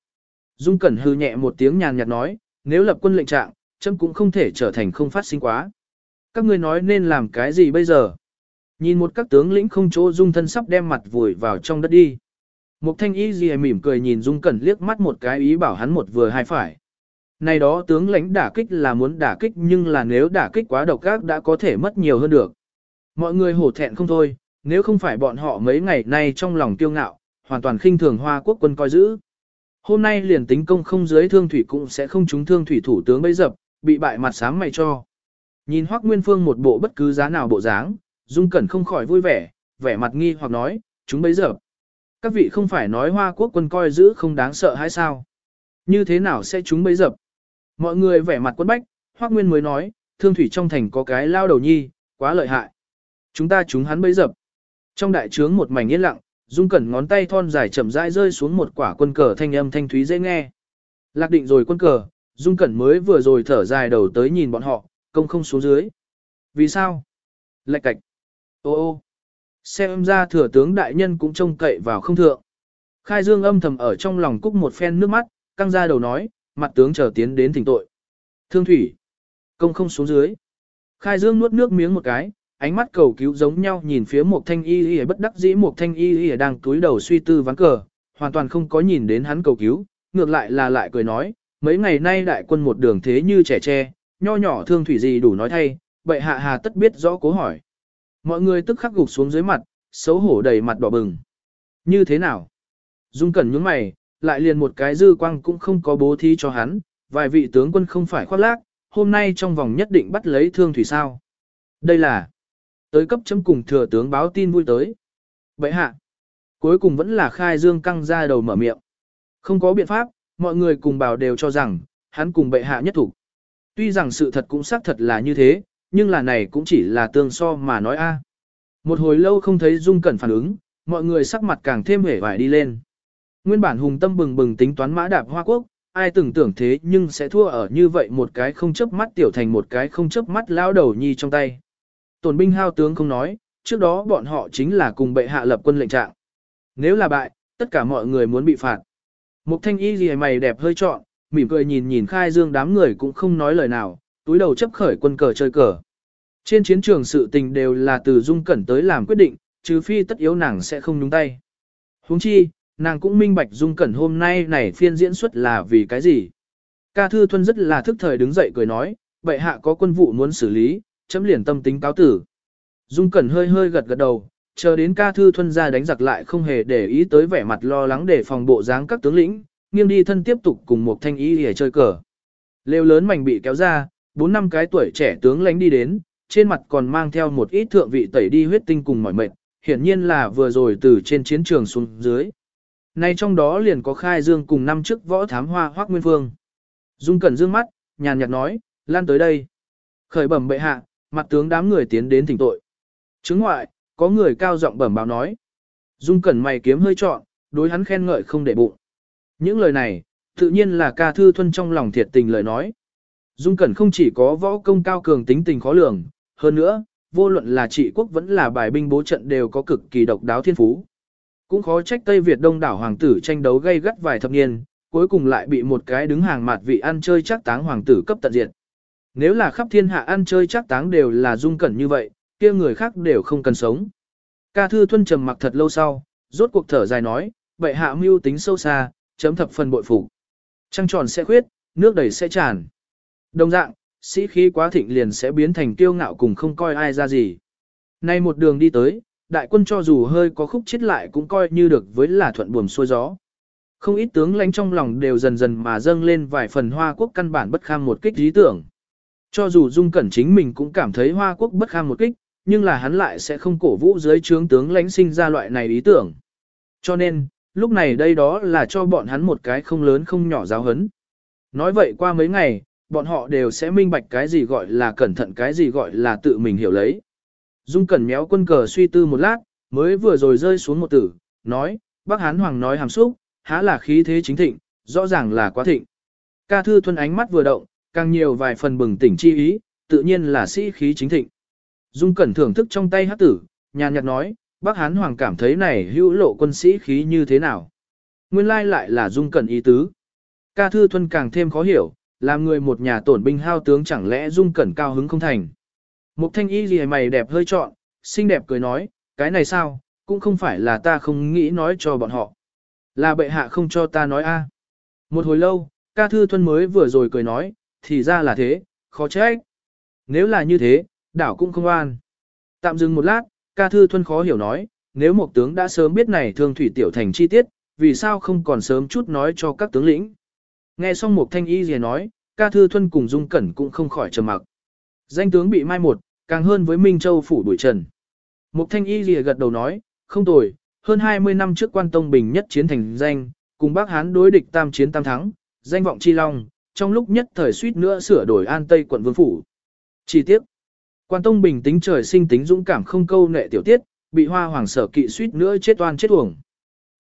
Dung Cẩn hư nhẹ một tiếng nhàn nhạt nói, nếu lập quân lệnh trạng, chấm cũng không thể trở thành không phát sinh quá. Các ngươi nói nên làm cái gì bây giờ? Nhìn một các tướng lĩnh không chỗ dung thân sắp đem mặt vùi vào trong đất đi. Một thanh ý gì mỉm cười nhìn Dung Cẩn liếc mắt một cái ý bảo hắn một vừa hai phải. Này đó tướng lãnh đả kích là muốn đả kích nhưng là nếu đả kích quá độc ác đã có thể mất nhiều hơn được. Mọi người hổ thẹn không thôi, nếu không phải bọn họ mấy ngày nay trong lòng tiêu ngạo, hoàn toàn khinh thường hoa quốc quân coi giữ. Hôm nay liền tính công không dưới thương thủy cũng sẽ không trúng thương thủy thủ tướng bấy dập, bị bại mặt sám mày cho. Nhìn Hoắc Nguyên Phương một bộ bất cứ giá nào bộ dáng, Dung Cẩn không khỏi vui vẻ, vẻ mặt nghi hoặc nói, chúng bấy giờ Các vị không phải nói hoa quốc quân coi giữ không đáng sợ hay sao? Như thế nào sẽ chúng bấy dập? Mọi người vẻ mặt quân bách, Hoắc Nguyên mới nói, thương thủy trong thành có cái lao đầu nhi, quá lợi hại. Chúng ta chúng hắn bấy dập. Trong đại trướng một mảnh yên lặng, Dung Cẩn ngón tay thon dài chậm rãi rơi xuống một quả quân cờ thanh âm thanh thúy dễ nghe. Lạc định rồi quân cờ, Dung Cẩn mới vừa rồi thở dài đầu tới nhìn bọn họ, công không xuống dưới. Vì sao? Lạch cạch. Ô ô. Xem ra thừa tướng đại nhân cũng trông cậy vào không thượng. Khai Dương âm thầm ở trong lòng cúc một phen nước mắt, căng ra đầu nói, mặt tướng chờ tiến đến thỉnh tội. Thương thủy. Công không xuống dưới. Khai Dương nuốt nước miếng một cái, ánh mắt cầu cứu giống nhau nhìn phía một thanh y y bất đắc dĩ một thanh y y đang túi đầu suy tư ván cờ, hoàn toàn không có nhìn đến hắn cầu cứu, ngược lại là lại cười nói, mấy ngày nay đại quân một đường thế như trẻ tre, nho nhỏ thương thủy gì đủ nói thay, bệ hạ hà tất biết rõ cố hỏi. Mọi người tức khắc gục xuống dưới mặt, xấu hổ đầy mặt đỏ bừng. Như thế nào? Dung cẩn nhướng mày, lại liền một cái dư quang cũng không có bố thí cho hắn, vài vị tướng quân không phải khoác lác, hôm nay trong vòng nhất định bắt lấy thương thủy sao. Đây là tới cấp chấm cùng thừa tướng báo tin vui tới. Bệ hạ, cuối cùng vẫn là khai dương căng ra đầu mở miệng. Không có biện pháp, mọi người cùng bảo đều cho rằng, hắn cùng bệ hạ nhất thủ. Tuy rằng sự thật cũng xác thật là như thế, nhưng là này cũng chỉ là tương so mà nói a. Một hồi lâu không thấy Dung Cẩn phản ứng, mọi người sắc mặt càng thêm hể vải đi lên. Nguyên bản hùng tâm bừng bừng tính toán mã đạp Hoa Quốc, ai từng tưởng thế nhưng sẽ thua ở như vậy một cái không chớp mắt tiểu thành một cái không chớp mắt lao đầu nhi trong tay. Tổn binh hao tướng không nói, trước đó bọn họ chính là cùng bệ hạ lập quân lệnh trạng. Nếu là bại, tất cả mọi người muốn bị phạt. Mục thanh y gì mày đẹp hơi trọn, mỉm cười nhìn nhìn khai dương đám người cũng không nói lời nào, túi đầu chấp khởi quân cờ chơi cờ. Trên chiến trường sự tình đều là từ dung cẩn tới làm quyết định, trừ phi tất yếu nàng sẽ không nhúng tay. huống chi, nàng cũng minh bạch dung cẩn hôm nay này phiên diễn xuất là vì cái gì. Ca Thư Thuân rất là thức thời đứng dậy cười nói, bệ hạ có quân vụ muốn xử lý, chấm liền tâm tính cáo tử. Dung Cẩn hơi hơi gật gật đầu, chờ đến ca thư thuân ra đánh giặc lại không hề để ý tới vẻ mặt lo lắng để phòng bộ dáng các tướng lĩnh, nghiêng đi thân tiếp tục cùng một thanh ý để chơi cờ. Lêu lớn mảnh bị kéo ra, bốn năm cái tuổi trẻ tướng lãnh đi đến, trên mặt còn mang theo một ít thượng vị tẩy đi huyết tinh cùng mỏi mệt, hiển nhiên là vừa rồi từ trên chiến trường xuống dưới. Nay trong đó liền có khai dương cùng năm trước võ thám hoa hoác nguyên phương. Dung Cẩn dương mắt, nhàn nhạt nói, lan tới đây. Khởi bẩm bệ hạ, mặt tướng đám người tiến đến thỉnh tội. Chứng ngoại, có người cao giọng bẩm báo nói. Dung cẩn mày kiếm hơi trọn, đối hắn khen ngợi không để bụng. Những lời này, tự nhiên là ca thư thuân trong lòng thiệt tình lời nói. Dung cẩn không chỉ có võ công cao cường tính tình khó lường, hơn nữa, vô luận là trị quốc vẫn là bài binh bố trận đều có cực kỳ độc đáo thiên phú. Cũng khó trách Tây Việt đông đảo hoàng tử tranh đấu gây gắt vài thập niên, cuối cùng lại bị một cái đứng hàng mặt vị ăn chơi chắc táng hoàng tử cấp tận diệt. Nếu là khắp thiên hạ ăn chơi chắc táng đều là dung cẩn như vậy, kia người khác đều không cần sống. Ca thư thuân trầm mặc thật lâu sau, rốt cuộc thở dài nói, vậy hạ mưu tính sâu xa, chấm thập phần bội phủ. Trăng tròn sẽ khuyết, nước đầy sẽ tràn. Đồng dạng, sĩ khí quá thịnh liền sẽ biến thành kiêu ngạo cùng không coi ai ra gì. Nay một đường đi tới, đại quân cho dù hơi có khúc chết lại cũng coi như được với là thuận buồm xuôi gió. Không ít tướng lãnh trong lòng đều dần dần mà dâng lên vài phần Hoa Quốc căn bản bất kham một kích lý tưởng. Cho dù Dung Cẩn chính mình cũng cảm thấy Hoa Quốc bất kham một kích, nhưng là hắn lại sẽ không cổ vũ dưới trướng tướng lãnh sinh ra loại này ý tưởng. Cho nên, lúc này đây đó là cho bọn hắn một cái không lớn không nhỏ giáo hấn. Nói vậy qua mấy ngày, bọn họ đều sẽ minh bạch cái gì gọi là cẩn thận cái gì gọi là tự mình hiểu lấy. Dung Cẩn méo quân cờ suy tư một lát, mới vừa rồi rơi xuống một tử, nói, bác Hán Hoàng nói hàm xúc, há là khí thế chính thịnh, rõ ràng là quá thịnh. Ca thư thuần ánh mắt vừa động, càng nhiều vài phần bừng tỉnh chi ý, tự nhiên là sĩ khí chính thịnh. Dung Cẩn thưởng thức trong tay hát tử, nhàn nhạt nói, bác Hán Hoàng cảm thấy này hữu lộ quân sĩ khí như thế nào. Nguyên lai lại là Dung Cẩn ý tứ. Ca thư thuần càng thêm khó hiểu, làm người một nhà tổn binh hao tướng chẳng lẽ Dung Cẩn cao hứng không thành. Mục thanh y gì mày đẹp hơi trọn, xinh đẹp cười nói, cái này sao, cũng không phải là ta không nghĩ nói cho bọn họ. Là bệ hạ không cho ta nói a. Một hồi lâu, ca thư thuần mới vừa rồi cười nói, thì ra là thế, khó trách. Nếu là như thế, đảo cũng không an. Tạm dừng một lát, ca thư thuần khó hiểu nói, nếu một tướng đã sớm biết này thương thủy tiểu thành chi tiết, vì sao không còn sớm chút nói cho các tướng lĩnh. Nghe xong một thanh y gì nói, ca thư thuần cùng dung cẩn cũng không khỏi trầm mặc. Danh tướng bị mai một, càng hơn với Minh Châu phủ đuổi trần. Mục thanh y lìa gật đầu nói, không tồi, hơn 20 năm trước quan tông bình nhất chiến thành danh, cùng bác Hán đối địch tam chiến tam thắng, danh vọng chi long, trong lúc nhất thời suýt nữa sửa đổi an tây quận vương phủ. Chi tiết Quan tông bình tính trời sinh tính dũng cảm không câu nệ tiểu tiết, bị hoa hoàng sở kỵ suýt nữa chết oan chết uổng.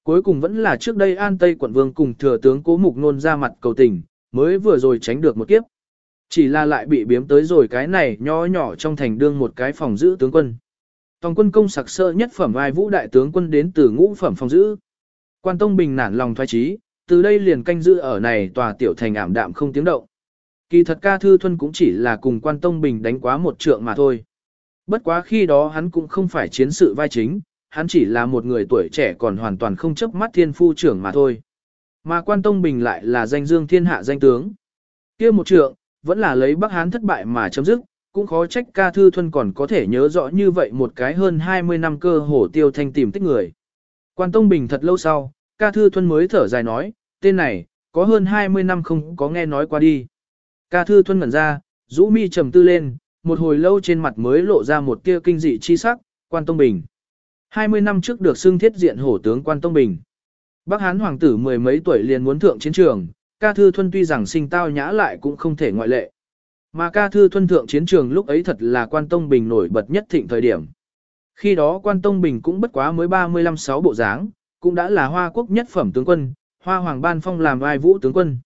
Cuối cùng vẫn là trước đây an tây quận vương cùng thừa tướng cố mục nôn ra mặt cầu tình, mới vừa rồi tránh được một kiếp. Chỉ là lại bị biếm tới rồi cái này nhỏ nhỏ trong thành đương một cái phòng giữ tướng quân. Tòng quân công sặc sỡ nhất phẩm ai vũ đại tướng quân đến từ ngũ phẩm phòng giữ. Quan Tông Bình nản lòng thoái trí, từ đây liền canh giữ ở này tòa tiểu thành ảm đạm không tiếng động. Kỳ thật ca thư thuân cũng chỉ là cùng Quan Tông Bình đánh quá một trượng mà thôi. Bất quá khi đó hắn cũng không phải chiến sự vai chính, hắn chỉ là một người tuổi trẻ còn hoàn toàn không chấp mắt thiên phu trưởng mà thôi. Mà Quan Tông Bình lại là danh dương thiên hạ danh tướng. kia một trượng, vẫn là lấy Bắc Hán thất bại mà chấm dứt, cũng khó trách ca thư Thuần còn có thể nhớ rõ như vậy một cái hơn 20 năm cơ hồ tiêu thanh tìm tích người. Quan Tông Bình thật lâu sau, ca thư Thuần mới thở dài nói, tên này, có hơn 20 năm không có nghe nói qua đi. Ca thư Thuần ngẩn ra, rũ mi trầm tư lên, một hồi lâu trên mặt mới lộ ra một tia kinh dị chi sắc, quan Tông Bình. 20 năm trước được xưng thiết diện hổ tướng quan Tông Bình. Bắc Hán hoàng tử mười mấy tuổi liền muốn thượng chiến trường, ca thư thuân tuy rằng sinh tao nhã lại cũng không thể ngoại lệ. Mà ca thư thuân thượng chiến trường lúc ấy thật là quan tông bình nổi bật nhất thịnh thời điểm. Khi đó quan tông bình cũng bất quá mới 35-6 bộ dáng, cũng đã là hoa quốc nhất phẩm tướng quân, hoa hoàng ban phong làm vai vũ tướng quân.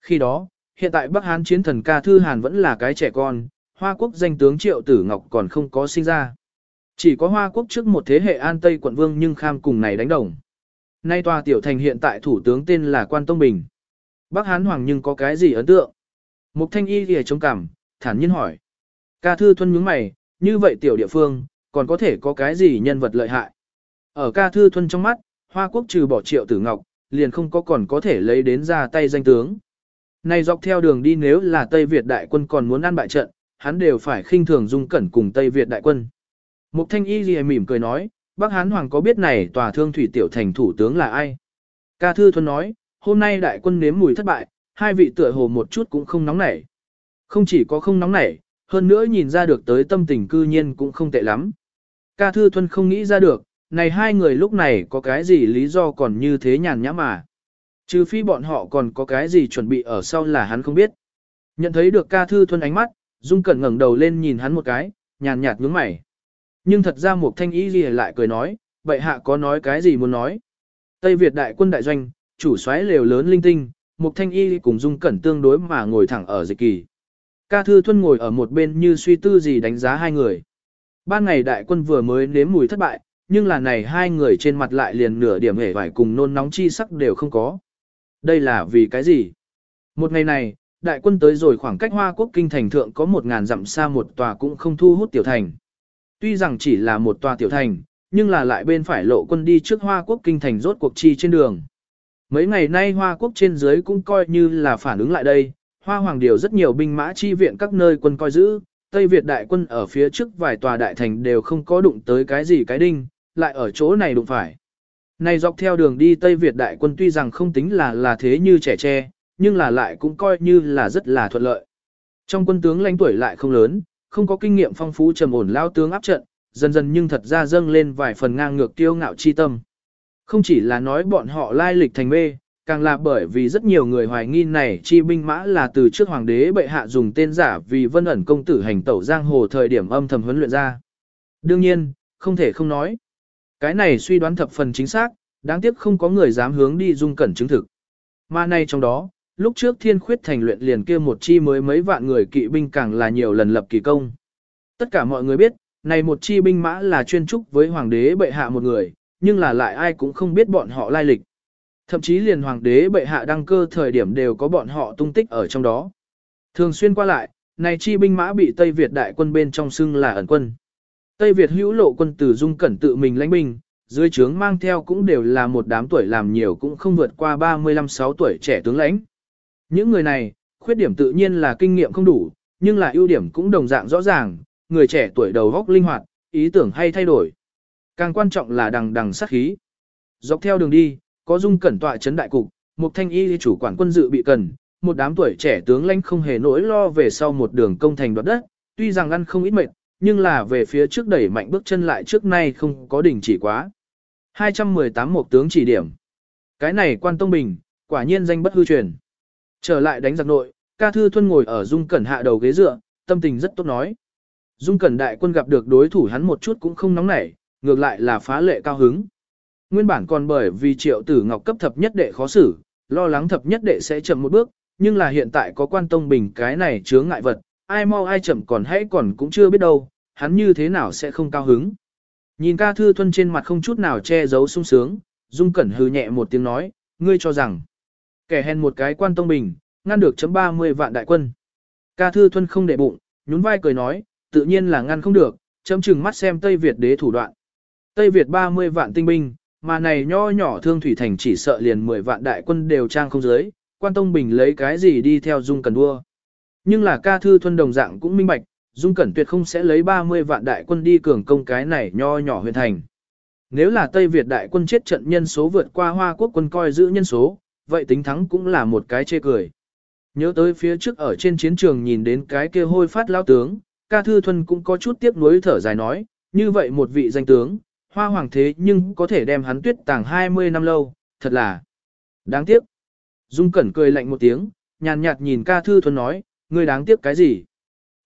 Khi đó, hiện tại Bắc Hán chiến thần ca thư hàn vẫn là cái trẻ con, hoa quốc danh tướng triệu tử ngọc còn không có sinh ra. Chỉ có hoa quốc trước một thế hệ an tây quận vương nhưng kham cùng này đánh đồng. Nay tòa tiểu thành hiện tại thủ tướng tên là quan tông bình. Bắc Hán hoàng nhưng có cái gì ấn tượng? Mục thanh y thì chống cằm, thản nhiên hỏi. Ca thư thuân nhướng mày, như vậy tiểu địa phương, còn có thể có cái gì nhân vật lợi hại. Ở ca thư thuân trong mắt, Hoa Quốc trừ bỏ triệu tử ngọc, liền không có còn có thể lấy đến ra tay danh tướng. Này dọc theo đường đi nếu là Tây Việt đại quân còn muốn ăn bại trận, hắn đều phải khinh thường dung cẩn cùng Tây Việt đại quân. Mục thanh y gì mỉm cười nói, bác hán hoàng có biết này tòa thương thủy tiểu thành thủ tướng là ai? Ca thư thuân nói, hôm nay đại quân nếm mùi thất bại, hai vị tựa hồ một chút cũng không nóng nảy. Không chỉ có không nóng nảy, hơn nữa nhìn ra được tới tâm tình cư nhiên cũng không tệ lắm. Ca Thư Thuân không nghĩ ra được, này hai người lúc này có cái gì lý do còn như thế nhàn nhã mà. Trừ phi bọn họ còn có cái gì chuẩn bị ở sau là hắn không biết. Nhận thấy được ca Thư Thuân ánh mắt, Dung Cẩn ngẩng đầu lên nhìn hắn một cái, nhàn nhạt nhướng mày. Nhưng thật ra một thanh ý gì lại cười nói, vậy hạ có nói cái gì muốn nói. Tây Việt đại quân đại doanh, chủ soái lều lớn linh tinh, Mục thanh y cùng dung cẩn tương đối mà ngồi thẳng ở dịch kỳ. Ca Thư Thuân ngồi ở một bên như suy tư gì đánh giá hai người. Ban ngày đại quân vừa mới nếm mùi thất bại, nhưng là này hai người trên mặt lại liền nửa điểm hề vải cùng nôn nóng chi sắc đều không có. Đây là vì cái gì? Một ngày này, đại quân tới rồi khoảng cách Hoa Quốc kinh thành thượng có một ngàn dặm xa một tòa cũng không thu hút tiểu thành. Tuy rằng chỉ là một tòa tiểu thành, nhưng là lại bên phải lộ quân đi trước Hoa Quốc kinh thành rốt cuộc chi trên đường. Mấy ngày nay Hoa Quốc trên dưới cũng coi như là phản ứng lại đây, Hoa Hoàng điều rất nhiều binh mã chi viện các nơi quân coi giữ, Tây Việt đại quân ở phía trước vài tòa đại thành đều không có đụng tới cái gì cái đinh, lại ở chỗ này đụng phải. Này dọc theo đường đi Tây Việt đại quân tuy rằng không tính là là thế như trẻ tre, nhưng là lại cũng coi như là rất là thuận lợi. Trong quân tướng lãnh tuổi lại không lớn, không có kinh nghiệm phong phú trầm ổn lao tướng áp trận, dần dần nhưng thật ra dâng lên vài phần ngang ngược tiêu ngạo chi tâm. Không chỉ là nói bọn họ lai lịch thành mê, càng là bởi vì rất nhiều người hoài nghi này chi binh mã là từ trước hoàng đế bệ hạ dùng tên giả vì vân ẩn công tử hành tẩu giang hồ thời điểm âm thầm huấn luyện ra. Đương nhiên, không thể không nói. Cái này suy đoán thập phần chính xác, đáng tiếc không có người dám hướng đi dung cẩn chứng thực. Mà nay trong đó, lúc trước thiên khuyết thành luyện liền kia một chi mới mấy vạn người kỵ binh càng là nhiều lần lập kỳ công. Tất cả mọi người biết, này một chi binh mã là chuyên trúc với hoàng đế bệ hạ một người, nhưng là lại ai cũng không biết bọn họ lai lịch. Thậm chí liền hoàng đế bệ hạ đăng cơ thời điểm đều có bọn họ tung tích ở trong đó. Thường xuyên qua lại, này chi binh mã bị Tây Việt đại quân bên trong xưng là ẩn quân. Tây Việt hữu lộ quân tử dung cẩn tự mình lãnh binh, dưới trướng mang theo cũng đều là một đám tuổi làm nhiều cũng không vượt qua 35-6 tuổi trẻ tướng lãnh. Những người này, khuyết điểm tự nhiên là kinh nghiệm không đủ, nhưng là ưu điểm cũng đồng dạng rõ ràng, người trẻ tuổi đầu góc linh hoạt, ý tưởng hay thay đổi. Càng quan trọng là đằng đằng sát khí. Dọc theo đường đi, có dung cẩn tọa chấn đại cục, một thanh y chủ quản quân dự bị cần, một đám tuổi trẻ tướng lãnh không hề nỗi lo về sau một đường công thành đoạt đất, tuy rằng ăn không ít mệt, nhưng là về phía trước đẩy mạnh bước chân lại trước nay không có đỉnh chỉ quá. 218 một tướng chỉ điểm. Cái này quan tông bình, quả nhiên danh bất hư truyền. Trở lại đánh giặc nội, ca thư thuân ngồi ở dung cẩn hạ đầu ghế dựa, tâm tình rất tốt nói. Dung cẩn đại quân gặp được đối thủ hắn một chút cũng không nóng nảy, ngược lại là phá lệ cao hứng. Nguyên bản còn bởi vì triệu tử ngọc cấp thập nhất đệ khó xử, lo lắng thập nhất đệ sẽ chậm một bước, nhưng là hiện tại có quan tông bình cái này chướng ngại vật, ai mau ai chậm còn hãy còn cũng chưa biết đâu, hắn như thế nào sẽ không cao hứng. Nhìn ca thư thuân trên mặt không chút nào che giấu sung sướng, dung cẩn hư nhẹ một tiếng nói, ngươi cho rằng, kẻ hèn một cái quan tông bình, ngăn được chấm 30 vạn đại quân. Ca thư thuân không để bụng, nhún vai cười nói, tự nhiên là ngăn không được, chấm chừng mắt xem Tây Việt đế thủ đoạn. Tây Việt 30 vạn tinh binh, mà này nho nhỏ thương thủy thành chỉ sợ liền 10 vạn đại quân đều trang không giới, quan tông bình lấy cái gì đi theo dung cần đua. Nhưng là ca thư thuân đồng dạng cũng minh bạch, dung cẩn tuyệt không sẽ lấy 30 vạn đại quân đi cường công cái này nho nhỏ huyện thành. Nếu là Tây Việt đại quân chết trận nhân số vượt qua Hoa quốc quân coi giữ nhân số, vậy tính thắng cũng là một cái chê cười. Nhớ tới phía trước ở trên chiến trường nhìn đến cái kia hôi phát lao tướng, ca thư thuần cũng có chút tiếc nuối thở dài nói, như vậy một vị danh tướng, hoa hoàng thế nhưng có thể đem hắn tuyết tàng 20 năm lâu, thật là đáng tiếc. Dung Cẩn cười lạnh một tiếng, nhàn nhạt nhìn ca thư thuần nói, ngươi đáng tiếc cái gì?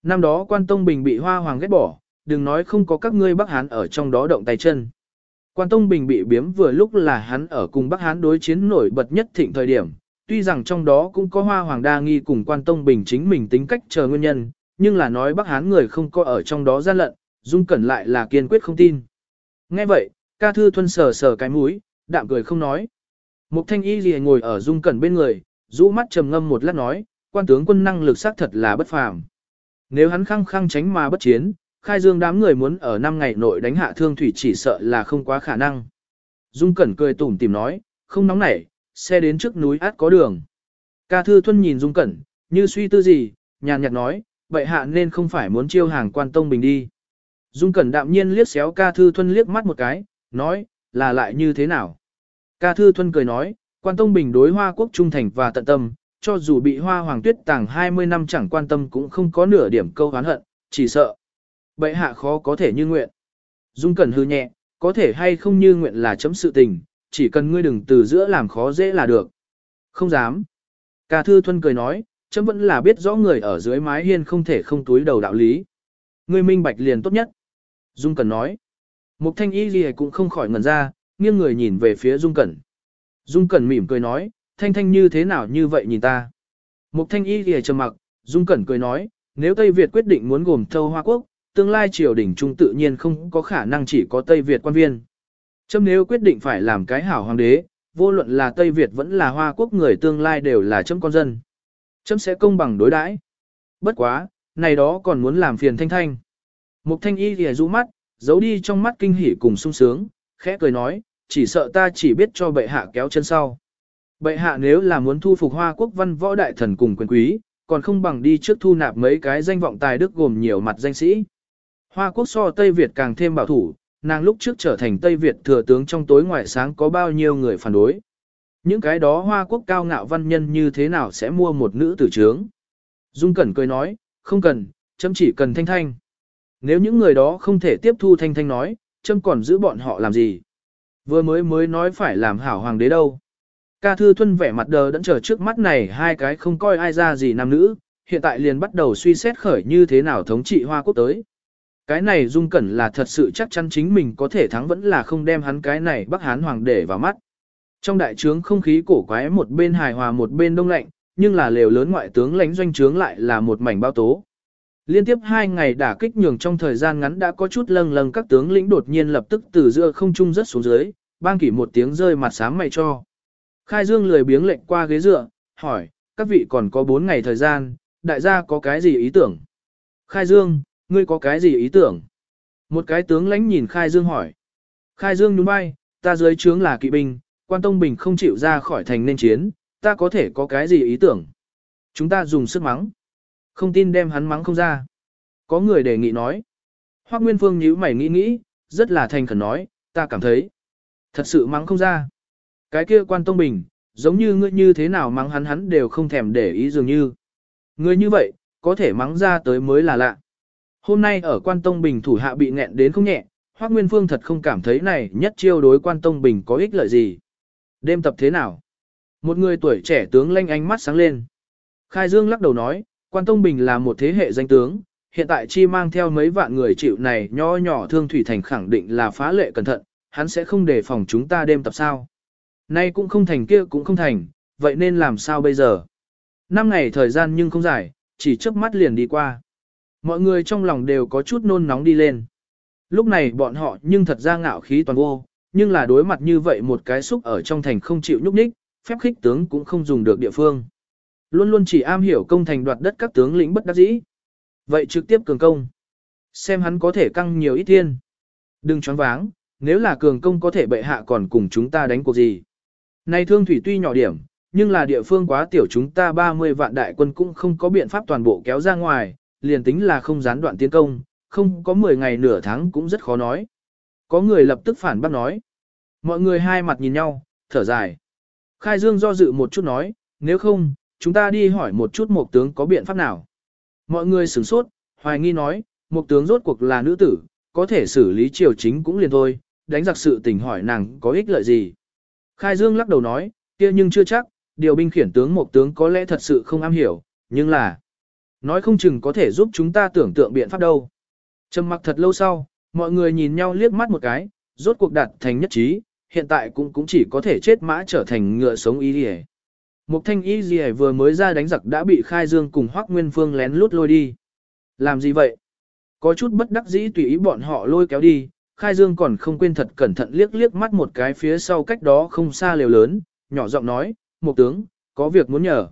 Năm đó quan Tông Bình bị hoa hoàng ghét bỏ, đừng nói không có các ngươi Bắc Hán ở trong đó động tay chân. Quan Tông Bình bị biếm vừa lúc là hắn ở cùng Bắc Hán đối chiến nổi bật nhất thịnh thời điểm, tuy rằng trong đó cũng có hoa hoàng đa nghi cùng Quan Tông Bình chính mình tính cách chờ nguyên nhân, nhưng là nói Bắc Hán người không có ở trong đó gian lận, Dung Cẩn lại là kiên quyết không tin. Nghe vậy, ca thư thuân sờ sờ cái mũi, đạm cười không nói. Mục thanh y gì ngồi ở Dung Cẩn bên người, rũ mắt trầm ngâm một lát nói, quan tướng quân năng lực xác thật là bất phàm. Nếu hắn khăng khăng tránh mà bất chiến, khai dương đám người muốn ở năm ngày nội đánh hạ thương thủy chỉ sợ là không quá khả năng. Dung Cẩn cười tủm tìm nói, không nóng nảy, xe đến trước núi át có đường. Ca Thư Thuân nhìn Dung Cẩn, như suy tư gì, nhàn nhạt nói, vậy hạ nên không phải muốn chiêu hàng quan tông bình đi. Dung Cẩn đạm nhiên liếc xéo Ca Thư Thuân liếc mắt một cái, nói, là lại như thế nào. Ca Thư Thuân cười nói, quan tông bình đối hoa quốc trung thành và tận tâm, cho dù bị hoa hoàng tuyết tàng 20 năm chẳng quan tâm cũng không có nửa điểm câu hán hận, chỉ sợ. Bệ hạ khó có thể như nguyện. Dung Cẩn hư nhẹ, có thể hay không như nguyện là chấm sự tình, chỉ cần ngươi đừng từ giữa làm khó dễ là được. Không dám. Ca Thư Thuân cười nói, chấm vẫn là biết rõ người ở dưới mái hiên không thể không túi đầu đạo lý. Ngươi minh bạch liền tốt nhất. Dung Cẩn nói. Mục thanh y gì cũng không khỏi ngẩn ra, nghiêng người nhìn về phía Dung Cẩn. Dung Cẩn mỉm cười nói, thanh thanh như thế nào như vậy nhìn ta. Mục thanh y gì trầm mặc, Dung Cẩn cười nói, nếu Tây Việt quyết định muốn gồm thâu Hoa Quốc, tương lai triều đình trung tự nhiên không có khả năng chỉ có Tây Việt quan viên. Châm nếu quyết định phải làm cái hảo hoàng đế, vô luận là Tây Việt vẫn là Hoa Quốc người tương lai đều là châm con dân. Châm sẽ công bằng đối đãi. Bất quá, này đó còn muốn làm phiền thanh thanh. Mục thanh y thì rũ mắt, giấu đi trong mắt kinh hỉ cùng sung sướng, khẽ cười nói, chỉ sợ ta chỉ biết cho bệ hạ kéo chân sau. Bệ hạ nếu là muốn thu phục hoa quốc văn võ đại thần cùng quyền quý, còn không bằng đi trước thu nạp mấy cái danh vọng tài đức gồm nhiều mặt danh sĩ. Hoa quốc so Tây Việt càng thêm bảo thủ, nàng lúc trước trở thành Tây Việt thừa tướng trong tối ngoại sáng có bao nhiêu người phản đối. Những cái đó hoa quốc cao ngạo văn nhân như thế nào sẽ mua một nữ tử trướng? Dung Cẩn cười nói, không cần, chấm chỉ cần thanh thanh. Nếu những người đó không thể tiếp thu thanh thanh nói, châm còn giữ bọn họ làm gì? Vừa mới mới nói phải làm hảo hoàng đế đâu. Ca Thư Thuân vẻ mặt đờ đẫn chờ trước mắt này hai cái không coi ai ra gì nam nữ, hiện tại liền bắt đầu suy xét khởi như thế nào thống trị Hoa Quốc tới. Cái này Dung Cẩn là thật sự chắc chắn chính mình có thể thắng vẫn là không đem hắn cái này Bắc Hán Hoàng để vào mắt. Trong đại trướng không khí cổ quái một bên hài hòa một bên đông lạnh, nhưng là lều lớn ngoại tướng lãnh doanh trướng lại là một mảnh bao tố. Liên tiếp hai ngày đả kích nhường trong thời gian ngắn đã có chút lâng lâng các tướng lĩnh đột nhiên lập tức từ giữa không trung rất xuống dưới, bang kỷ một tiếng rơi mặt sáng mày cho. Khai Dương lười biếng lệnh qua ghế dựa, hỏi, các vị còn có bốn ngày thời gian, đại gia có cái gì ý tưởng? Khai Dương, ngươi có cái gì ý tưởng? Một cái tướng lãnh nhìn Khai Dương hỏi. Khai Dương nhún vai, ta dưới trướng là kỵ binh, quan tông bình không chịu ra khỏi thành nên chiến, ta có thể có cái gì ý tưởng? Chúng ta dùng sức mắng. Không tin đem hắn mắng không ra. Có người đề nghị nói. Hoác Nguyên Phương nhíu mày nghĩ nghĩ, rất là thành khẩn nói, ta cảm thấy. Thật sự mắng không ra. Cái kia quan tông bình, giống như ngươi như thế nào mắng hắn hắn đều không thèm để ý dường như. Ngươi như vậy, có thể mắng ra tới mới là lạ. Hôm nay ở quan tông bình thủ hạ bị nghẹn đến không nhẹ, Hoác Nguyên Phương thật không cảm thấy này nhất chiêu đối quan tông bình có ích lợi gì. Đêm tập thế nào? Một người tuổi trẻ tướng lanh ánh mắt sáng lên. Khai Dương lắc đầu nói, quan tông bình là một thế hệ danh tướng, hiện tại chi mang theo mấy vạn người chịu này nho nhỏ thương thủy thành khẳng định là phá lệ cẩn thận, hắn sẽ không để phòng chúng ta đêm tập sao. Nay cũng không thành kia cũng không thành, vậy nên làm sao bây giờ? Năm ngày thời gian nhưng không dài, chỉ chớp mắt liền đi qua. Mọi người trong lòng đều có chút nôn nóng đi lên. Lúc này bọn họ nhưng thật ra ngạo khí toàn vô, nhưng là đối mặt như vậy một cái xúc ở trong thành không chịu nhúc nhích, phép khích tướng cũng không dùng được địa phương. Luôn luôn chỉ am hiểu công thành đoạt đất các tướng lĩnh bất đắc dĩ. Vậy trực tiếp cường công. Xem hắn có thể căng nhiều ít thiên. Đừng choáng váng, nếu là cường công có thể bệ hạ còn cùng chúng ta đánh cuộc gì. Này thương thủy tuy nhỏ điểm, nhưng là địa phương quá tiểu chúng ta 30 vạn đại quân cũng không có biện pháp toàn bộ kéo ra ngoài, liền tính là không gián đoạn tiến công, không có 10 ngày nửa tháng cũng rất khó nói. Có người lập tức phản bác nói. Mọi người hai mặt nhìn nhau, thở dài. Khai Dương do dự một chút nói, nếu không, chúng ta đi hỏi một chút một tướng có biện pháp nào. Mọi người sửng sốt, hoài nghi nói, một tướng rốt cuộc là nữ tử, có thể xử lý triều chính cũng liền thôi, đánh giặc sự tình hỏi nàng có ích lợi gì. Khai Dương lắc đầu nói, kia nhưng chưa chắc, điều binh khiển tướng một tướng có lẽ thật sự không am hiểu, nhưng là, nói không chừng có thể giúp chúng ta tưởng tượng biện pháp đâu. Trầm mặc thật lâu sau, mọi người nhìn nhau liếc mắt một cái, rốt cuộc đạt thành nhất trí, hiện tại cũng cũng chỉ có thể chết mã trở thành ngựa sống ý đi Mục thanh y gì vừa mới ra đánh giặc đã bị khai dương cùng hoác nguyên phương lén lút lôi đi. Làm gì vậy? Có chút bất đắc dĩ tùy ý bọn họ lôi kéo đi, khai dương còn không quên thật cẩn thận liếc liếc mắt một cái phía sau cách đó không xa lều lớn, nhỏ giọng nói, một tướng, có việc muốn nhờ.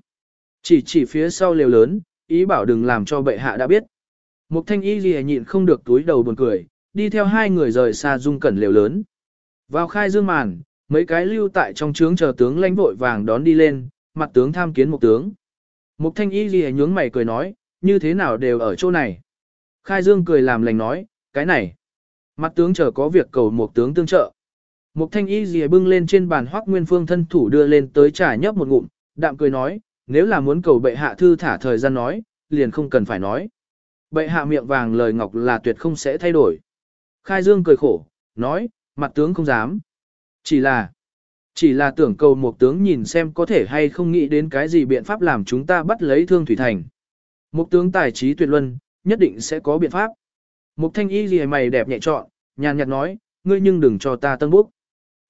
Chỉ chỉ phía sau lều lớn, ý bảo đừng làm cho bệ hạ đã biết. Mục thanh y gì nhịn không được túi đầu buồn cười, đi theo hai người rời xa dung cẩn lều lớn. Vào khai dương màn, mấy cái lưu tại trong trướng chờ tướng lãnh vội vàng đón đi lên, mặt tướng tham kiến một tướng. Mục thanh y gì nhướng mày cười nói, như thế nào đều ở chỗ này. Khai dương cười làm lành nói, cái này. Mặt tướng chờ có việc cầu một tướng tương trợ. Mục thanh y gì bưng lên trên bàn hoác nguyên phương thân thủ đưa lên tới trà nhấp một ngụm, đạm cười nói, nếu là muốn cầu bệ hạ thư thả thời gian nói, liền không cần phải nói. Bệ hạ miệng vàng lời ngọc là tuyệt không sẽ thay đổi. Khai dương cười khổ, nói, mặt tướng không dám. Chỉ là, chỉ là tưởng cầu một tướng nhìn xem có thể hay không nghĩ đến cái gì biện pháp làm chúng ta bắt lấy thương thủy thành. Một tướng tài trí tuyệt luân, nhất định sẽ có biện pháp. Một thanh y gì mày đẹp nhẹ trọn, nhàn nhạt nói, ngươi nhưng đừng cho ta tân bốc.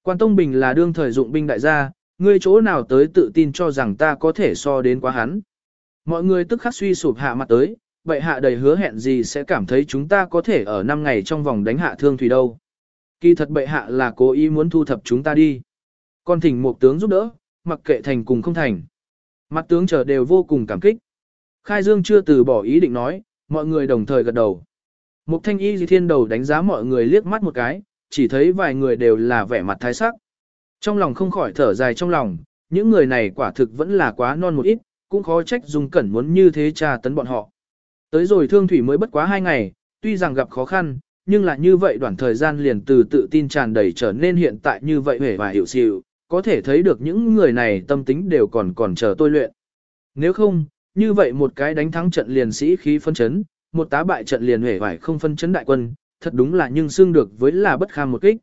Quan Tông Bình là đương thời dụng binh đại gia, ngươi chỗ nào tới tự tin cho rằng ta có thể so đến quá hắn. Mọi người tức khắc suy sụp hạ mặt tới, vậy hạ đầy hứa hẹn gì sẽ cảm thấy chúng ta có thể ở 5 ngày trong vòng đánh hạ thương thủy đâu. Kỳ thật bệ hạ là cố ý muốn thu thập chúng ta đi. Còn thỉnh một tướng giúp đỡ, mặc kệ thành cùng không thành. Mặt tướng chờ đều vô cùng cảm kích. Khai Dương chưa từ bỏ ý định nói, mọi người đồng thời gật đầu. Mục thanh y di thiên đầu đánh giá mọi người liếc mắt một cái, chỉ thấy vài người đều là vẻ mặt thái sắc. Trong lòng không khỏi thở dài trong lòng, những người này quả thực vẫn là quá non một ít, cũng khó trách dùng cẩn muốn như thế tra tấn bọn họ. Tới rồi thương thủy mới bất quá hai ngày, tuy rằng gặp khó khăn, nhưng là như vậy đoạn thời gian liền từ tự tin tràn đầy trở nên hiện tại như vậy hề và hiểu xịu, có thể thấy được những người này tâm tính đều còn còn chờ tôi luyện. Nếu không, như vậy một cái đánh thắng trận liền sĩ khí phân chấn, một tá bại trận liền hể vải không phân chấn đại quân, thật đúng là nhưng xương được với là bất kham một kích.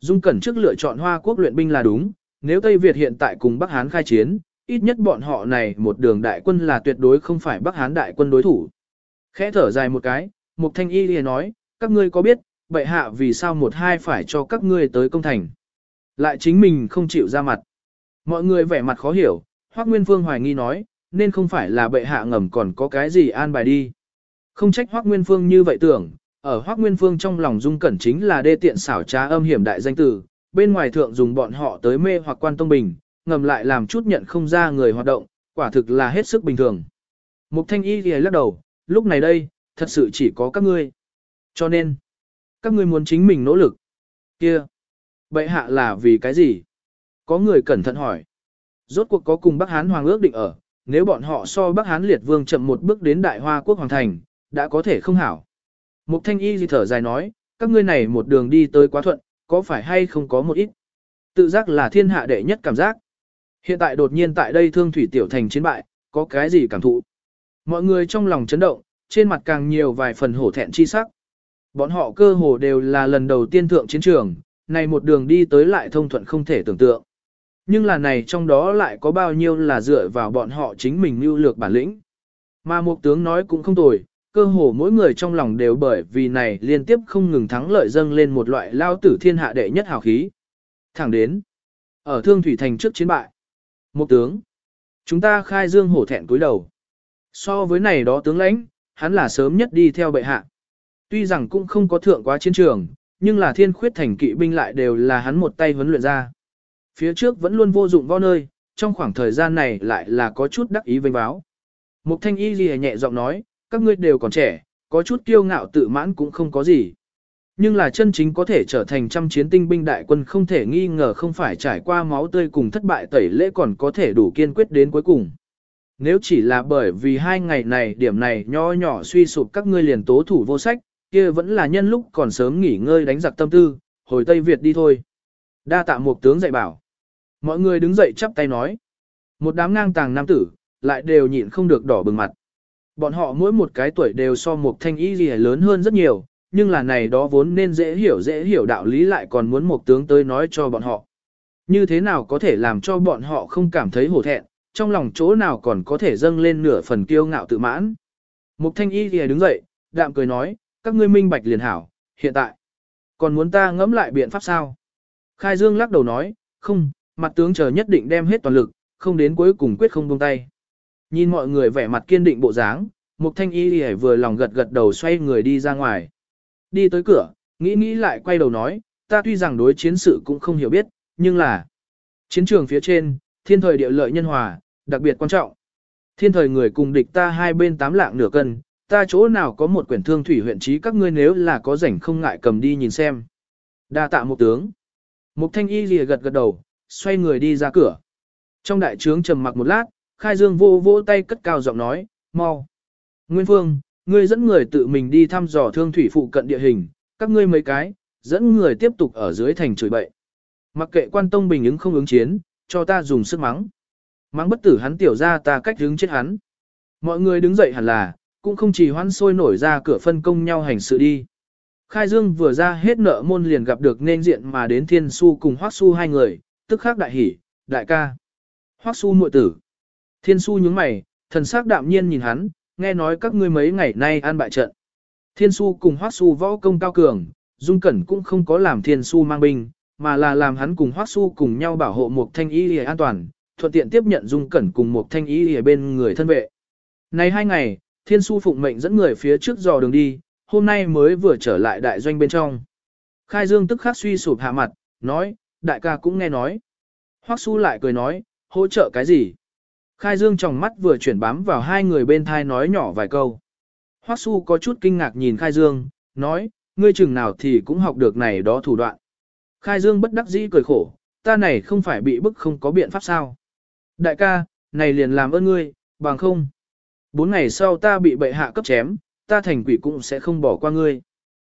Dung Cẩn trước lựa chọn Hoa Quốc luyện binh là đúng, nếu Tây Việt hiện tại cùng Bắc Hán khai chiến, ít nhất bọn họ này một đường đại quân là tuyệt đối không phải Bắc Hán đại quân đối thủ. Khẽ thở dài một cái, Mục Thanh Y liền nói, các ngươi có biết, bệ hạ vì sao một hai phải cho các ngươi tới công thành. Lại chính mình không chịu ra mặt. Mọi người vẻ mặt khó hiểu, Hoác Nguyên Phương hoài nghi nói, nên không phải là bệ hạ ngầm còn có cái gì an bài đi. Không trách Hoác Nguyên Phương như vậy tưởng, ở Hoác Nguyên Phương trong lòng dung cẩn chính là đê tiện xảo trá âm hiểm đại danh tử, bên ngoài thượng dùng bọn họ tới mê hoặc quan tông bình, ngầm lại làm chút nhận không ra người hoạt động, quả thực là hết sức bình thường. Mục thanh y thì lắc đầu, lúc này đây, thật sự chỉ có các ngươi. Cho nên, các ngươi muốn chính mình nỗ lực. Kia, bệ hạ là vì cái gì? Có người cẩn thận hỏi. Rốt cuộc có cùng Bắc Hán Hoàng ước định ở, nếu bọn họ so Bắc Hán Liệt Vương chậm một bước đến Đại Hoa Quốc Hoàng Thành, đã có thể không hảo. Mục thanh y thì thở dài nói, các ngươi này một đường đi tới quá thuận, có phải hay không có một ít. Tự giác là thiên hạ đệ nhất cảm giác. Hiện tại đột nhiên tại đây thương thủy tiểu thành chiến bại, có cái gì cảm thụ. Mọi người trong lòng chấn động, trên mặt càng nhiều vài phần hổ thẹn chi sắc. Bọn họ cơ hồ đều là lần đầu tiên thượng chiến trường, này một đường đi tới lại thông thuận không thể tưởng tượng. Nhưng là này trong đó lại có bao nhiêu là dựa vào bọn họ chính mình mưu lược bản lĩnh. Mà một tướng nói cũng không tồi, cơ hồ mỗi người trong lòng đều bởi vì này liên tiếp không ngừng thắng lợi dâng lên một loại lao tử thiên hạ đệ nhất hào khí. Thẳng đến, ở Thương Thủy Thành trước chiến bại. Một tướng, chúng ta khai dương hổ thẹn cúi đầu. So với này đó tướng lãnh, hắn là sớm nhất đi theo bệ hạ. Tuy rằng cũng không có thượng quá chiến trường, nhưng là thiên khuyết thành kỵ binh lại đều là hắn một tay huấn luyện ra. Phía trước vẫn luôn vô dụng vo nơi, trong khoảng thời gian này lại là có chút đắc ý vinh báo. Mục thanh y gì nhẹ giọng nói, các ngươi đều còn trẻ, có chút kiêu ngạo tự mãn cũng không có gì. Nhưng là chân chính có thể trở thành trăm chiến tinh binh đại quân không thể nghi ngờ không phải trải qua máu tươi cùng thất bại tẩy lễ còn có thể đủ kiên quyết đến cuối cùng. Nếu chỉ là bởi vì hai ngày này điểm này nho nhỏ suy sụp các ngươi liền tố thủ vô sách, kia vẫn là nhân lúc còn sớm nghỉ ngơi đánh giặc tâm tư, hồi Tây Việt đi thôi. Đa tạ một tướng dạy bảo. Mọi người đứng dậy chắp tay nói. Một đám ngang tàng nam tử, lại đều nhịn không được đỏ bừng mặt. Bọn họ mỗi một cái tuổi đều so một thanh y gì lớn hơn rất nhiều, nhưng là này đó vốn nên dễ hiểu dễ hiểu đạo lý lại còn muốn một tướng tới nói cho bọn họ. Như thế nào có thể làm cho bọn họ không cảm thấy hổ thẹn, trong lòng chỗ nào còn có thể dâng lên nửa phần kiêu ngạo tự mãn. Mục thanh y thì đứng dậy, đạm cười nói, các ngươi minh bạch liền hảo, hiện tại. Còn muốn ta ngẫm lại biện pháp sao? Khai Dương lắc đầu nói, không, mặt tướng chờ nhất định đem hết toàn lực, không đến cuối cùng quyết không buông tay. Nhìn mọi người vẻ mặt kiên định bộ dáng, Mục Thanh Y Y vừa lòng gật gật đầu xoay người đi ra ngoài. Đi tới cửa, nghĩ nghĩ lại quay đầu nói, ta tuy rằng đối chiến sự cũng không hiểu biết, nhưng là chiến trường phía trên, thiên thời địa lợi nhân hòa, đặc biệt quan trọng. Thiên thời người cùng địch ta hai bên tám lạng nửa cân, ta chỗ nào có một quyển thương thủy huyện trí các ngươi nếu là có rảnh không ngại cầm đi nhìn xem. Đa tạ một tướng. Mục thanh y lìa gật gật đầu, xoay người đi ra cửa. Trong đại trướng trầm mặc một lát, khai dương vô vô tay cất cao giọng nói, mau. Nguyên Phương, ngươi dẫn người tự mình đi thăm dò thương thủy phụ cận địa hình, các ngươi mấy cái, dẫn người tiếp tục ở dưới thành chửi bậy. Mặc kệ quan tông bình ứng không ứng chiến, cho ta dùng sức mắng. Mắng bất tử hắn tiểu ra ta cách đứng chết hắn. Mọi người đứng dậy hẳn là, cũng không chỉ hoan sôi nổi ra cửa phân công nhau hành sự đi. Khai Dương vừa ra hết nợ môn liền gặp được nên diện mà đến Thiên Su cùng Hoắc Su hai người, tức khắc đại hỉ, đại ca. Hoắc Su muội tử. Thiên Su nhướng mày, thần sắc đạm nhiên nhìn hắn, nghe nói các ngươi mấy ngày nay an bại trận. Thiên Su cùng Hoắc Su võ công cao cường, Dung Cẩn cũng không có làm Thiên Su mang binh, mà là làm hắn cùng Hoắc Su cùng nhau bảo hộ một thanh y an toàn, thuận tiện tiếp nhận Dung Cẩn cùng một thanh y Lìa bên người thân vệ. Này hai ngày, Thiên Su phụng mệnh dẫn người phía trước dò đường đi, hôm nay mới vừa trở lại đại doanh bên trong. Khai Dương tức khắc suy sụp hạ mặt, nói, đại ca cũng nghe nói. Hoắc Su lại cười nói, hỗ trợ cái gì? Khai Dương trong mắt vừa chuyển bám vào hai người bên thai nói nhỏ vài câu. Hoắc Su có chút kinh ngạc nhìn Khai Dương, nói, ngươi chừng nào thì cũng học được này đó thủ đoạn. Khai Dương bất đắc dĩ cười khổ, ta này không phải bị bức không có biện pháp sao. Đại ca, này liền làm ơn ngươi, bằng không. Bốn ngày sau ta bị bệ hạ cấp chém, ta thành quỷ cũng sẽ không bỏ qua ngươi.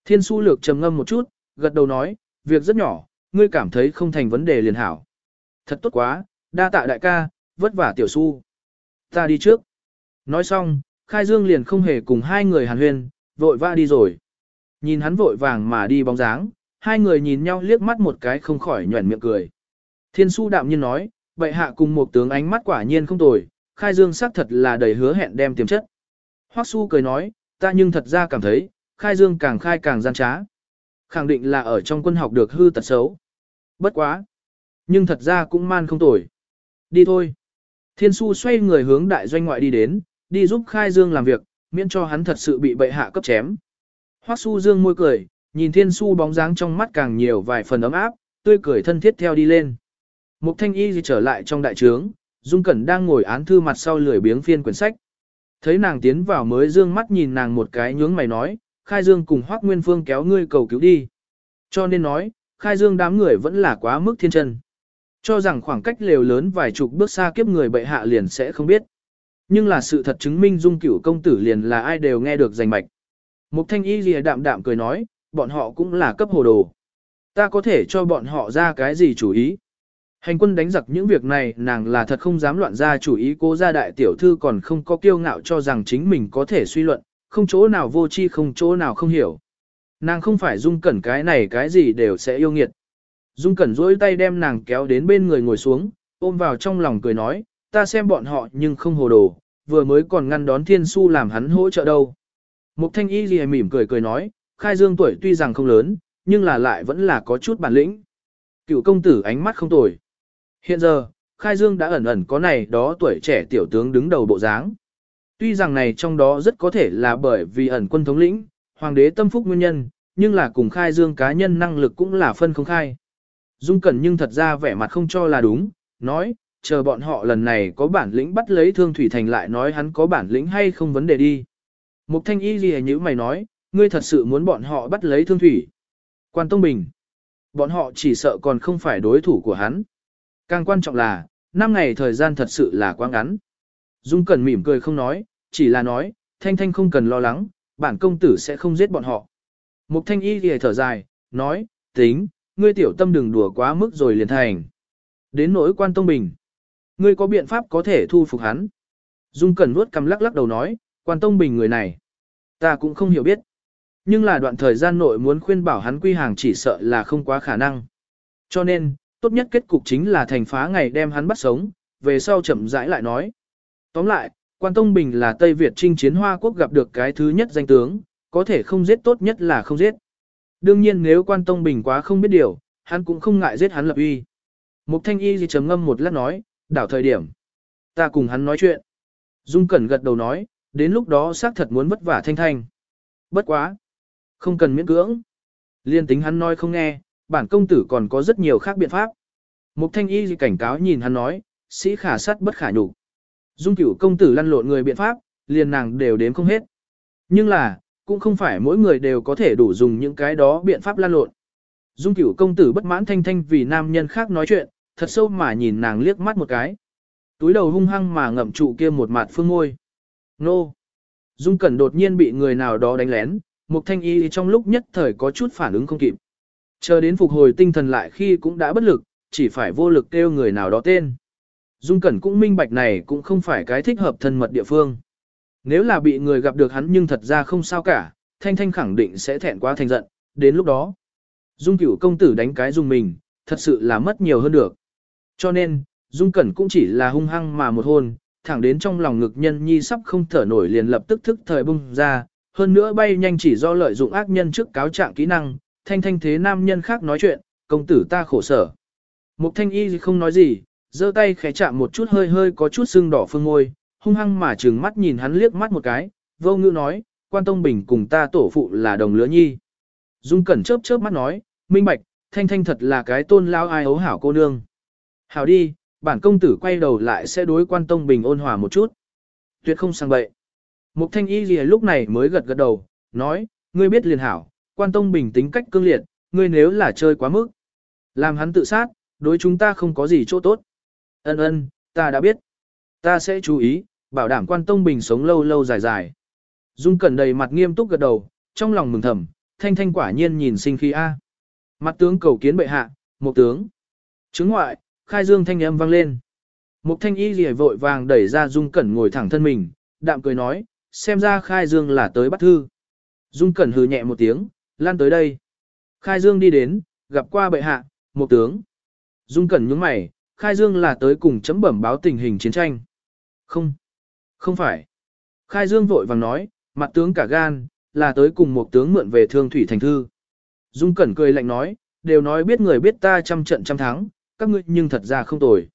Thiên su lược trầm ngâm một chút, gật đầu nói, việc rất nhỏ, ngươi cảm thấy không thành vấn đề liền hảo. Thật tốt quá, đa tạ đại ca, vất vả tiểu su. Ta đi trước. Nói xong, Khai Dương liền không hề cùng hai người hàn huyên, vội vã đi rồi. Nhìn hắn vội vàng mà đi bóng dáng, hai người nhìn nhau liếc mắt một cái không khỏi nhuẩn miệng cười. Thiên su đạm nhiên nói, bệ hạ cùng một tướng ánh mắt quả nhiên không tồi, Khai Dương xác thật là đầy hứa hẹn đem tiềm chất. Hoắc su cười nói, ta nhưng thật ra cảm thấy, Khai Dương càng khai càng gian trá. Khẳng định là ở trong quân học được hư tật xấu. Bất quá. Nhưng thật ra cũng man không tồi. Đi thôi. Thiên su xoay người hướng đại doanh ngoại đi đến, đi giúp Khai Dương làm việc, miễn cho hắn thật sự bị bệ hạ cấp chém. Hoắc su dương môi cười, nhìn thiên su bóng dáng trong mắt càng nhiều vài phần ấm áp, tươi cười thân thiết theo đi lên. Mục thanh y gì trở lại trong đại trướng, Dung Cẩn đang ngồi án thư mặt sau lười biếng phiên quyển sách. Thấy nàng tiến vào mới dương mắt nhìn nàng một cái nhướng mày nói, khai dương cùng Hoắc Nguyên Phương kéo ngươi cầu cứu đi. Cho nên nói, khai dương đám người vẫn là quá mức thiên chân. Cho rằng khoảng cách lều lớn vài chục bước xa kiếp người bệ hạ liền sẽ không biết. Nhưng là sự thật chứng minh dung cửu công tử liền là ai đều nghe được rành mạch. Mục thanh y lìa đạm đạm cười nói, bọn họ cũng là cấp hồ đồ. Ta có thể cho bọn họ ra cái gì chủ ý. Hành quân đánh giặc những việc này nàng là thật không dám loạn ra chủ ý cố gia đại tiểu thư còn không có kiêu ngạo cho rằng chính mình có thể suy luận, không chỗ nào vô chi không chỗ nào không hiểu. Nàng không phải dung cẩn cái này cái gì đều sẽ yêu nghiệt. Dung cẩn duỗi tay đem nàng kéo đến bên người ngồi xuống, ôm vào trong lòng cười nói, ta xem bọn họ nhưng không hồ đồ, vừa mới còn ngăn đón thiên su làm hắn hỗ trợ đâu. Mục thanh y gì mỉm cười cười nói, khai dương tuổi tuy rằng không lớn, nhưng là lại vẫn là có chút bản lĩnh. Cựu công tử ánh mắt không tồi. Hiện giờ, khai dương đã ẩn ẩn có này đó tuổi trẻ tiểu tướng đứng đầu bộ dáng. Tuy rằng này trong đó rất có thể là bởi vì ẩn quân thống lĩnh, hoàng đế tâm phúc nguyên nhân, nhưng là cùng khai dương cá nhân năng lực cũng là phân không khai. Dung Cẩn nhưng thật ra vẻ mặt không cho là đúng, nói, chờ bọn họ lần này có bản lĩnh bắt lấy thương thủy thành lại nói hắn có bản lĩnh hay không vấn đề đi. Mục thanh y gì như mày nói, ngươi thật sự muốn bọn họ bắt lấy thương thủy. Quan Tông Bình. Bọn họ chỉ sợ còn không phải đối thủ của hắn. Càng quan trọng là, năm ngày thời gian thật sự là quá ngắn. Dung Cẩn mỉm cười không nói, chỉ là nói, Thanh Thanh không cần lo lắng, bản công tử sẽ không giết bọn họ. Mục Thanh y thì thở dài, nói, tính, ngươi tiểu tâm đừng đùa quá mức rồi liền thành. Đến nỗi quan Tông Bình. Ngươi có biện pháp có thể thu phục hắn. Dung Cẩn vuốt cầm lắc lắc đầu nói, quan Tông Bình người này. Ta cũng không hiểu biết. Nhưng là đoạn thời gian nội muốn khuyên bảo hắn quy hàng chỉ sợ là không quá khả năng. Cho nên, tốt nhất kết cục chính là thành phá ngày đem hắn bắt sống, về sau chậm rãi lại nói. Tóm lại, quan Tông Bình là Tây Việt chinh chiến Hoa Quốc gặp được cái thứ nhất danh tướng, có thể không giết tốt nhất là không giết. Đương nhiên nếu quan Tông Bình quá không biết điều, hắn cũng không ngại giết hắn lập uy. Mục thanh y gì chấm ngâm một lát nói, đảo thời điểm. Ta cùng hắn nói chuyện. Dung Cẩn gật đầu nói, đến lúc đó xác thật muốn vất vả thanh thanh. Bất quá. Không cần miễn cưỡng. Liên tính hắn nói không nghe, bản công tử còn có rất nhiều khác biện pháp. Mục thanh y cảnh cáo nhìn hắn nói, sĩ khả sát bất khả nhục. Dung cửu công tử lăn lộn người biện pháp, liền nàng đều đếm không hết. Nhưng là, cũng không phải mỗi người đều có thể đủ dùng những cái đó biện pháp lăn lộn. Dung cửu công tử bất mãn thanh thanh vì nam nhân khác nói chuyện, thật sâu mà nhìn nàng liếc mắt một cái. Túi đầu hung hăng mà ngậm trụ kia một mặt phương ngôi. Nô! Dung cẩn đột nhiên bị người nào đó đánh lén, một thanh y trong lúc nhất thời có chút phản ứng không kịp. Chờ đến phục hồi tinh thần lại khi cũng đã bất lực, chỉ phải vô lực kêu người nào đó tên. Dung Cẩn cũng minh bạch này cũng không phải cái thích hợp thân mật địa phương. Nếu là bị người gặp được hắn nhưng thật ra không sao cả, Thanh Thanh khẳng định sẽ thẹn quá thành giận, đến lúc đó. Dung cửu công tử đánh cái Dung mình, thật sự là mất nhiều hơn được. Cho nên, Dung Cẩn cũng chỉ là hung hăng mà một hôn, thẳng đến trong lòng ngực nhân nhi sắp không thở nổi liền lập tức thức thời bung ra, hơn nữa bay nhanh chỉ do lợi dụng ác nhân trước cáo trạng kỹ năng, thanh thanh thế nam nhân khác nói chuyện, công tử ta khổ sở. Mục thanh y không nói gì, giơ tay khẽ chạm một chút hơi hơi có chút sưng đỏ phương ngôi, hung hăng mà trừng mắt nhìn hắn liếc mắt một cái, vô ngữ nói, quan tông bình cùng ta tổ phụ là đồng lứa nhi. Dung cẩn chớp chớp mắt nói, minh bạch, thanh thanh thật là cái tôn lao ai ấu hảo cô nương. Hảo đi, bản công tử quay đầu lại sẽ đối quan tông bình ôn hòa một chút. Tuyệt không sang bậy. Mục thanh y gì lúc này mới gật gật đầu, nói, ngươi biết liền hảo, quan tông bình tính cách cương liệt, ngươi nếu là chơi quá mức. Làm hắn tự sát, đối chúng ta không có gì chỗ tốt. Ân ân, ta đã biết. Ta sẽ chú ý, bảo đảm quan tông bình sống lâu lâu dài dài. Dung Cẩn đầy mặt nghiêm túc gật đầu, trong lòng mừng thầm, thanh thanh quả nhiên nhìn sinh khí A. Mặt tướng cầu kiến bệ hạ, một tướng. Chứng ngoại, khai dương thanh âm vang lên. Một thanh y rìa vội vàng đẩy ra Dung Cẩn ngồi thẳng thân mình, đạm cười nói, xem ra khai dương là tới bắt thư. Dung Cẩn hừ nhẹ một tiếng, lan tới đây. Khai dương đi đến, gặp qua bệ hạ, một tướng. Dung Cẩn nhướng mày, khai dương là tới cùng chấm bẩm báo tình hình chiến tranh. Không, không phải. Khai dương vội vàng nói, mặt tướng cả gan, là tới cùng một tướng mượn về thương thủy thành thư. Dung Cẩn cười lạnh nói, đều nói biết người biết ta trăm trận trăm thắng, các ngươi nhưng thật ra không tồi.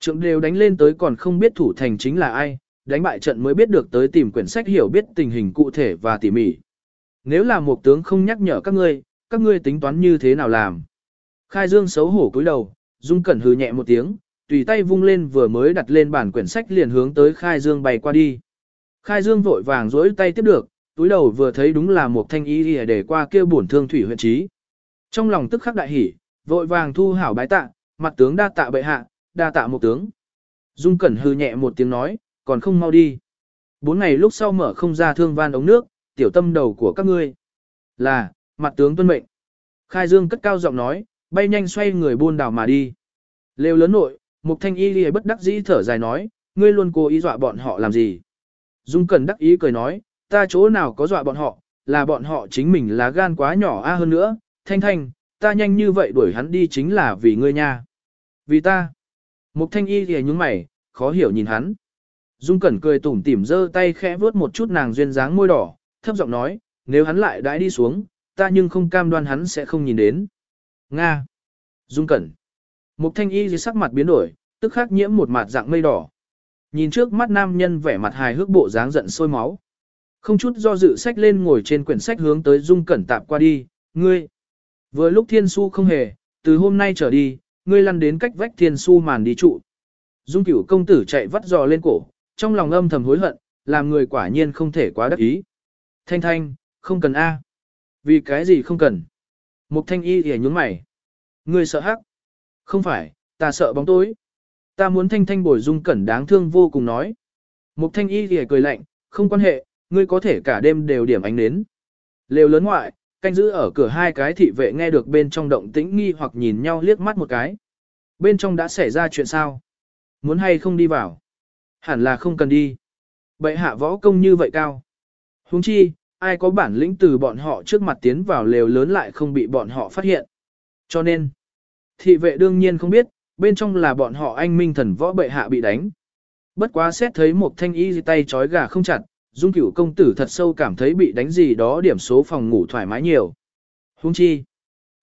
Trượng đều đánh lên tới còn không biết thủ thành chính là ai, đánh bại trận mới biết được tới tìm quyển sách hiểu biết tình hình cụ thể và tỉ mỉ. Nếu là một tướng không nhắc nhở các ngươi, các ngươi tính toán như thế nào làm? Khai Dương xấu hổ cúi đầu, Dung Cẩn hừ nhẹ một tiếng, tùy tay vung lên vừa mới đặt lên bản quyển sách liền hướng tới Khai Dương bay qua đi. Khai Dương vội vàng dỗi tay tiếp được, túi đầu vừa thấy đúng là một thanh ý để qua kia bổn thương thủy huyện trí. Trong lòng tức khắc đại hỉ, vội vàng thu hảo bái tạ, mặt tướng đa tạ bệ hạ, đa tạ một tướng. Dung Cẩn hừ nhẹ một tiếng nói, còn không mau đi. Bốn ngày lúc sau mở không ra thương van ống nước, tiểu tâm đầu của các ngươi. Là, mặt tướng tuân mệnh. Khai Dương cất cao giọng nói, bay nhanh xoay người buôn đảo mà đi. Lêu lớn nội, Mục Thanh Y lìa bất đắc dĩ thở dài nói, ngươi luôn cố ý dọa bọn họ làm gì. Dung Cẩn đắc ý cười nói, ta chỗ nào có dọa bọn họ, là bọn họ chính mình là gan quá nhỏ a hơn nữa, Thanh Thanh, ta nhanh như vậy đuổi hắn đi chính là vì ngươi nha. Vì ta. Mục Thanh Y lìa nhúng mày, khó hiểu nhìn hắn. Dung Cẩn cười tủm tỉm giơ tay khẽ vuốt một chút nàng duyên dáng môi đỏ, thấp giọng nói, nếu hắn lại đãi đi xuống, ta nhưng không cam đoan hắn sẽ không nhìn đến. Nga. Dung Cẩn. Mục thanh y dưới sắc mặt biến đổi, tức khắc nhiễm một mặt dạng mây đỏ. Nhìn trước mắt nam nhân vẻ mặt hài hước bộ dáng giận sôi máu. Không chút do dự sách lên ngồi trên quyển sách hướng tới Dung Cẩn tạp qua đi, ngươi. Vừa lúc thiên su không hề, từ hôm nay trở đi, ngươi lăn đến cách vách thiên su màn đi trụ. Dung cửu công tử chạy vắt giò lên cổ, trong lòng âm thầm hối hận, làm người quả nhiên không thể quá đắc ý. Thanh thanh, không cần A. Vì cái gì không cần? Mục thanh y thì nhúng mày. Ngươi sợ hắc. Không phải, ta sợ bóng tối. Ta muốn thanh thanh bồi dung cẩn đáng thương vô cùng nói. Mục thanh y thì cười lạnh, không quan hệ, ngươi có thể cả đêm đều điểm ánh đến. Lều lớn ngoại, canh giữ ở cửa hai cái thị vệ nghe được bên trong động tĩnh nghi hoặc nhìn nhau liếc mắt một cái. Bên trong đã xảy ra chuyện sao? Muốn hay không đi vào? Hẳn là không cần đi. Bệ hạ võ công như vậy cao. Huống chi, ai có bản lĩnh từ bọn họ trước mặt tiến vào lều lớn lại không bị bọn họ phát hiện. Cho nên, thị vệ đương nhiên không biết, bên trong là bọn họ anh minh thần võ bệ hạ bị đánh. Bất quá xét thấy một thanh y tay chói gà không chặt, dung cửu công tử thật sâu cảm thấy bị đánh gì đó điểm số phòng ngủ thoải mái nhiều. Huống chi,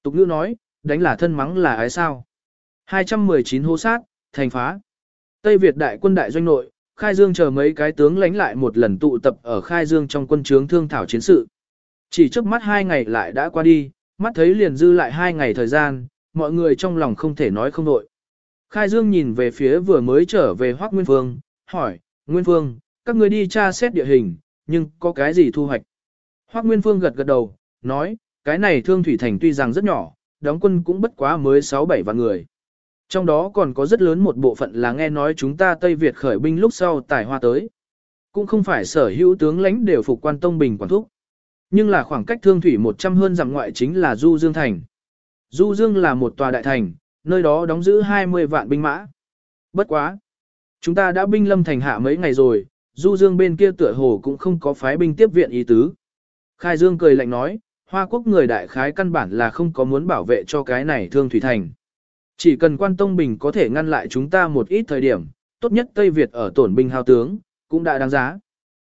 tục ngữ nói, đánh là thân mắng là ái sao. 219 hô sát, thành phá. Tây Việt đại quân đại doanh nội, Khai Dương chờ mấy cái tướng lánh lại một lần tụ tập ở Khai Dương trong quân trướng thương thảo chiến sự. Chỉ trước mắt hai ngày lại đã qua đi, mắt thấy liền dư lại hai ngày thời gian, mọi người trong lòng không thể nói không đội. Khai Dương nhìn về phía vừa mới trở về Hoác Nguyên Phương, hỏi, Nguyên Phương, các người đi tra xét địa hình, nhưng có cái gì thu hoạch? Hoác Nguyên Phương gật gật đầu, nói, cái này thương thủy thành tuy rằng rất nhỏ, đóng quân cũng bất quá mới 6-7 vạn người. Trong đó còn có rất lớn một bộ phận là nghe nói chúng ta Tây Việt khởi binh lúc sau tài hoa tới. Cũng không phải sở hữu tướng lãnh đều phục quan tông bình quản thúc. Nhưng là khoảng cách thương thủy 100 hơn dặm ngoại chính là Du Dương Thành. Du Dương là một tòa đại thành, nơi đó đóng giữ 20 vạn binh mã. Bất quá. Chúng ta đã binh lâm thành hạ mấy ngày rồi, Du Dương bên kia tựa hồ cũng không có phái binh tiếp viện ý tứ. Khai Dương cười lạnh nói, Hoa quốc người đại khái căn bản là không có muốn bảo vệ cho cái này thương thủy thành. Chỉ cần quan tông bình có thể ngăn lại chúng ta một ít thời điểm, tốt nhất Tây Việt ở tổn binh hao tướng, cũng đã đáng giá.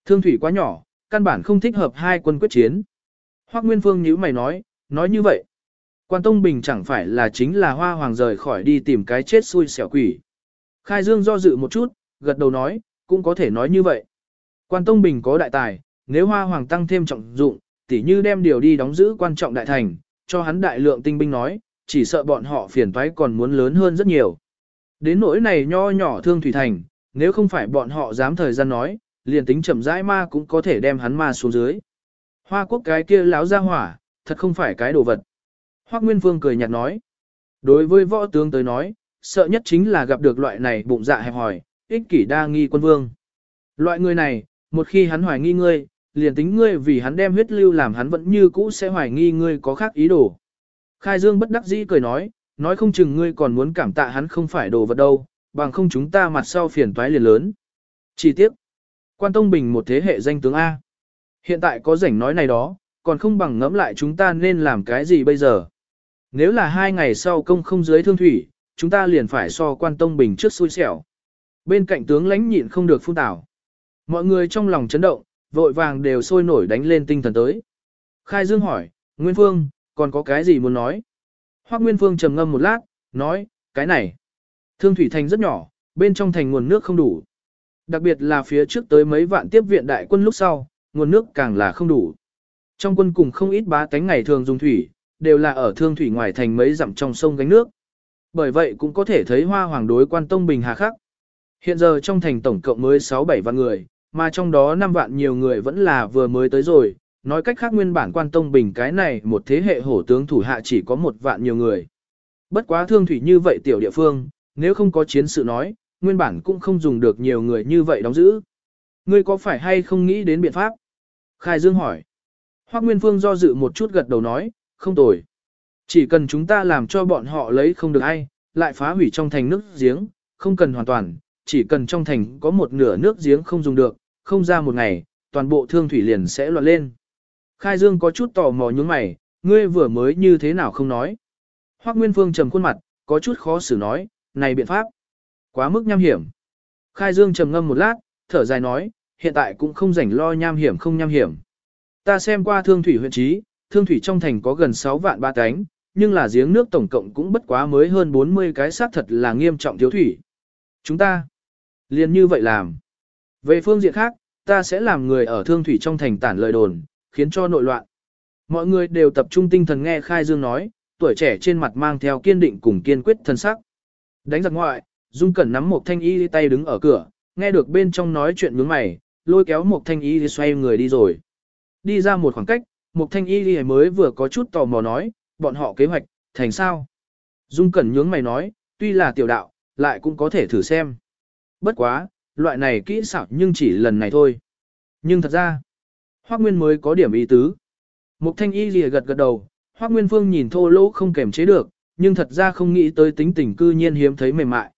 Thương thủy quá nhỏ, căn bản không thích hợp hai quân quyết chiến. Hoác Nguyên Phương nhíu mày nói, nói như vậy. Quan Tông Bình chẳng phải là chính là hoa hoàng rời khỏi đi tìm cái chết xui xẻo quỷ. Khai Dương do dự một chút, gật đầu nói, cũng có thể nói như vậy. Quan Tông Bình có đại tài, nếu hoa hoàng tăng thêm trọng dụng, tỉ như đem điều đi đóng giữ quan trọng đại thành, cho hắn đại lượng tinh binh nói, chỉ sợ bọn họ phiền toái còn muốn lớn hơn rất nhiều. Đến nỗi này nho nhỏ thương thủy thành, nếu không phải bọn họ dám thời gian nói, liền tính chậm rãi ma cũng có thể đem hắn ma xuống dưới. Hoa quốc cái kia láo ra hỏa, thật không phải cái đồ vật. Hoác Nguyên vương cười nhạt nói. Đối với võ tướng tới nói, sợ nhất chính là gặp được loại này bụng dạ hẹp hòi, ích kỷ đa nghi quân vương. Loại người này, một khi hắn hoài nghi ngươi, liền tính ngươi vì hắn đem huyết lưu làm hắn vẫn như cũ sẽ hoài nghi ngươi có khác ý đồ. Khai Dương bất đắc dĩ cười nói, nói không chừng ngươi còn muốn cảm tạ hắn không phải đồ vật đâu, bằng không chúng ta mặt sau phiền toái liền lớn. Chi tiết, quan tông bình một thế hệ danh tướng A. Hiện tại có rảnh nói này đó, còn không bằng ngẫm lại chúng ta nên làm cái gì bây giờ. Nếu là hai ngày sau công không dưới thương thủy, chúng ta liền phải so quan tông bình trước xui xẻo. Bên cạnh tướng lãnh nhịn không được phun tảo. Mọi người trong lòng chấn động, vội vàng đều sôi nổi đánh lên tinh thần tới. Khai Dương hỏi, Nguyên Phương, còn có cái gì muốn nói? Hoác Nguyên Phương trầm ngâm một lát, nói, cái này. Thương thủy thành rất nhỏ, bên trong thành nguồn nước không đủ. Đặc biệt là phía trước tới mấy vạn tiếp viện đại quân lúc sau, nguồn nước càng là không đủ. Trong quân cùng không ít bá tánh ngày thường dùng thủy, đều là ở thương thủy ngoài thành mấy dặm trong sông gánh nước. Bởi vậy cũng có thể thấy hoa hoàng đối quan tông bình hà khắc. Hiện giờ trong thành tổng cộng mới 6-7 vạn người, mà trong đó 5 vạn nhiều người vẫn là vừa mới tới rồi, nói cách khác nguyên bản quan tông bình cái này một thế hệ hổ tướng thủ hạ chỉ có một vạn nhiều người. Bất quá thương thủy như vậy tiểu địa phương, nếu không có chiến sự nói, nguyên bản cũng không dùng được nhiều người như vậy đóng giữ. Ngươi có phải hay không nghĩ đến biện pháp? Khai Dương hỏi. Hoác Nguyên Phương do dự một chút gật đầu nói, không tồi. Chỉ cần chúng ta làm cho bọn họ lấy không được ai, lại phá hủy trong thành nước giếng, không cần hoàn toàn, chỉ cần trong thành có một nửa nước giếng không dùng được, không ra một ngày, toàn bộ thương thủy liền sẽ loạn lên. Khai Dương có chút tò mò nhướng mày, ngươi vừa mới như thế nào không nói. Hoác Nguyên Phương trầm khuôn mặt, có chút khó xử nói, này biện pháp, quá mức nham hiểm. Khai Dương trầm ngâm một lát, thở dài nói, hiện tại cũng không rảnh lo nham hiểm không nham hiểm. Ta xem qua thương thủy huyện trí, thương thủy trong thành có gần 6 vạn ba cánh, nhưng là giếng nước tổng cộng cũng bất quá mới hơn 40 cái xác thật là nghiêm trọng thiếu thủy. Chúng ta liền như vậy làm. Về phương diện khác, ta sẽ làm người ở thương thủy trong thành tản lời đồn, khiến cho nội loạn. Mọi người đều tập trung tinh thần nghe Khai Dương nói, tuổi trẻ trên mặt mang theo kiên định cùng kiên quyết thân sắc. Đánh giặc ngoại, Dung Cẩn nắm một thanh y tay đứng ở cửa, nghe được bên trong nói chuyện nhướng mày, lôi kéo một thanh y xoay người đi rồi. Đi ra một khoảng cách, một thanh y mới vừa có chút tò mò nói, bọn họ kế hoạch, thành sao? Dung Cẩn nhướng mày nói, tuy là tiểu đạo, lại cũng có thể thử xem. Bất quá, loại này kỹ xảo nhưng chỉ lần này thôi. Nhưng thật ra, Hoác Nguyên mới có điểm ý tứ. Mục thanh y lìa gật gật đầu, Hoác Nguyên Phương nhìn thô lỗ không kềm chế được, nhưng thật ra không nghĩ tới tính tình cư nhiên hiếm thấy mềm mại.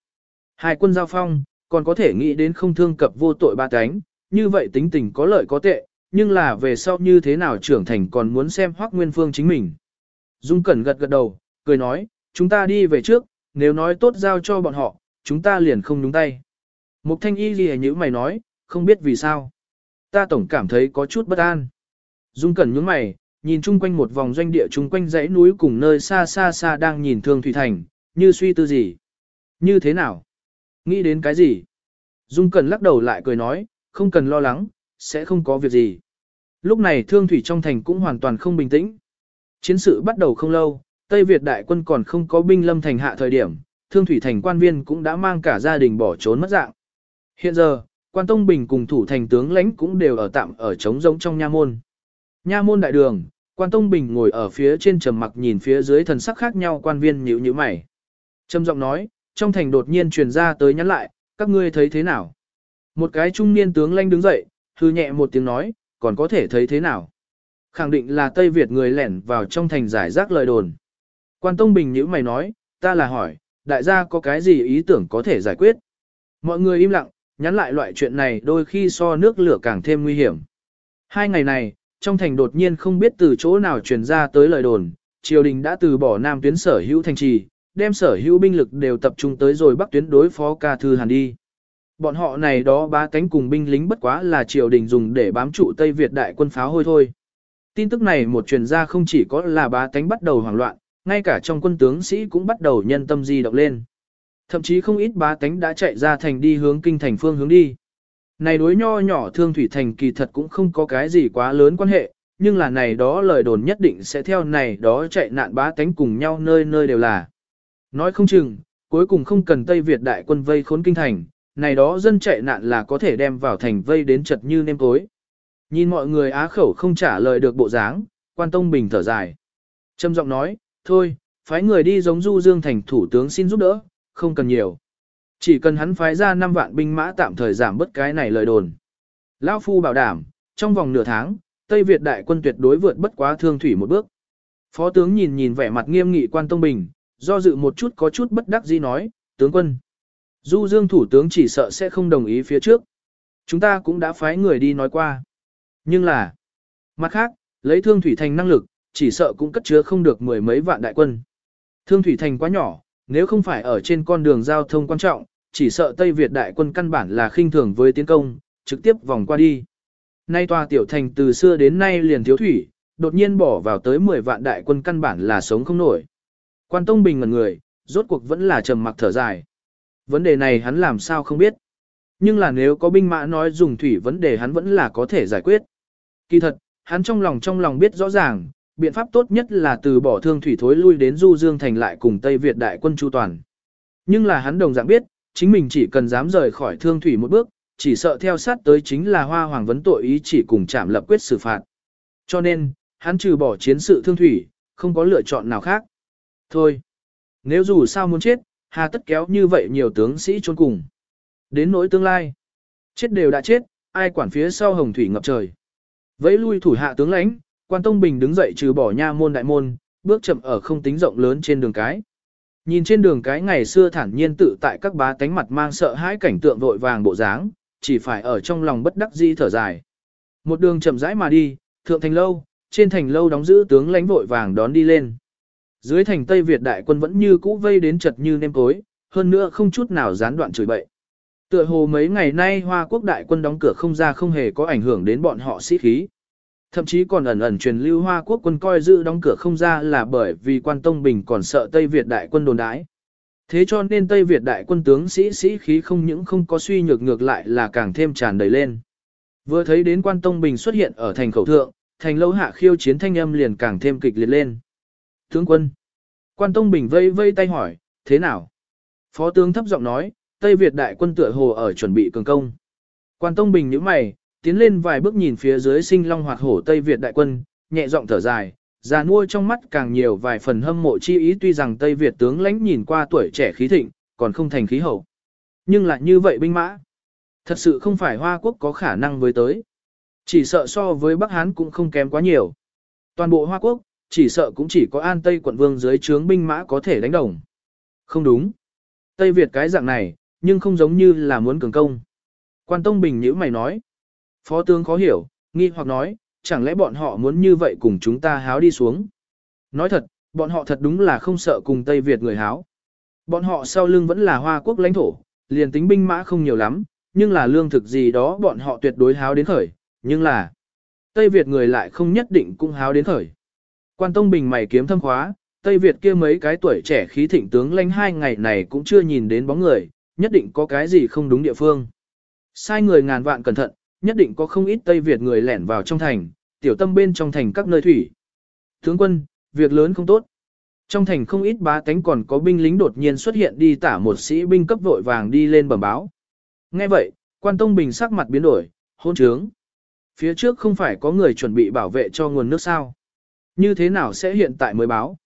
Hai quân giao phong, còn có thể nghĩ đến không thương cập vô tội ba cánh, như vậy tính tình có lợi có tệ, nhưng là về sau như thế nào trưởng thành còn muốn xem Hoác Nguyên Phương chính mình. Dung Cẩn gật gật đầu, cười nói, chúng ta đi về trước, nếu nói tốt giao cho bọn họ, chúng ta liền không nhúng tay. Mục thanh y gì như mày nói, không biết vì sao. Ta tổng cảm thấy có chút bất an. Dung Cẩn nhướng mày, nhìn chung quanh một vòng doanh địa chung quanh dãy núi cùng nơi xa xa xa đang nhìn thương thủy thành, như suy tư gì. Như thế nào? Nghĩ đến cái gì? Dung Cẩn lắc đầu lại cười nói, không cần lo lắng, sẽ không có việc gì. Lúc này thương thủy trong thành cũng hoàn toàn không bình tĩnh. Chiến sự bắt đầu không lâu, Tây Việt đại quân còn không có binh lâm thành hạ thời điểm, thương thủy thành quan viên cũng đã mang cả gia đình bỏ trốn mất dạng. Hiện giờ, quan Tông Bình cùng thủ thành tướng lãnh cũng đều ở tạm ở trống rỗng trong nha môn. Nha môn đại đường, quan Tông Bình ngồi ở phía trên trầm mặc nhìn phía dưới thần sắc khác nhau quan viên nhíu nhíu mày. Trầm giọng nói, trong thành đột nhiên truyền ra tới nhắn lại, các ngươi thấy thế nào? Một cái trung niên tướng lãnh đứng dậy, hư nhẹ một tiếng nói, còn có thể thấy thế nào? Khẳng định là Tây Việt người lẻn vào trong thành giải rác lời đồn. Quan Tông Bình nhíu mày nói, ta là hỏi, đại gia có cái gì ý tưởng có thể giải quyết? Mọi người im lặng, nhắn lại loại chuyện này đôi khi so nước lửa càng thêm nguy hiểm. Hai ngày này, trong thành đột nhiên không biết từ chỗ nào truyền ra tới lời đồn, triều đình đã từ bỏ nam tuyến sở hữu thành trì, đem sở hữu binh lực đều tập trung tới rồi bắc tuyến đối phó ca thư hàn đi. Bọn họ này đó ba cánh cùng binh lính bất quá là triều đình dùng để bám trụ Tây Việt đại quân pháo hôi thôi. Tin tức này một truyền ra không chỉ có là ba cánh bắt đầu hoảng loạn, ngay cả trong quân tướng sĩ cũng bắt đầu nhân tâm di động lên. Thậm chí không ít bá tánh đã chạy ra thành đi hướng kinh thành phương hướng đi. Này đối nho nhỏ thương thủy thành kỳ thật cũng không có cái gì quá lớn quan hệ, nhưng là này đó lời đồn nhất định sẽ theo này đó chạy nạn bá tánh cùng nhau nơi nơi đều là. Nói không chừng, cuối cùng không cần Tây Việt đại quân vây khốn kinh thành, này đó dân chạy nạn là có thể đem vào thành vây đến chật như nêm tối. Nhìn mọi người á khẩu không trả lời được bộ dáng, quan tông bình thở dài. Trâm giọng nói, thôi, phái người đi giống du dương thành thủ tướng xin giúp đỡ, không cần nhiều. Chỉ cần hắn phái ra 5 vạn binh mã tạm thời giảm bất cái này lời đồn. Lão Phu bảo đảm, trong vòng nửa tháng, Tây Việt đại quân tuyệt đối vượt bất quá thương thủy một bước. Phó tướng nhìn nhìn vẻ mặt nghiêm nghị quan Tông Bình, do dự một chút có chút bất đắc dĩ nói, tướng quân. Du Dương thủ tướng chỉ sợ sẽ không đồng ý phía trước. Chúng ta cũng đã phái người đi nói qua. Nhưng là, mặt khác, lấy thương thủy thành năng lực, chỉ sợ cũng cất chứa không được mười mấy vạn đại quân. Thương thủy thành quá nhỏ, nếu không phải ở trên con đường giao thông quan trọng, chỉ sợ Tây Việt đại quân căn bản là khinh thường với tiến công, trực tiếp vòng qua đi. Nay tòa tiểu thành từ xưa đến nay liền thiếu thủy, đột nhiên bỏ vào tới 10 vạn đại quân căn bản là sống không nổi. Quan Tông Bình ngần người, rốt cuộc vẫn là trầm mặc thở dài. Vấn đề này hắn làm sao không biết. Nhưng là nếu có binh mã nói dùng thủy vấn đề hắn vẫn là có thể giải quyết. Kỳ thật, hắn trong lòng trong lòng biết rõ ràng, biện pháp tốt nhất là từ bỏ thương thủy thối lui đến Du Dương thành lại cùng Tây Việt đại quân chu toàn. Nhưng là hắn đồng dạng biết, chính mình chỉ cần dám rời khỏi thương thủy một bước, chỉ sợ theo sát tới chính là hoa hoàng vấn tội ý chỉ cùng chạm lập quyết xử phạt. Cho nên, hắn trừ bỏ chiến sự thương thủy, không có lựa chọn nào khác. Thôi, nếu dù sao muốn chết, hà tất kéo như vậy nhiều tướng sĩ trốn cùng. Đến nỗi tương lai, chết đều đã chết, ai quản phía sau hồng thủy ngập trời. Vẫy lui thủ hạ tướng lãnh, quan tông bình đứng dậy trừ bỏ nha môn đại môn, bước chậm ở không tính rộng lớn trên đường cái. Nhìn trên đường cái ngày xưa thản nhiên tự tại các bá tánh mặt mang sợ hãi cảnh tượng vội vàng bộ dáng, chỉ phải ở trong lòng bất đắc dĩ thở dài. Một đường chậm rãi mà đi, thượng thành lâu, trên thành lâu đóng giữ tướng lãnh vội vàng đón đi lên. Dưới thành Tây Việt đại quân vẫn như cũ vây đến chật như nêm cối, hơn nữa không chút nào gián đoạn chửi bậy. Tựa hồ mấy ngày nay Hoa Quốc đại quân đóng cửa không ra không hề có ảnh hưởng đến bọn họ sĩ khí. Thậm chí còn ẩn ẩn truyền lưu Hoa Quốc quân coi giữ đóng cửa không ra là bởi vì quan Tông Bình còn sợ Tây Việt đại quân đồn đái. Thế cho nên Tây Việt đại quân tướng sĩ sĩ khí không những không có suy nhược ngược lại là càng thêm tràn đầy lên. Vừa thấy đến quan Tông Bình xuất hiện ở thành khẩu thượng, thành lâu hạ khiêu chiến thanh âm liền càng thêm kịch liệt lên. Tướng quân. Quan Tông Bình vây vây tay hỏi, thế nào? Phó tướng thấp giọng nói, Tây Việt đại quân tựa hồ ở chuẩn bị cường công. Quan Tông Bình nhíu mày, tiến lên vài bước nhìn phía dưới sinh long hoạt hổ Tây Việt đại quân, nhẹ giọng thở dài, già nuôi trong mắt càng nhiều vài phần hâm mộ chi ý tuy rằng Tây Việt tướng lãnh nhìn qua tuổi trẻ khí thịnh, còn không thành khí hậu. Nhưng lại như vậy binh mã. Thật sự không phải Hoa Quốc có khả năng với tới. Chỉ sợ so với Bắc Hán cũng không kém quá nhiều. Toàn bộ Hoa Quốc, chỉ sợ cũng chỉ có An Tây quận vương dưới trướng binh mã có thể đánh đồng. Không đúng. Tây Việt cái dạng này, nhưng không giống như là muốn cường công. Quan Tông Bình nhữ mày nói. Phó tướng khó hiểu, nghi hoặc nói, chẳng lẽ bọn họ muốn như vậy cùng chúng ta háo đi xuống. Nói thật, bọn họ thật đúng là không sợ cùng Tây Việt người háo. Bọn họ sau lưng vẫn là hoa quốc lãnh thổ, liền tính binh mã không nhiều lắm, nhưng là lương thực gì đó bọn họ tuyệt đối háo đến khởi, nhưng là Tây Việt người lại không nhất định cũng háo đến khởi. Quan Tông Bình mày kiếm thâm khóa, Tây Việt kia mấy cái tuổi trẻ khí thịnh tướng lãnh hai ngày này cũng chưa nhìn đến bóng người, nhất định có cái gì không đúng địa phương. Sai người ngàn vạn cẩn thận, nhất định có không ít Tây Việt người lẻn vào trong thành, tiểu tâm bên trong thành các nơi thủy. Tướng quân, việc lớn không tốt. Trong thành không ít bá tánh còn có binh lính đột nhiên xuất hiện đi tả một sĩ binh cấp vội vàng đi lên bẩm báo. Nghe vậy, quan tông bình sắc mặt biến đổi, hôn trướng. Phía trước không phải có người chuẩn bị bảo vệ cho nguồn nước sao. Như thế nào sẽ hiện tại mới báo?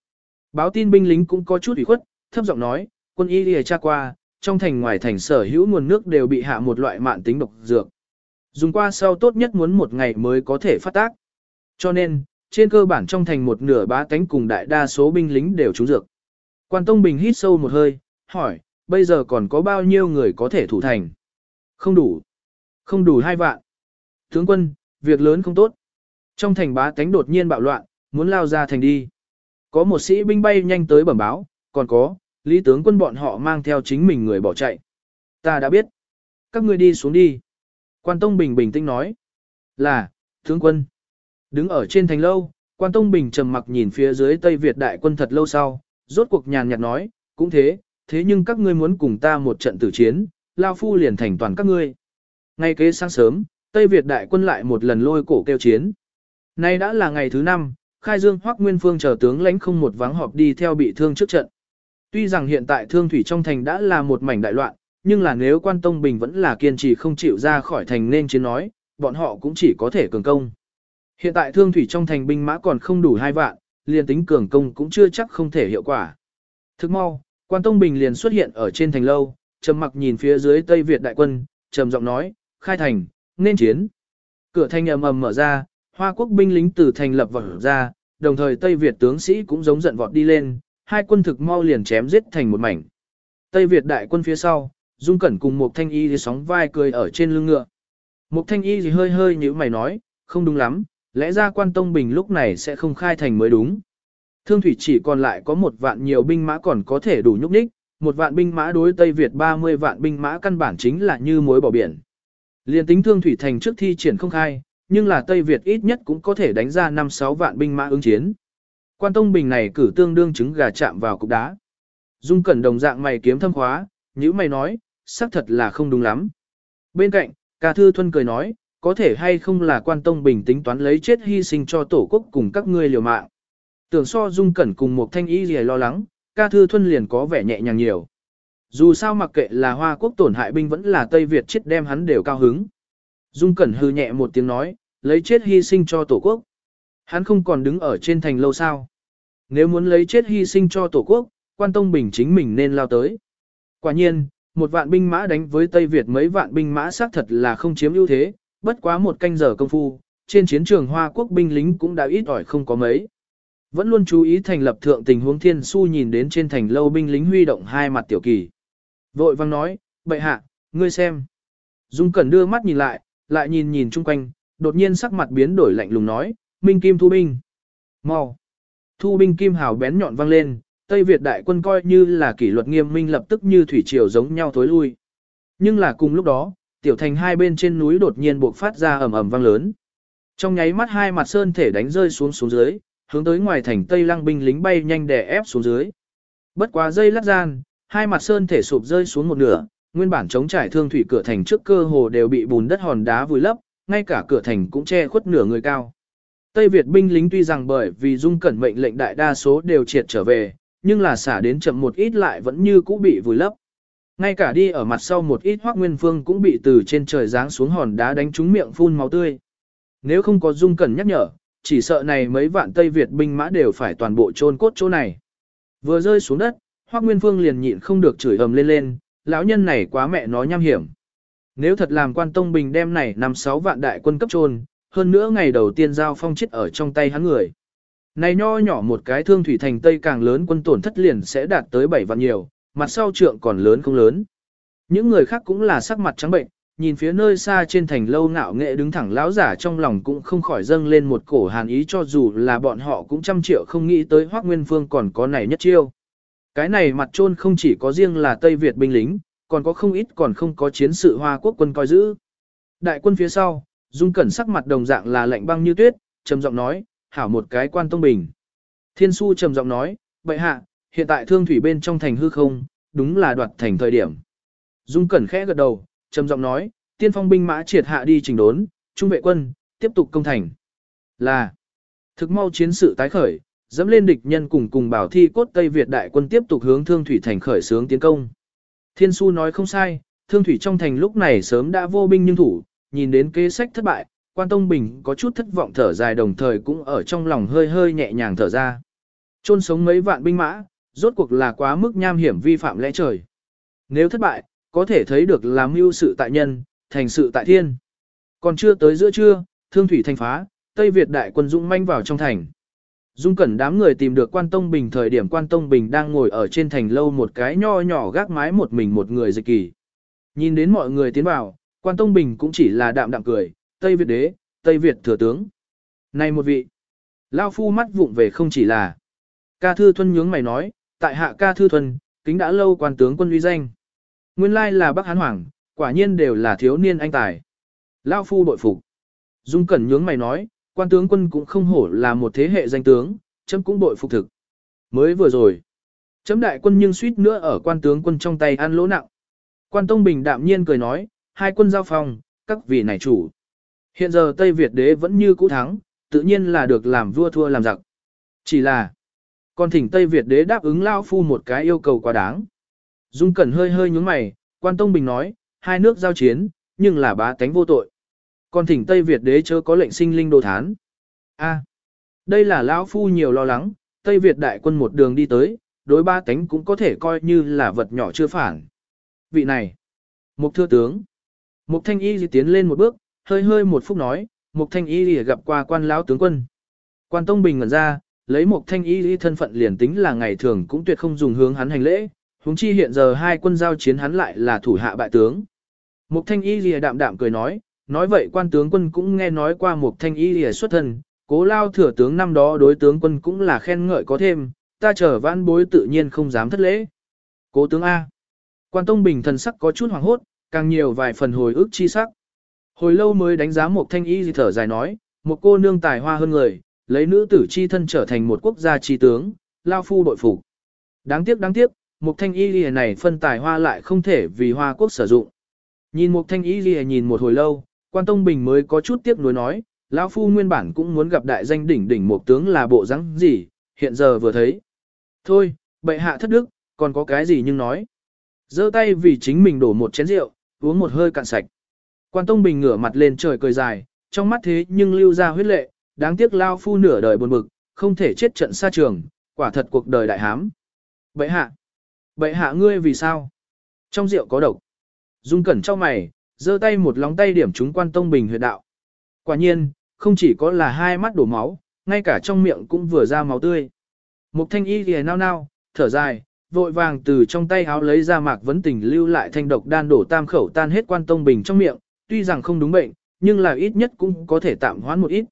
Báo tin binh lính cũng có chút ủy khuất, thấp giọng nói, quân y đi tra qua, trong thành ngoài thành sở hữu nguồn nước đều bị hạ một loại mạn tính độc dược. Dùng qua sau tốt nhất muốn một ngày mới có thể phát tác. Cho nên, trên cơ bản trong thành một nửa bá tánh cùng đại đa số binh lính đều trúng dược. Quan Tông Bình hít sâu một hơi, hỏi, bây giờ còn có bao nhiêu người có thể thủ thành? Không đủ. Không đủ hai vạn. Tướng quân, việc lớn không tốt. Trong thành bá tánh đột nhiên bạo loạn, muốn lao ra thành đi. Có một sĩ binh bay nhanh tới bẩm báo, còn có, lý tướng quân bọn họ mang theo chính mình người bỏ chạy. Ta đã biết. Các ngươi đi xuống đi. Quan Tông Bình bình tĩnh nói. Là, tướng quân. Đứng ở trên thành lâu, Quan Tông Bình trầm mặc nhìn phía dưới Tây Việt đại quân thật lâu sau, rốt cuộc nhàn nhạt nói, cũng thế, thế nhưng các ngươi muốn cùng ta một trận tử chiến, Lao Phu liền thành toàn các ngươi. Ngay kế sáng sớm, Tây Việt đại quân lại một lần lôi cổ kêu chiến. Nay đã là ngày thứ năm, Khai Dương Hoắc Nguyên Phương chờ tướng lãnh không một vắng họp đi theo bị thương trước trận. Tuy rằng hiện tại thương thủy trong thành đã là một mảnh đại loạn, nhưng là nếu quan tông bình vẫn là kiên trì không chịu ra khỏi thành nên chiến nói, bọn họ cũng chỉ có thể cường công. Hiện tại thương thủy trong thành binh mã còn không đủ hai vạn, liền tính cường công cũng chưa chắc không thể hiệu quả. Thức mau, quan tông bình liền xuất hiện ở trên thành lâu, trầm mặc nhìn phía dưới Tây Việt đại quân, trầm giọng nói, khai thành, nên chiến. Cửa thành ầm ầm mở ra, Hoa quốc binh lính từ thành lập vọt ra, đồng thời Tây Việt tướng sĩ cũng giống giận vọt đi lên, hai quân thực mau liền chém giết thành một mảnh. Tây Việt đại quân phía sau, Dung Cẩn cùng một thanh y thì sóng vai cười ở trên lưng ngựa. Một thanh y thì hơi hơi như mày nói, không đúng lắm, lẽ ra quan tông bình lúc này sẽ không khai thành mới đúng. Thương thủy chỉ còn lại có một vạn nhiều binh mã còn có thể đủ nhúc nhích, một vạn binh mã đối Tây Việt 30 vạn binh mã căn bản chính là như mối bỏ biển. Liên tính thương thủy thành trước thi triển không khai, nhưng là Tây Việt ít nhất cũng có thể đánh ra 5-6 vạn binh mã ứng chiến. Quan Tông Bình này cử tương đương trứng gà chạm vào cục đá. Dung Cẩn đồng dạng mày kiếm thâm khóa, như mày nói, xác thật là không đúng lắm. Bên cạnh, ca thư thuân cười nói, có thể hay không là quan tông bình tính toán lấy chết hy sinh cho tổ quốc cùng các ngươi liều mạng. Tưởng so dung cẩn cùng một thanh y gì lo lắng, ca thư thuân liền có vẻ nhẹ nhàng nhiều. Dù sao mặc kệ là hoa quốc tổn hại binh vẫn là Tây Việt chết đem hắn đều cao hứng. Dung cẩn hư nhẹ một tiếng nói, lấy chết hy sinh cho tổ quốc. Hắn không còn đứng ở trên thành lâu sao. Nếu muốn lấy chết hy sinh cho tổ quốc, quan tông bình chính mình nên lao tới. Quả nhiên, một vạn binh mã đánh với Tây Việt mấy vạn binh mã xác thật là không chiếm ưu thế, bất quá một canh giờ công phu, trên chiến trường Hoa Quốc binh lính cũng đã ít ỏi không có mấy. Vẫn luôn chú ý thành lập thượng tình huống thiên su nhìn đến trên thành lâu binh lính huy động hai mặt tiểu kỳ. Vội vang nói, bệ hạ, ngươi xem. Dung Cẩn đưa mắt nhìn lại, lại nhìn nhìn chung quanh, đột nhiên sắc mặt biến đổi lạnh lùng nói, Minh Kim thu binh. mau Thu binh kim hào bén nhọn vang lên, Tây Việt đại quân coi như là kỷ luật nghiêm minh lập tức như thủy triều giống nhau thối lui. Nhưng là cùng lúc đó, tiểu thành hai bên trên núi đột nhiên buộc phát ra ầm ầm vang lớn. Trong nháy mắt hai mặt sơn thể đánh rơi xuống xuống dưới, hướng tới ngoài thành Tây Lăng binh lính bay nhanh đè ép xuống dưới. Bất quá dây lát gian, hai mặt sơn thể sụp rơi xuống một nửa, nguyên bản chống trải thương thủy cửa thành trước cơ hồ đều bị bùn đất hòn đá vùi lấp, ngay cả cửa thành cũng che khuất nửa người cao. Tây Việt binh lính tuy rằng bởi vì dung cẩn mệnh lệnh đại đa số đều triệt trở về, nhưng là xả đến chậm một ít lại vẫn như cũ bị vùi lấp. Ngay cả đi ở mặt sau một ít hoác nguyên phương cũng bị từ trên trời giáng xuống hòn đá đánh trúng miệng phun máu tươi. Nếu không có dung cẩn nhắc nhở, chỉ sợ này mấy vạn Tây Việt binh mã đều phải toàn bộ chôn cốt chỗ này. Vừa rơi xuống đất, hoác nguyên phương liền nhịn không được chửi ầm lên lên, lão nhân này quá mẹ nó nham hiểm. Nếu thật làm quan tông bình đem này năm sáu vạn đại quân cấp chôn, hơn nữa ngày đầu tiên giao phong chết ở trong tay hắn người. Này nho nhỏ một cái thương thủy thành Tây càng lớn quân tổn thất liền sẽ đạt tới 7 vạn nhiều, mặt sau trượng còn lớn không lớn. Những người khác cũng là sắc mặt trắng bệnh, nhìn phía nơi xa trên thành lâu ngạo nghệ đứng thẳng lão giả trong lòng cũng không khỏi dâng lên một cổ hàn ý cho dù là bọn họ cũng trăm triệu không nghĩ tới Hoác Nguyên Phương còn có này nhất chiêu. Cái này mặt trôn không chỉ có riêng là Tây Việt binh lính, còn có không ít còn không có chiến sự Hoa quốc quân coi giữ. Đại quân phía sau, Dung Cẩn sắc mặt đồng dạng là lạnh băng như tuyết, trầm giọng nói, hảo một cái quan tông bình. Thiên su trầm giọng nói, bệ hạ, hiện tại thương thủy bên trong thành hư không, đúng là đoạt thành thời điểm. Dung Cẩn khẽ gật đầu, trầm giọng nói, tiên phong binh mã triệt hạ đi trình đốn, trung vệ quân, tiếp tục công thành. Là, thực mau chiến sự tái khởi, dẫm lên địch nhân cùng cùng bảo thi cốt Tây Việt đại quân tiếp tục hướng thương thủy thành khởi sướng tiến công. Thiên su nói không sai, thương thủy trong thành lúc này sớm đã vô binh nhưng thủ, nhìn đến kế sách thất bại, quan tông bình có chút thất vọng thở dài đồng thời cũng ở trong lòng hơi hơi nhẹ nhàng thở ra. Trôn sống mấy vạn binh mã, rốt cuộc là quá mức nham hiểm vi phạm lẽ trời. Nếu thất bại, có thể thấy được làm mưu sự tại nhân, thành sự tại thiên. Còn chưa tới giữa trưa, thương thủy thành phá, Tây Việt đại quân dũng manh vào trong thành. Dung cẩn đám người tìm được quan tông bình thời điểm quan tông bình đang ngồi ở trên thành lâu một cái nho nhỏ gác mái một mình một người dịch kỳ. Nhìn đến mọi người tiến vào, quan tông bình cũng chỉ là đạm đạm cười, Tây Việt đế, Tây Việt thừa tướng. Này một vị, Lao phu mắt vụng về không chỉ là. Ca Thư Thuân nhướng mày nói, tại hạ Ca Thư Thuân, kính đã lâu quan tướng quân uy danh. Nguyên lai là Bắc Hán Hoàng, quả nhiên đều là thiếu niên anh tài. Lao phu bội phục. Dung Cẩn nhướng mày nói, quan tướng quân cũng không hổ là một thế hệ danh tướng, chấm cũng bội phục thực. Mới vừa rồi, chấm đại quân nhưng suýt nữa ở quan tướng quân trong tay ăn lỗ nặng. Quan Tông Bình đạm nhiên cười nói, hai quân giao phòng, các vị này chủ. Hiện giờ Tây Việt đế vẫn như cũ thắng, tự nhiên là được làm vua thua làm giặc. Chỉ là, con thỉnh Tây Việt đế đáp ứng Lao Phu một cái yêu cầu quá đáng. Dung Cẩn hơi hơi nhúng mày, quan Tông Bình nói, hai nước giao chiến, nhưng là bá tánh vô tội. Con thỉnh Tây Việt đế chớ có lệnh sinh linh đồ thán. A, đây là Lão Phu nhiều lo lắng, Tây Việt đại quân một đường đi tới, đối ba tánh cũng có thể coi như là vật nhỏ chưa phản. Vị này, một Thưa Tướng, một Thanh Y tiến lên một bước, hơi hơi một phút nói, Mục Thanh Y lìa gặp qua quan lão tướng quân. Quan Tông Bình ngẩn ra, lấy Mục Thanh Y lìa thân phận liền tính là ngày thường cũng tuyệt không dùng hướng hắn hành lễ, huống chi hiện giờ hai quân giao chiến hắn lại là thủ hạ bại tướng. Mục Thanh Y lìa đạm đạm cười nói, nói vậy quan tướng quân cũng nghe nói qua Mục Thanh Y lìa xuất thân, cố lao thừa tướng năm đó đối tướng quân cũng là khen ngợi có thêm, ta trở vãn bối tự nhiên không dám thất lễ. Cố tướng A. Quan Tông Bình thần sắc có chút hoàng hốt, càng nhiều vài phần hồi ức chi sắc. Hồi lâu mới đánh giá một thanh y gì thở dài nói, một cô nương tài hoa hơn người, lấy nữ tử chi thân trở thành một quốc gia chi tướng, lao phu bội phục. Đáng tiếc đáng tiếc, một thanh y gì này phân tài hoa lại không thể vì hoa quốc sử dụng. Nhìn một thanh y gì nhìn một hồi lâu, quan tông bình mới có chút tiếc nuối nói, lão phu nguyên bản cũng muốn gặp đại danh đỉnh đỉnh một tướng là bộ dáng gì, hiện giờ vừa thấy. Thôi, bệ hạ thất đức, còn có cái gì nhưng nói. giơ tay vì chính mình đổ một chén rượu, uống một hơi cạn sạch. Quan Tông Bình ngửa mặt lên trời cười dài, trong mắt thế nhưng lưu ra huyết lệ, đáng tiếc lao phu nửa đời buồn bực, không thể chết trận xa trường, quả thật cuộc đời đại hám. Bệ hạ, bệ hạ ngươi vì sao? Trong rượu có độc. Dung cẩn trong mày, giơ tay một lóng tay điểm trúng quan Tông Bình huyệt đạo. Quả nhiên, không chỉ có là hai mắt đổ máu, ngay cả trong miệng cũng vừa ra máu tươi. Mục thanh y thì nao nao, thở dài, vội vàng từ trong tay háo lấy ra mạc vấn tình lưu lại thanh độc đan đổ tam khẩu tan hết quan tông bình trong miệng, tuy rằng không đúng bệnh, nhưng là ít nhất cũng có thể tạm hoãn một ít.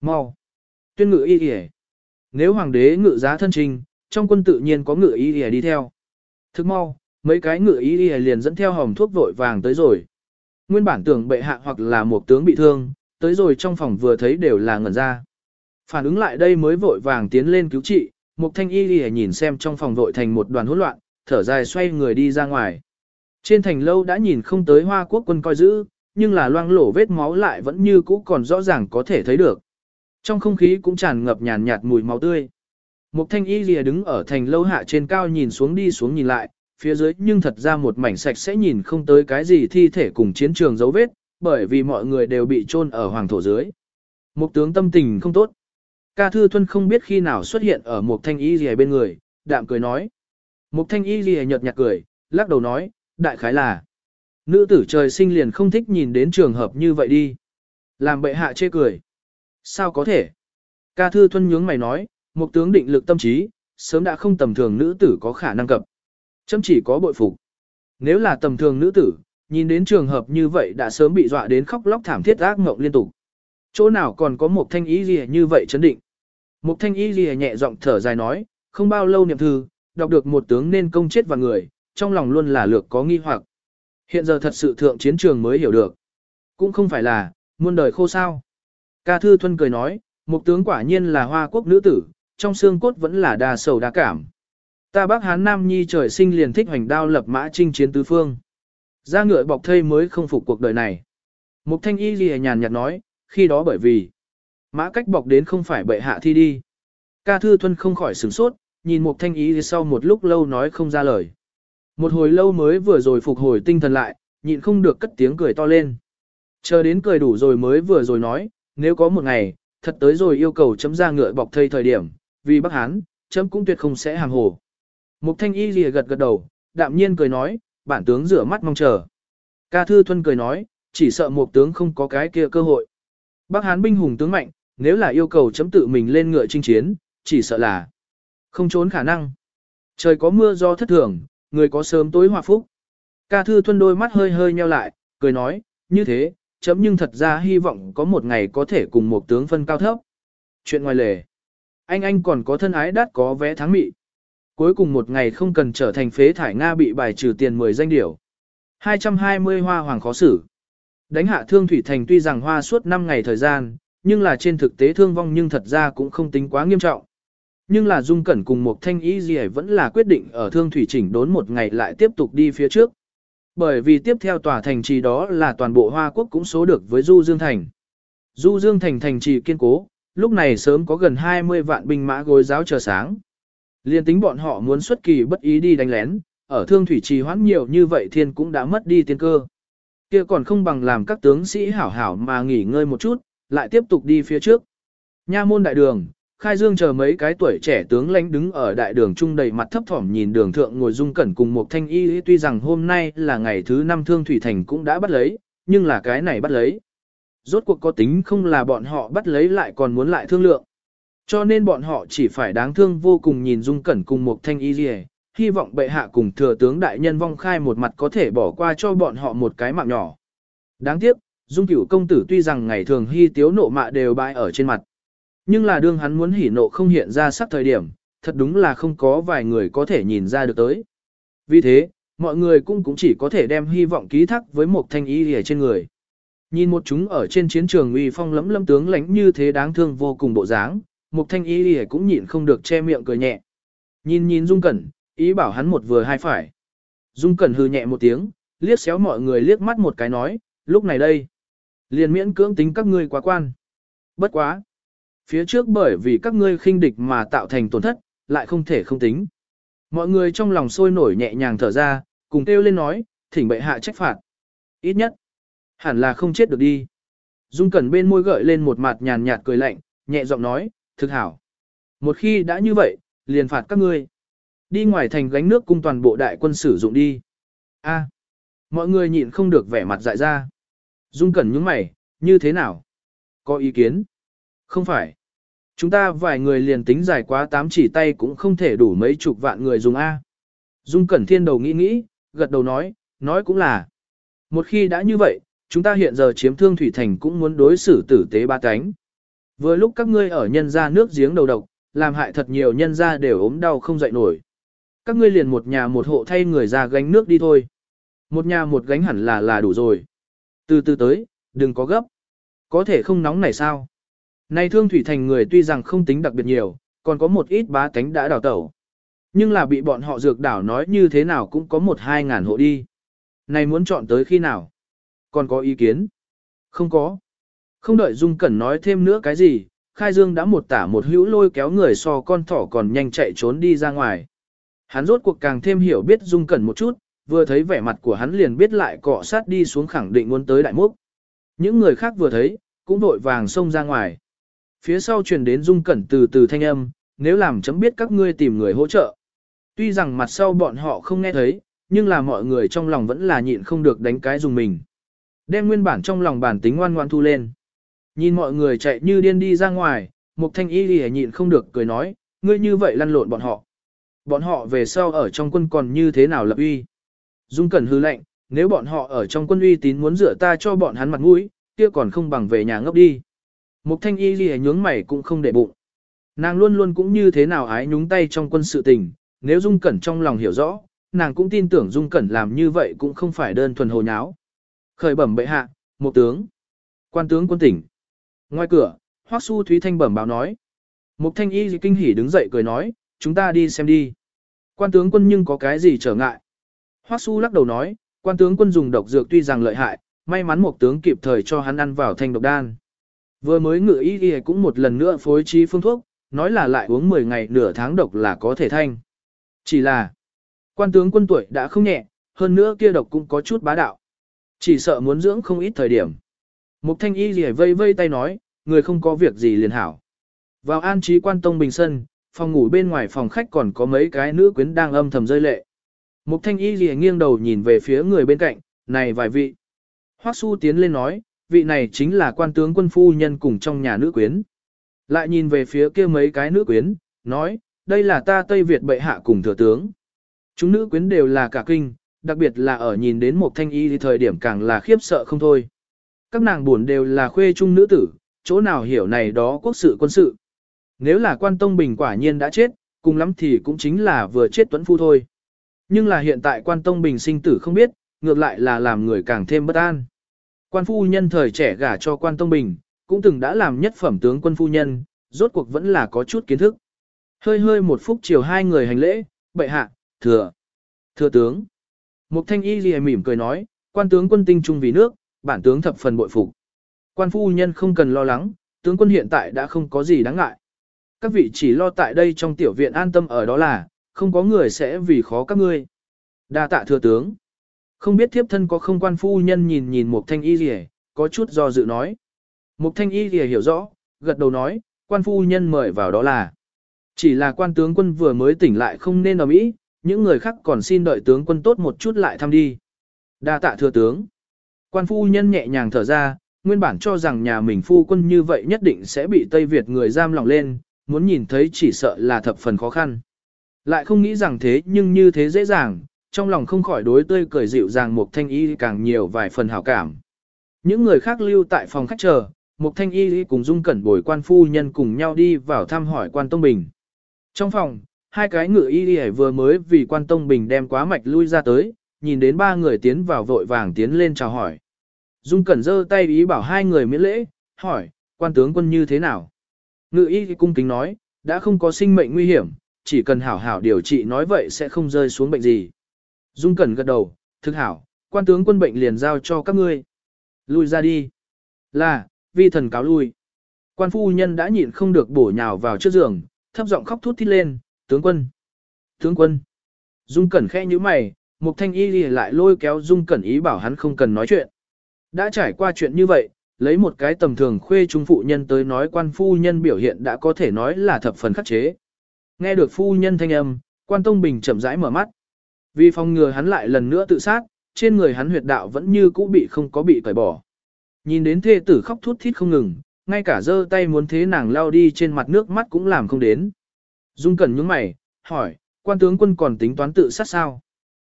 Mau. Tuyên ngự y y Nếu hoàng đế ngự giá thân trình, trong quân tự nhiên có ngự y y đi theo. Thức mau, mấy cái ngự y y liền dẫn theo hồng thuốc vội vàng tới rồi. Nguyên bản tưởng bệ hạ hoặc là một tướng bị thương, tới rồi trong phòng vừa thấy đều là ngẩn ra. Phản ứng lại đây mới vội vàng tiến lên cứu trị, Mục thanh y yể nhìn xem trong phòng vội thành một đoàn hỗn loạn, thở dài xoay người đi ra ngoài. Trên thành lâu đã nhìn không tới hoa quốc quân coi giữ, nhưng là loang lổ vết máu lại vẫn như cũ còn rõ ràng có thể thấy được. Trong không khí cũng tràn ngập nhàn nhạt mùi máu tươi. Mục thanh y lìa đứng ở thành lâu hạ trên cao nhìn xuống đi xuống nhìn lại, phía dưới nhưng thật ra một mảnh sạch sẽ nhìn không tới cái gì thi thể cùng chiến trường dấu vết, bởi vì mọi người đều bị chôn ở hoàng thổ dưới. Mục tướng tâm tình không tốt. Ca Thư Thuân không biết khi nào xuất hiện ở một thanh y lìa bên người, đạm cười nói. Một thanh y lìa nhợt nhạt cười, lắc đầu nói, đại khái là. Nữ tử trời sinh liền không thích nhìn đến trường hợp như vậy đi. Làm bệ hạ chê cười. Sao có thể? Ca Thư Thuân nhướng mày nói, một tướng định lực tâm trí, sớm đã không tầm thường nữ tử có khả năng cập. châm chỉ có bội phục. Nếu là tầm thường nữ tử, nhìn đến trường hợp như vậy đã sớm bị dọa đến khóc lóc thảm thiết ác mộng liên tục. Chỗ nào còn có một thanh ý gì như vậy chấn định. Một thanh ý gì nhẹ giọng thở dài nói, không bao lâu niệm thư, đọc được một tướng nên công chết và người, trong lòng luôn là lược có nghi hoặc. Hiện giờ thật sự thượng chiến trường mới hiểu được. Cũng không phải là, muôn đời khô sao. Ca Thư Thuân cười nói, một tướng quả nhiên là hoa quốc nữ tử, trong xương cốt vẫn là đa sầu đa cảm. Ta bác Hán Nam Nhi trời sinh liền thích hoành đao lập mã chinh chiến tứ phương. Ra ngựa bọc thây mới không phục cuộc đời này. Mục thanh y gì nhàn nhạt nói, khi đó bởi vì mã cách bọc đến không phải bệ hạ thi đi. Ca Thư Thuân không khỏi sửng sốt, nhìn một thanh ý sau một lúc lâu nói không ra lời. Một hồi lâu mới vừa rồi phục hồi tinh thần lại, nhịn không được cất tiếng cười to lên. Chờ đến cười đủ rồi mới vừa rồi nói, nếu có một ngày, thật tới rồi yêu cầu chấm ra ngựa bọc thây thời điểm, vì Bắc Hán, chấm cũng tuyệt không sẽ hàng hồ. Mục thanh y lìa gật gật đầu, đạm nhiên cười nói, bản tướng rửa mắt mong chờ. Ca Thư Thuân cười nói, chỉ sợ một tướng không có cái kia cơ hội. Bắc Hán binh hùng tướng mạnh, nếu là yêu cầu chấm tự mình lên ngựa chinh chiến, chỉ sợ là không trốn khả năng. Trời có mưa do thất thường, người có sớm tối hòa phúc. Ca Thư Thuân đôi mắt hơi hơi nheo lại, cười nói, như thế, chấm nhưng thật ra hy vọng có một ngày có thể cùng một tướng phân cao thấp. Chuyện ngoài lề, anh anh còn có thân ái đắt có vé thắng mị. Cuối cùng một ngày không cần trở thành phế thải Nga bị bài trừ tiền 10 danh điểu. 220 hoa hoàng khó xử. Đánh hạ thương thủy thành tuy rằng hoa suốt 5 ngày thời gian, nhưng là trên thực tế thương vong nhưng thật ra cũng không tính quá nghiêm trọng. Nhưng là Dung Cẩn cùng một thanh ý gì vẫn là quyết định ở thương thủy chỉnh đốn một ngày lại tiếp tục đi phía trước. Bởi vì tiếp theo tòa thành trì đó là toàn bộ Hoa Quốc cũng số được với Du Dương Thành. Du Dương Thành thành trì kiên cố, lúc này sớm có gần 20 vạn binh mã gối giáo chờ sáng. Liên tính bọn họ muốn xuất kỳ bất ý đi đánh lén, ở thương thủy trì hoãn nhiều như vậy thiên cũng đã mất đi tiên cơ kia còn không bằng làm các tướng sĩ hảo hảo mà nghỉ ngơi một chút, lại tiếp tục đi phía trước. Nha môn đại đường, khai dương chờ mấy cái tuổi trẻ tướng lãnh đứng ở đại đường trung đầy mặt thấp thỏm nhìn đường thượng ngồi dung cẩn cùng một thanh y tuy rằng hôm nay là ngày thứ năm thương thủy thành cũng đã bắt lấy, nhưng là cái này bắt lấy. rốt cuộc có tính không là bọn họ bắt lấy lại còn muốn lại thương lượng. Cho nên bọn họ chỉ phải đáng thương vô cùng nhìn Dung Cẩn cùng một thanh y rìa, hy vọng bệ hạ cùng thừa tướng đại nhân vong khai một mặt có thể bỏ qua cho bọn họ một cái mạng nhỏ. Đáng tiếc, Dung cửu công tử tuy rằng ngày thường hy tiếu nộ mạ đều bại ở trên mặt. Nhưng là đương hắn muốn hỉ nộ không hiện ra sắc thời điểm, thật đúng là không có vài người có thể nhìn ra được tới. Vì thế, mọi người cũng cũng chỉ có thể đem hy vọng ký thác với một thanh y ở trên người. Nhìn một chúng ở trên chiến trường uy phong lẫm lâm tướng lãnh như thế đáng thương vô cùng bộ dáng, một thanh y ở cũng nhịn không được che miệng cười nhẹ. Nhìn nhìn Dung Cẩn, ý bảo hắn một vừa hai phải. Dung Cẩn hừ nhẹ một tiếng, liếc xéo mọi người liếc mắt một cái nói, lúc này đây. Liền miễn cưỡng tính các ngươi quá quan. Bất quá. Phía trước bởi vì các ngươi khinh địch mà tạo thành tổn thất, lại không thể không tính. Mọi người trong lòng sôi nổi nhẹ nhàng thở ra, cùng kêu lên nói, thỉnh bệ hạ trách phạt. Ít nhất, hẳn là không chết được đi. Dung Cẩn bên môi gợi lên một mặt nhàn nhạt cười lạnh, nhẹ giọng nói, thực hảo. Một khi đã như vậy, liền phạt các ngươi. Đi ngoài thành gánh nước cung toàn bộ đại quân sử dụng đi. A, mọi người nhịn không được vẻ mặt dại ra. Dung Cẩn nhướng mày, như thế nào? Có ý kiến? Không phải. Chúng ta vài người liền tính dài quá tám chỉ tay cũng không thể đủ mấy chục vạn người dùng A. Dung Cẩn Thiên đầu nghĩ nghĩ, gật đầu nói, nói cũng là. Một khi đã như vậy, chúng ta hiện giờ chiếm thương thủy thành cũng muốn đối xử tử tế ba cánh. Vừa lúc các ngươi ở nhân gia nước giếng đầu độc, làm hại thật nhiều nhân gia đều ốm đau không dậy nổi. Các ngươi liền một nhà một hộ thay người ra gánh nước đi thôi. Một nhà một gánh hẳn là là đủ rồi. Từ từ tới, đừng có gấp. Có thể không nóng này sao? Này thương thủy thành người tuy rằng không tính đặc biệt nhiều, còn có một ít bá tánh đã đào tẩu. Nhưng là bị bọn họ dược đảo nói như thế nào cũng có một hai ngàn hộ đi. Này muốn chọn tới khi nào? Còn có ý kiến? Không có. Không đợi Dung Cẩn nói thêm nữa cái gì, Khai Dương đã một tả một hữu lôi kéo người so con thỏ còn nhanh chạy trốn đi ra ngoài. Hắn rốt cuộc càng thêm hiểu biết Dung Cẩn một chút, vừa thấy vẻ mặt của hắn liền biết lại cọ sát đi xuống khẳng định muốn tới đại mốc. Những người khác vừa thấy, cũng vội vàng xông ra ngoài. Phía sau truyền đến Dung Cẩn từ từ thanh âm, nếu làm chấm biết các ngươi tìm người hỗ trợ. Tuy rằng mặt sau bọn họ không nghe thấy, nhưng là mọi người trong lòng vẫn là nhịn không được đánh cái dùng mình. Đem nguyên bản trong lòng bản tính ngoan ngoan thu lên. Nhìn mọi người chạy như điên đi ra ngoài, Mục Thanh Y lìa nhịn không được cười nói, ngươi như vậy lăn lộn bọn họ. Bọn họ về sau ở trong quân còn như thế nào lập uy. Dung Cẩn hư lệnh, nếu bọn họ ở trong quân uy tín muốn rửa ta cho bọn hắn mặt mũi, kia còn không bằng về nhà ngốc đi. Mục Thanh Y gì nhướng mày cũng không để bụng. Nàng luôn luôn cũng như thế nào ái nhúng tay trong quân sự tình, nếu Dung Cẩn trong lòng hiểu rõ, nàng cũng tin tưởng Dung Cẩn làm như vậy cũng không phải đơn thuần hồ nháo. Khởi bẩm bệ hạ, một tướng, quan tướng quân tỉnh. Ngoài cửa, Hoắc Su Thúy Thanh bẩm báo nói. Mục Thanh Y kinh hỉ đứng dậy cười nói, chúng ta đi xem đi. Quan tướng quân nhưng có cái gì trở ngại? Hoắc Su lắc đầu nói, quan tướng quân dùng độc dược tuy rằng lợi hại, may mắn một tướng kịp thời cho hắn ăn vào thanh độc đan. Vừa mới ngự y y cũng một lần nữa phối trí phương thuốc, nói là lại uống 10 ngày nửa tháng độc là có thể thanh. Chỉ là, quan tướng quân tuổi đã không nhẹ, hơn nữa kia độc cũng có chút bá đạo. Chỉ sợ muốn dưỡng không ít thời điểm. Mục thanh y gì vây vây tay nói, người không có việc gì liền hảo. Vào an trí quan tông bình sân, phòng ngủ bên ngoài phòng khách còn có mấy cái nữ quyến đang âm thầm rơi lệ. Mục thanh y gì nghiêng đầu nhìn về phía người bên cạnh, này vài vị. Hoắc su tiến lên nói, vị này chính là quan tướng quân phu nhân cùng trong nhà nữ quyến. Lại nhìn về phía kia mấy cái nữ quyến, nói, đây là ta Tây Việt bệ hạ cùng thừa tướng. Chúng nữ quyến đều là cả kinh, đặc biệt là ở nhìn đến một thanh y thì thời điểm càng là khiếp sợ không thôi. Các nàng buồn đều là khuê trung nữ tử, chỗ nào hiểu này đó quốc sự quân sự. Nếu là quan tông bình quả nhiên đã chết, cùng lắm thì cũng chính là vừa chết tuấn phu thôi. Nhưng là hiện tại quan tông bình sinh tử không biết, ngược lại là làm người càng thêm bất an. Quan phu nhân thời trẻ gả cho quan tông bình, cũng từng đã làm nhất phẩm tướng quân phu nhân, rốt cuộc vẫn là có chút kiến thức. Hơi hơi một phút chiều hai người hành lễ, bệ hạ, thừa, thừa tướng. Mục thanh y lìa mỉm cười nói, quan tướng quân tinh trung vì nước, bản tướng thập phần bội phục. Quan phu nhân không cần lo lắng, tướng quân hiện tại đã không có gì đáng ngại. Các vị chỉ lo tại đây trong tiểu viện an tâm ở đó là, không có người sẽ vì khó các ngươi. Đa tạ thừa tướng. Không biết thiếp thân có không quan phu nhân nhìn nhìn một thanh y lìa, có chút do dự nói. Một thanh y lìa hiểu rõ, gật đầu nói, quan phu nhân mời vào đó là. Chỉ là quan tướng quân vừa mới tỉnh lại không nên ở Mỹ, những người khác còn xin đợi tướng quân tốt một chút lại thăm đi. Đa tạ thừa tướng. Quan phu nhân nhẹ nhàng thở ra, nguyên bản cho rằng nhà mình phu quân như vậy nhất định sẽ bị Tây Việt người giam lỏng lên, muốn nhìn thấy chỉ sợ là thập phần khó khăn. Lại không nghĩ rằng thế nhưng như thế dễ dàng, trong lòng không khỏi đối tươi cười dịu dàng một thanh y càng nhiều vài phần hảo cảm. Những người khác lưu tại phòng khách chờ, một thanh y cùng dung cẩn bồi quan phu nhân cùng nhau đi vào thăm hỏi quan Tông Bình. Trong phòng, hai cái ngựa y vừa mới vì quan Tông Bình đem quá mạch lui ra tới, nhìn đến ba người tiến vào vội vàng tiến lên chào hỏi. Dung Cẩn giơ tay ý bảo hai người miễn lễ, hỏi, quan tướng quân như thế nào? Ngự y cung kính nói, đã không có sinh mệnh nguy hiểm, chỉ cần hảo hảo điều trị nói vậy sẽ không rơi xuống bệnh gì. Dung Cẩn gật đầu, thực hảo, quan tướng quân bệnh liền giao cho các ngươi. Lui ra đi. Là, vi thần cáo lui. Quan phu nhân đã nhịn không được bổ nhào vào trước giường, thấp giọng khóc thút thít lên, tướng quân. Tướng quân. Dung Cẩn khẽ như mày, Mục Thanh Y lại lôi kéo Dung Cẩn ý bảo hắn không cần nói chuyện. Đã trải qua chuyện như vậy, lấy một cái tầm thường khuê trung phụ nhân tới nói quan phu nhân biểu hiện đã có thể nói là thập phần khắc chế. Nghe được phu nhân thanh âm, quan Tông Bình chậm rãi mở mắt. Vì phòng ngừa hắn lại lần nữa tự sát, trên người hắn huyệt đạo vẫn như cũ bị không có bị cởi bỏ. Nhìn đến thê tử khóc thút thít không ngừng, ngay cả giơ tay muốn thế nàng lao đi trên mặt nước mắt cũng làm không đến. Dung Cẩn nhướng mày, hỏi, quan tướng quân còn tính toán tự sát sao?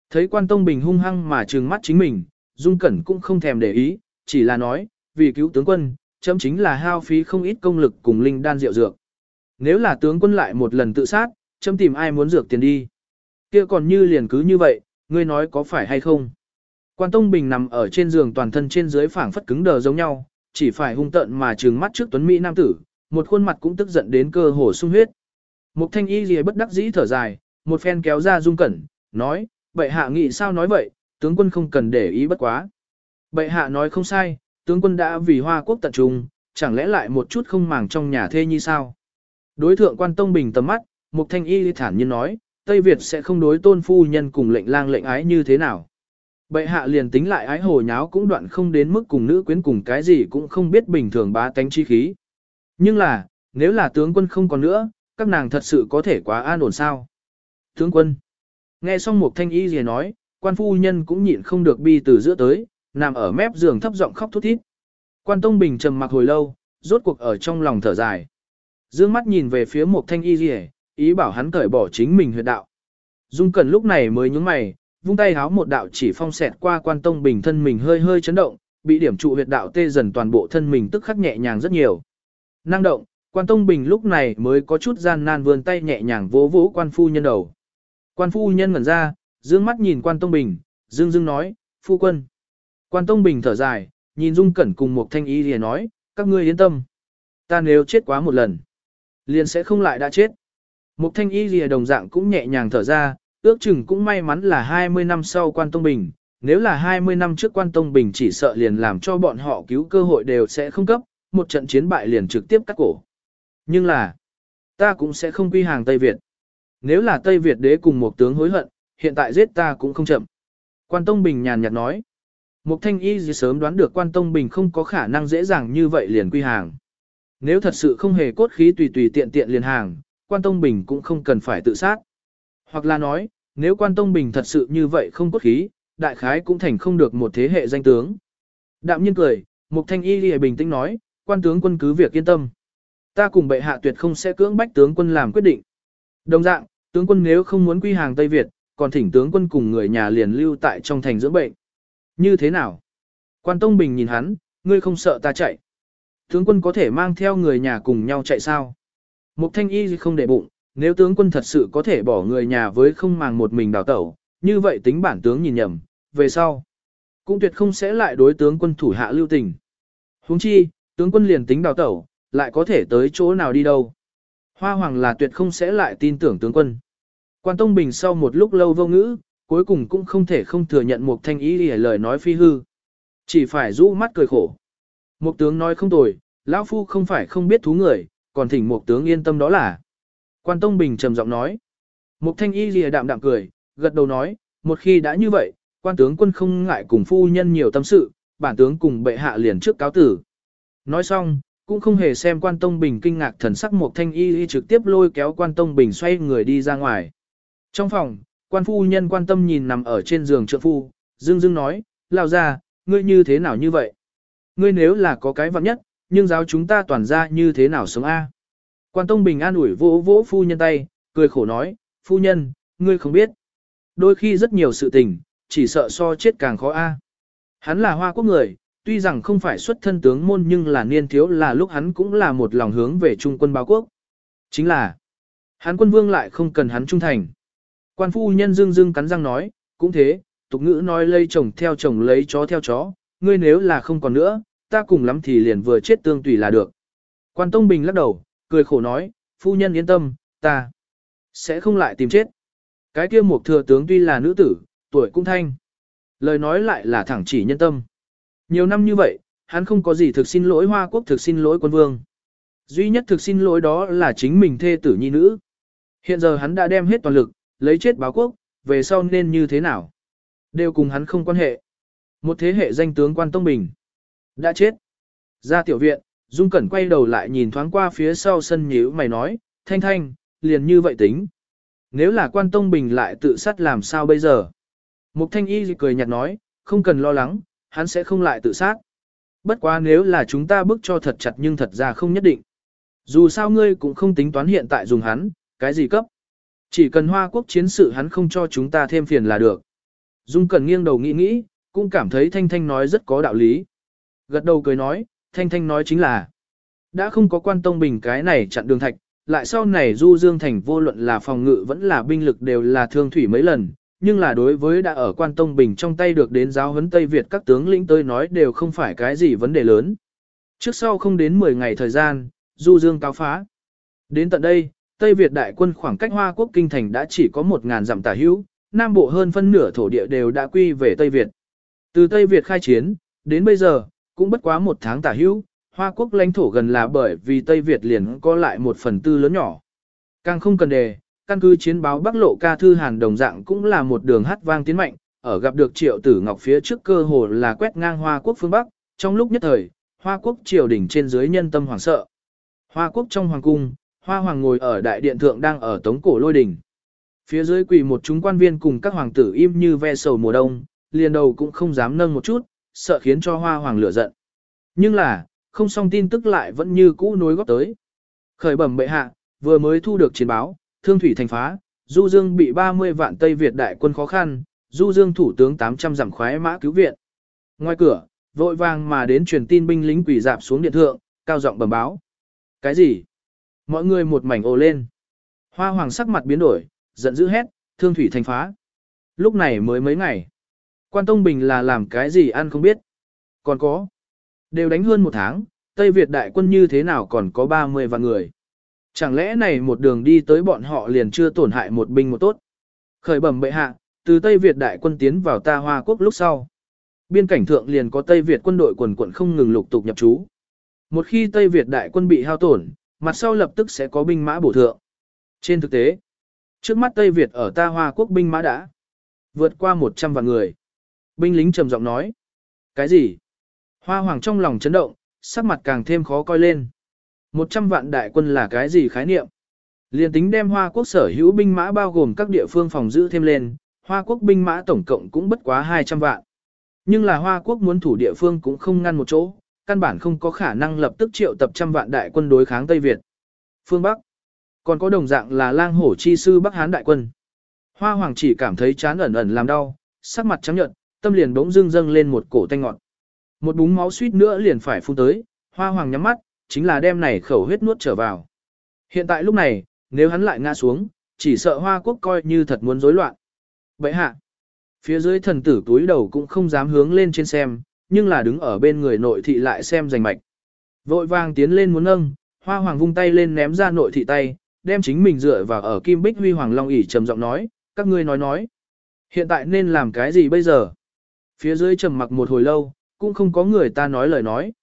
Thấy quan Tông Bình hung hăng mà trừng mắt chính mình, Dung Cẩn cũng không thèm để ý, chỉ là nói, vì cứu tướng quân, chấm chính là hao phí không ít công lực cùng linh đan rượu dược. Nếu là tướng quân lại một lần tự sát, chấm tìm ai muốn dược tiền đi kia còn như liền cứ như vậy, ngươi nói có phải hay không? Quan Tông Bình nằm ở trên giường toàn thân trên dưới phảng phất cứng đờ giống nhau, chỉ phải hung tợn mà trừng mắt trước tuấn Mỹ nam tử, một khuôn mặt cũng tức giận đến cơ hồ sung huyết. Mục thanh y lìa bất đắc dĩ thở dài, một phen kéo ra dung cẩn, nói, Bệ hạ nghị sao nói vậy, tướng quân không cần để ý bất quá. Bệ hạ nói không sai, tướng quân đã vì hoa quốc tận trung, chẳng lẽ lại một chút không màng trong nhà thê như sao? Đối thượng quan tông bình tầm mắt, Mục Thanh Y thản nhiên nói, Tây Việt sẽ không đối tôn phu nhân cùng lệnh lang lệnh ái như thế nào. Bệ hạ liền tính lại ái hồ nháo cũng đoạn không đến mức cùng nữ quyến cùng cái gì cũng không biết bình thường bá tánh chi khí. Nhưng là, nếu là tướng quân không còn nữa, các nàng thật sự có thể quá an ổn sao? Tướng quân. Nghe xong một Thanh Y gì nói, quan phu nhân cũng nhịn không được bi từ giữa tới, nằm ở mép giường thấp giọng khóc thút thít. Quan Tông Bình trầm mặc hồi lâu, rốt cuộc ở trong lòng thở dài. Dương mắt nhìn về phía một thanh y gì ý bảo hắn cởi bỏ chính mình huyệt đạo. Dung Cẩn lúc này mới nhướng mày, vung tay háo một đạo chỉ phong xẹt qua quan Tông Bình thân mình hơi hơi chấn động, bị điểm trụ huyệt đạo tê dần toàn bộ thân mình tức khắc nhẹ nhàng rất nhiều. Năng động, quan Tông Bình lúc này mới có chút gian nan vươn tay nhẹ nhàng vỗ vỗ quan phu nhân đầu. Quan phu nhân ngẩn ra, dương mắt nhìn quan Tông Bình, dương dương nói, phu quân. Quan Tông Bình thở dài, nhìn Dung Cẩn cùng một thanh y thì nói, các ngươi yên tâm. Ta nếu chết quá một lần, liền sẽ không lại đã chết. Một thanh y lìa đồng dạng cũng nhẹ nhàng thở ra, ước chừng cũng may mắn là 20 năm sau quan Tông Bình, nếu là 20 năm trước quan Tông Bình chỉ sợ liền làm cho bọn họ cứu cơ hội đều sẽ không cấp, một trận chiến bại liền trực tiếp cắt cổ. Nhưng là, ta cũng sẽ không quy hàng Tây Việt. Nếu là Tây Việt đế cùng một tướng hối hận, hiện tại giết ta cũng không chậm. Quan Tông Bình nhàn nhạt nói. Mục thanh y gì sớm đoán được quan tông bình không có khả năng dễ dàng như vậy liền quy hàng. Nếu thật sự không hề cốt khí tùy tùy tiện tiện liền hàng, quan tông bình cũng không cần phải tự sát. Hoặc là nói, nếu quan tông bình thật sự như vậy không cốt khí, đại khái cũng thành không được một thế hệ danh tướng. Đạm nhiên cười, mục thanh y lìa bình tĩnh nói, quan tướng quân cứ việc yên tâm. Ta cùng bệ hạ tuyệt không sẽ cưỡng bách tướng quân làm quyết định. Đồng dạng, tướng quân nếu không muốn quy hàng Tây Việt, còn thỉnh tướng quân cùng người nhà liền lưu tại trong thành dưỡng bệnh. Như thế nào? Quan Tông Bình nhìn hắn, ngươi không sợ ta chạy. Tướng quân có thể mang theo người nhà cùng nhau chạy sao? Mục thanh y không để bụng, nếu tướng quân thật sự có thể bỏ người nhà với không màng một mình đào tẩu, như vậy tính bản tướng nhìn nhầm, về sau. Cũng tuyệt không sẽ lại đối tướng quân thủ hạ lưu tình. huống chi, tướng quân liền tính đào tẩu, lại có thể tới chỗ nào đi đâu. Hoa hoàng là tuyệt không sẽ lại tin tưởng tướng quân. Quan Tông Bình sau một lúc lâu vô ngữ, cuối cùng cũng không thể không thừa nhận một thanh ý để lời nói phi hư. Chỉ phải rũ mắt cười khổ. Một tướng nói không tồi, lão phu không phải không biết thú người, còn thỉnh một tướng yên tâm đó là. Quan Tông Bình trầm giọng nói. mục thanh y lìa đạm đạm cười, gật đầu nói, một khi đã như vậy, quan tướng quân không ngại cùng phu nhân nhiều tâm sự, bản tướng cùng bệ hạ liền trước cáo tử. Nói xong, cũng không hề xem quan Tông Bình kinh ngạc thần sắc một thanh y y trực tiếp lôi kéo quan Tông Bình xoay người đi ra ngoài. Trong phòng, Quan phu nhân quan tâm nhìn nằm ở trên giường trợ phu, dương dương nói, lao ra, ngươi như thế nào như vậy? Ngươi nếu là có cái vặn nhất, nhưng giáo chúng ta toàn ra như thế nào sống A. Quan Tông Bình an ủi vỗ vỗ phu nhân tay, cười khổ nói, phu nhân, ngươi không biết. Đôi khi rất nhiều sự tình, chỉ sợ so chết càng khó A. Hắn là hoa quốc người, tuy rằng không phải xuất thân tướng môn nhưng là niên thiếu là lúc hắn cũng là một lòng hướng về trung quân báo quốc. Chính là, hắn quân vương lại không cần hắn trung thành. Quan phu nhân dương dương cắn răng nói, cũng thế, tục ngữ nói lây chồng theo chồng lấy chó theo chó, ngươi nếu là không còn nữa, ta cùng lắm thì liền vừa chết tương tùy là được. Quan Tông Bình lắc đầu, cười khổ nói, phu nhân yên tâm, ta sẽ không lại tìm chết. Cái kia một thừa tướng tuy là nữ tử, tuổi cũng thanh. Lời nói lại là thẳng chỉ nhân tâm. Nhiều năm như vậy, hắn không có gì thực xin lỗi Hoa Quốc thực xin lỗi quân vương. Duy nhất thực xin lỗi đó là chính mình thê tử nhi nữ. Hiện giờ hắn đã đem hết toàn lực, lấy chết báo quốc, về sau nên như thế nào? Đều cùng hắn không quan hệ. Một thế hệ danh tướng quan Tông Bình. Đã chết. Ra tiểu viện, Dung Cẩn quay đầu lại nhìn thoáng qua phía sau sân nhíu mày nói, thanh thanh, liền như vậy tính. Nếu là quan Tông Bình lại tự sát làm sao bây giờ? Mục thanh y cười nhạt nói, không cần lo lắng, hắn sẽ không lại tự sát. Bất quá nếu là chúng ta bức cho thật chặt nhưng thật ra không nhất định. Dù sao ngươi cũng không tính toán hiện tại dùng hắn, cái gì cấp. Chỉ cần hoa quốc chiến sự hắn không cho chúng ta thêm phiền là được. Dung Cẩn nghiêng đầu nghĩ nghĩ, cũng cảm thấy Thanh Thanh nói rất có đạo lý. Gật đầu cười nói, Thanh Thanh nói chính là, đã không có quan tông bình cái này chặn đường thạch, lại sau này Du Dương Thành vô luận là phòng ngự vẫn là binh lực đều là thương thủy mấy lần, nhưng là đối với đã ở quan tông bình trong tay được đến giáo huấn Tây Việt các tướng lĩnh tới nói đều không phải cái gì vấn đề lớn. Trước sau không đến 10 ngày thời gian, Du Dương cáo phá. Đến tận đây, Tây Việt đại quân khoảng cách Hoa Quốc kinh thành đã chỉ có 1.000 dặm tả hữu, Nam Bộ hơn phân nửa thổ địa đều đã quy về Tây Việt. Từ Tây Việt khai chiến, đến bây giờ, cũng bất quá một tháng tả hữu, Hoa Quốc lãnh thổ gần là bởi vì Tây Việt liền có lại một phần tư lớn nhỏ. Càng không cần đề, căn cứ chiến báo Bắc Lộ ca thư Hàn đồng dạng cũng là một đường hát vang tiến mạnh, ở gặp được Triệu Tử Ngọc phía trước cơ hồ là quét ngang Hoa Quốc phương Bắc, trong lúc nhất thời, Hoa Quốc triều đỉnh trên dưới nhân tâm hoảng sợ. Hoa Quốc trong hoàng cung, Hoa Hoàng ngồi ở đại điện thượng đang ở tống cổ lôi đỉnh. Phía dưới quỳ một chúng quan viên cùng các hoàng tử im như ve sầu mùa đông, liền đầu cũng không dám nâng một chút, sợ khiến cho Hoa Hoàng lửa giận. Nhưng là, không xong tin tức lại vẫn như cũ nối góp tới. Khởi bẩm bệ hạ, vừa mới thu được chiến báo, thương thủy thành phá, Du Dương bị 30 vạn Tây Việt đại quân khó khăn, Du Dương thủ tướng 800 giảm khoái mã cứu viện. Ngoài cửa, vội vàng mà đến truyền tin binh lính quỷ dạp xuống điện thượng, cao giọng bẩm báo. Cái gì? Mọi người một mảnh ồ lên. Hoa hoàng sắc mặt biến đổi, giận dữ hét, thương thủy thành phá. Lúc này mới mấy ngày. Quan Tông Bình là làm cái gì ăn không biết. Còn có. Đều đánh hơn một tháng, Tây Việt đại quân như thế nào còn có 30 vạn người. Chẳng lẽ này một đường đi tới bọn họ liền chưa tổn hại một binh một tốt. Khởi bẩm bệ hạ, từ Tây Việt đại quân tiến vào ta Hoa Quốc lúc sau. Biên cảnh thượng liền có Tây Việt quân đội quần quận không ngừng lục tục nhập trú. Một khi Tây Việt đại quân bị hao tổn, mặt sau lập tức sẽ có binh mã bổ thượng. Trên thực tế, trước mắt Tây Việt ở ta Hoa Quốc binh mã đã vượt qua 100 vạn người. Binh lính trầm giọng nói. Cái gì? Hoa Hoàng trong lòng chấn động, sắc mặt càng thêm khó coi lên. 100 vạn đại quân là cái gì khái niệm? Liên tính đem Hoa Quốc sở hữu binh mã bao gồm các địa phương phòng giữ thêm lên, Hoa Quốc binh mã tổng cộng cũng bất quá 200 vạn. Nhưng là Hoa Quốc muốn thủ địa phương cũng không ngăn một chỗ, căn bản không có khả năng lập tức triệu tập trăm vạn đại quân đối kháng Tây Việt. Phương Bắc, còn có đồng dạng là lang hổ chi sư Bắc Hán đại quân. Hoa Hoàng chỉ cảm thấy chán ẩn ẩn làm đau, sắc mặt trắng nhợt, tâm liền bỗng dưng dâng lên một cổ tanh ngọt. Một búng máu suýt nữa liền phải phun tới, Hoa Hoàng nhắm mắt, chính là đem này khẩu huyết nuốt trở vào. Hiện tại lúc này, nếu hắn lại ngã xuống, chỉ sợ Hoa Quốc coi như thật muốn rối loạn. Vậy hạ, phía dưới thần tử túi đầu cũng không dám hướng lên trên xem, nhưng là đứng ở bên người nội thị lại xem rành mạch. Vội vàng tiến lên muốn nâng, hoa hoàng vung tay lên ném ra nội thị tay, đem chính mình dựa vào ở kim bích huy hoàng long ỉ trầm giọng nói, các ngươi nói nói. Hiện tại nên làm cái gì bây giờ? Phía dưới trầm mặc một hồi lâu, cũng không có người ta nói lời nói.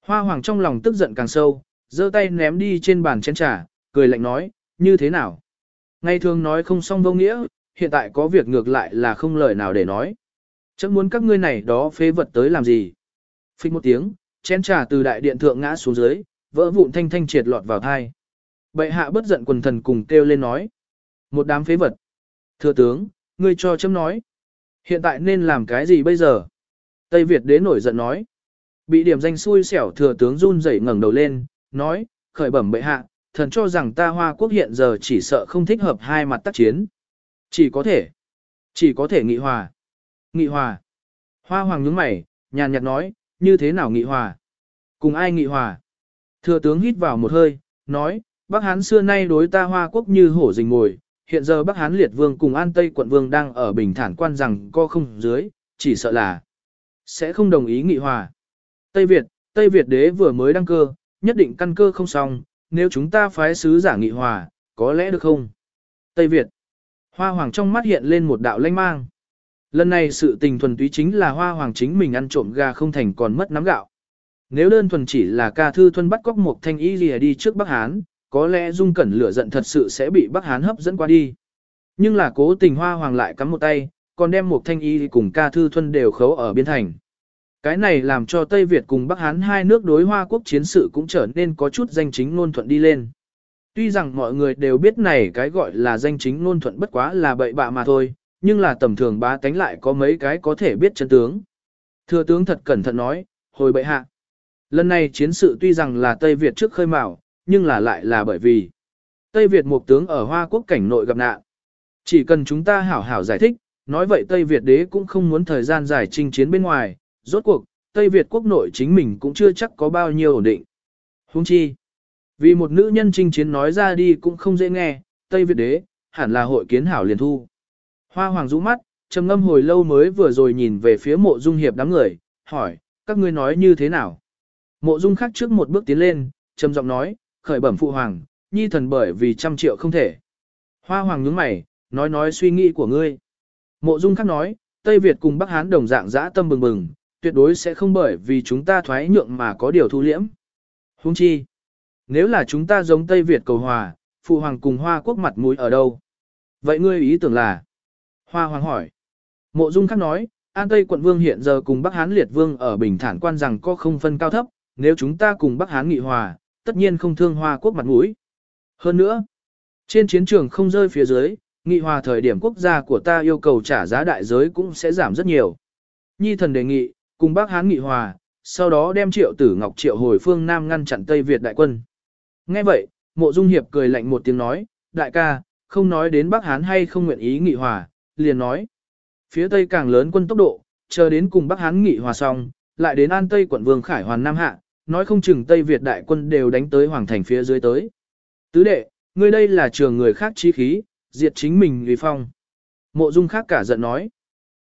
Hoa hoàng trong lòng tức giận càng sâu, giơ tay ném đi trên bàn chén trà, cười lạnh nói, như thế nào? Ngày thường nói không xong vô nghĩa, hiện tại có việc ngược lại là không lời nào để nói. Chẳng muốn các ngươi này đó phế vật tới làm gì. Phích một tiếng, chén trà từ đại điện thượng ngã xuống dưới, vỡ vụn thanh thanh triệt lọt vào thai. Bệ hạ bất giận quần thần cùng kêu lên nói. Một đám phế vật. Thưa tướng, ngươi cho chấm nói. Hiện tại nên làm cái gì bây giờ? Tây Việt đế nổi giận nói. Bị điểm danh xui xẻo thừa tướng run rẩy ngẩng đầu lên, nói, khởi bẩm bệ hạ, thần cho rằng ta Hoa quốc hiện giờ chỉ sợ không thích hợp hai mặt tác chiến. Chỉ có thể, chỉ có thể nghị hòa. Nghị hòa. Hoa hoàng nhướng mày, nhàn nhạt nói, như thế nào nghị hòa? Cùng ai nghị hòa? Thừa tướng hít vào một hơi, nói, Bắc Hán xưa nay đối ta Hoa quốc như hổ rình ngồi hiện giờ Bắc Hán liệt vương cùng An Tây quận vương đang ở bình thản quan rằng co không dưới, chỉ sợ là sẽ không đồng ý nghị hòa. Tây Việt, Tây Việt đế vừa mới đăng cơ, nhất định căn cơ không xong, nếu chúng ta phái sứ giả nghị hòa, có lẽ được không? Tây Việt, Hoa Hoàng trong mắt hiện lên một đạo lanh mang. Lần này sự tình thuần túy chính là Hoa Hoàng chính mình ăn trộm gà không thành còn mất nắm gạo. Nếu đơn thuần chỉ là ca thư thuần bắt cóc một thanh y lìa đi trước Bắc Hán, có lẽ dung cẩn lửa giận thật sự sẽ bị Bắc Hán hấp dẫn qua đi. Nhưng là cố tình Hoa Hoàng lại cắm một tay, còn đem một thanh y cùng ca thư thuần đều khấu ở biên thành. Cái này làm cho Tây Việt cùng Bắc Hán hai nước đối Hoa quốc chiến sự cũng trở nên có chút danh chính ngôn thuận đi lên. Tuy rằng mọi người đều biết này cái gọi là danh chính ngôn thuận bất quá là bậy bạ mà thôi, nhưng là tầm thường bá tánh lại có mấy cái có thể biết chân tướng. Thừa tướng thật cẩn thận nói, hồi bệ hạ. Lần này chiến sự tuy rằng là Tây Việt trước khơi mào, nhưng là lại là bởi vì Tây Việt một tướng ở Hoa quốc cảnh nội gặp nạn. Chỉ cần chúng ta hảo hảo giải thích, nói vậy Tây Việt đế cũng không muốn thời gian giải trình chiến bên ngoài, rốt cuộc, Tây Việt quốc nội chính mình cũng chưa chắc có bao nhiêu ổn định. Huống chi, vì một nữ nhân chinh chiến nói ra đi cũng không dễ nghe, Tây Việt đế, hẳn là hội kiến hảo liền thu. Hoa hoàng rũ mắt, trầm ngâm hồi lâu mới vừa rồi nhìn về phía mộ dung hiệp đám người, hỏi, các ngươi nói như thế nào? Mộ dung khắc trước một bước tiến lên, trầm giọng nói, khởi bẩm phụ hoàng, nhi thần bởi vì trăm triệu không thể. Hoa hoàng nhướng mày, nói nói suy nghĩ của ngươi. Mộ dung khắc nói, Tây Việt cùng Bắc Hán đồng dạng dã tâm bừng bừng, tuyệt đối sẽ không bởi vì chúng ta thoái nhượng mà có điều thu liễm. Hung chi, nếu là chúng ta giống Tây Việt cầu hòa, phụ hoàng cùng Hoa quốc mặt mũi ở đâu? Vậy ngươi ý tưởng là? Hoa hoàng hỏi. Mộ Dung khắc nói, An Tây quận vương hiện giờ cùng Bắc Hán liệt vương ở bình thản quan rằng có không phân cao thấp, nếu chúng ta cùng Bắc Hán nghị hòa, tất nhiên không thương Hoa quốc mặt mũi. Hơn nữa, trên chiến trường không rơi phía dưới, nghị hòa thời điểm quốc gia của ta yêu cầu trả giá đại giới cũng sẽ giảm rất nhiều. Nhi thần đề nghị, cùng bác Hán nghị hòa, sau đó đem triệu tử ngọc triệu hồi phương Nam ngăn chặn Tây Việt đại quân. Nghe vậy, mộ dung hiệp cười lạnh một tiếng nói, đại ca, không nói đến bác Hán hay không nguyện ý nghị hòa, liền nói. Phía Tây càng lớn quân tốc độ, chờ đến cùng bác Hán nghị hòa xong, lại đến an Tây quận Vương Khải Hoàn Nam Hạ, nói không chừng Tây Việt đại quân đều đánh tới Hoàng Thành phía dưới tới. Tứ đệ, ngươi đây là trường người khác chí khí, diệt chính mình uy phong. Mộ dung khác cả giận nói.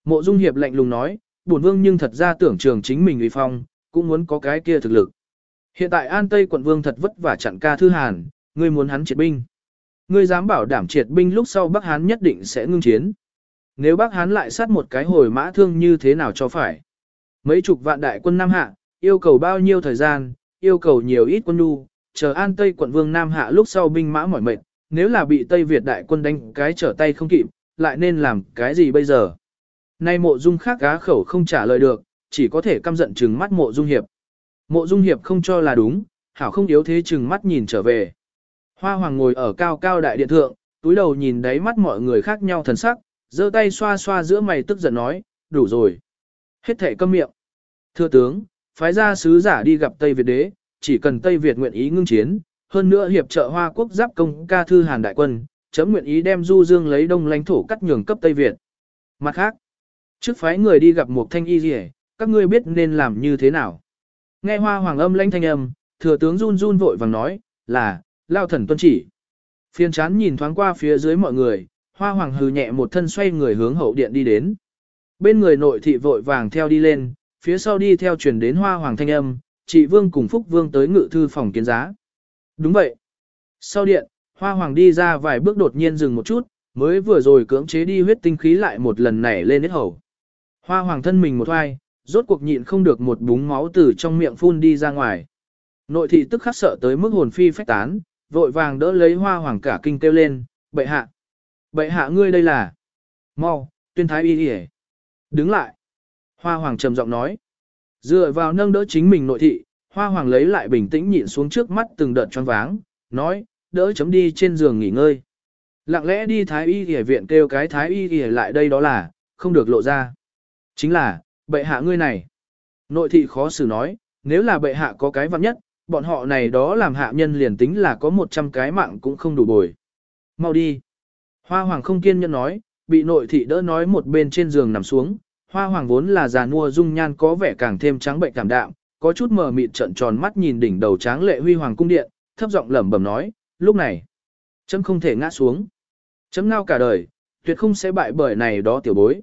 Mộ dung hiệp lạnh lùng nói, bổn vương nhưng thật ra tưởng trường chính mình uy phong, cũng muốn có cái kia thực lực. Hiện tại An Tây quận vương thật vất vả chặn ca thư hàn, ngươi muốn hắn triệt binh. Ngươi dám bảo đảm triệt binh lúc sau Bắc Hán nhất định sẽ ngưng chiến. Nếu Bắc Hán lại sát một cái hồi mã thương như thế nào cho phải? Mấy chục vạn đại quân Nam Hạ, yêu cầu bao nhiêu thời gian, yêu cầu nhiều ít quân nhu, chờ An Tây quận vương Nam Hạ lúc sau binh mã mỏi mệt, nếu là bị Tây Việt đại quân đánh cái trở tay không kịp, lại nên làm cái gì bây giờ? Nay mộ dung khác gá khẩu không trả lời được, chỉ có thể căm giận trừng mắt mộ dung hiệp. Mộ dung hiệp không cho là đúng, hảo không yếu thế trừng mắt nhìn trở về. Hoa hoàng ngồi ở cao cao đại điện thượng, túi đầu nhìn đáy mắt mọi người khác nhau thần sắc, giơ tay xoa xoa giữa mày tức giận nói, đủ rồi. Hết thể câm miệng. Thưa tướng, phái ra sứ giả đi gặp Tây Việt đế, chỉ cần Tây Việt nguyện ý ngưng chiến, hơn nữa hiệp trợ Hoa quốc giáp công ca thư Hàn đại quân, chấm nguyện ý đem Du Dương lấy đông lãnh thổ cắt nhường cấp Tây Việt. Mặt khác, Trước phái người đi gặp một thanh y gì các ngươi biết nên làm như thế nào. Nghe hoa hoàng âm lãnh thanh âm, thừa tướng run run vội vàng nói, là, lao thần tuân chỉ. Phiên chán nhìn thoáng qua phía dưới mọi người, hoa hoàng hừ nhẹ một thân xoay người hướng hậu điện đi đến. Bên người nội thị vội vàng theo đi lên, phía sau đi theo truyền đến hoa hoàng thanh âm, chị vương cùng phúc vương tới ngự thư phòng kiến giá. Đúng vậy. Sau điện, hoa hoàng đi ra vài bước đột nhiên dừng một chút, mới vừa rồi cưỡng chế đi huyết tinh khí lại một lần nảy lên hết hầu. Hoa hoàng thân mình một thoai, rốt cuộc nhịn không được một búng máu từ trong miệng phun đi ra ngoài. Nội thị tức khắc sợ tới mức hồn phi phách tán, vội vàng đỡ lấy hoa hoàng cả kinh kêu lên, bệ hạ. Bệ hạ ngươi đây là. Mau, tuyên thái y đi Đứng lại. Hoa hoàng trầm giọng nói. Dựa vào nâng đỡ chính mình nội thị, hoa hoàng lấy lại bình tĩnh nhịn xuống trước mắt từng đợt choáng váng, nói, đỡ chấm đi trên giường nghỉ ngơi. Lặng lẽ đi thái y y viện kêu cái thái y y lại đây đó là, không được lộ ra. Chính là, bệ hạ ngươi này. Nội thị khó xử nói, nếu là bệ hạ có cái vặn nhất, bọn họ này đó làm hạ nhân liền tính là có 100 cái mạng cũng không đủ bồi. Mau đi. Hoa hoàng không kiên nhẫn nói, bị nội thị đỡ nói một bên trên giường nằm xuống. Hoa hoàng vốn là già nua dung nhan có vẻ càng thêm trắng bệnh cảm đạm, có chút mờ mịt trận tròn mắt nhìn đỉnh đầu tráng lệ huy hoàng cung điện, thấp giọng lẩm bẩm nói, lúc này, chấm không thể ngã xuống. Chấm ngao cả đời, tuyệt không sẽ bại bởi này đó tiểu bối.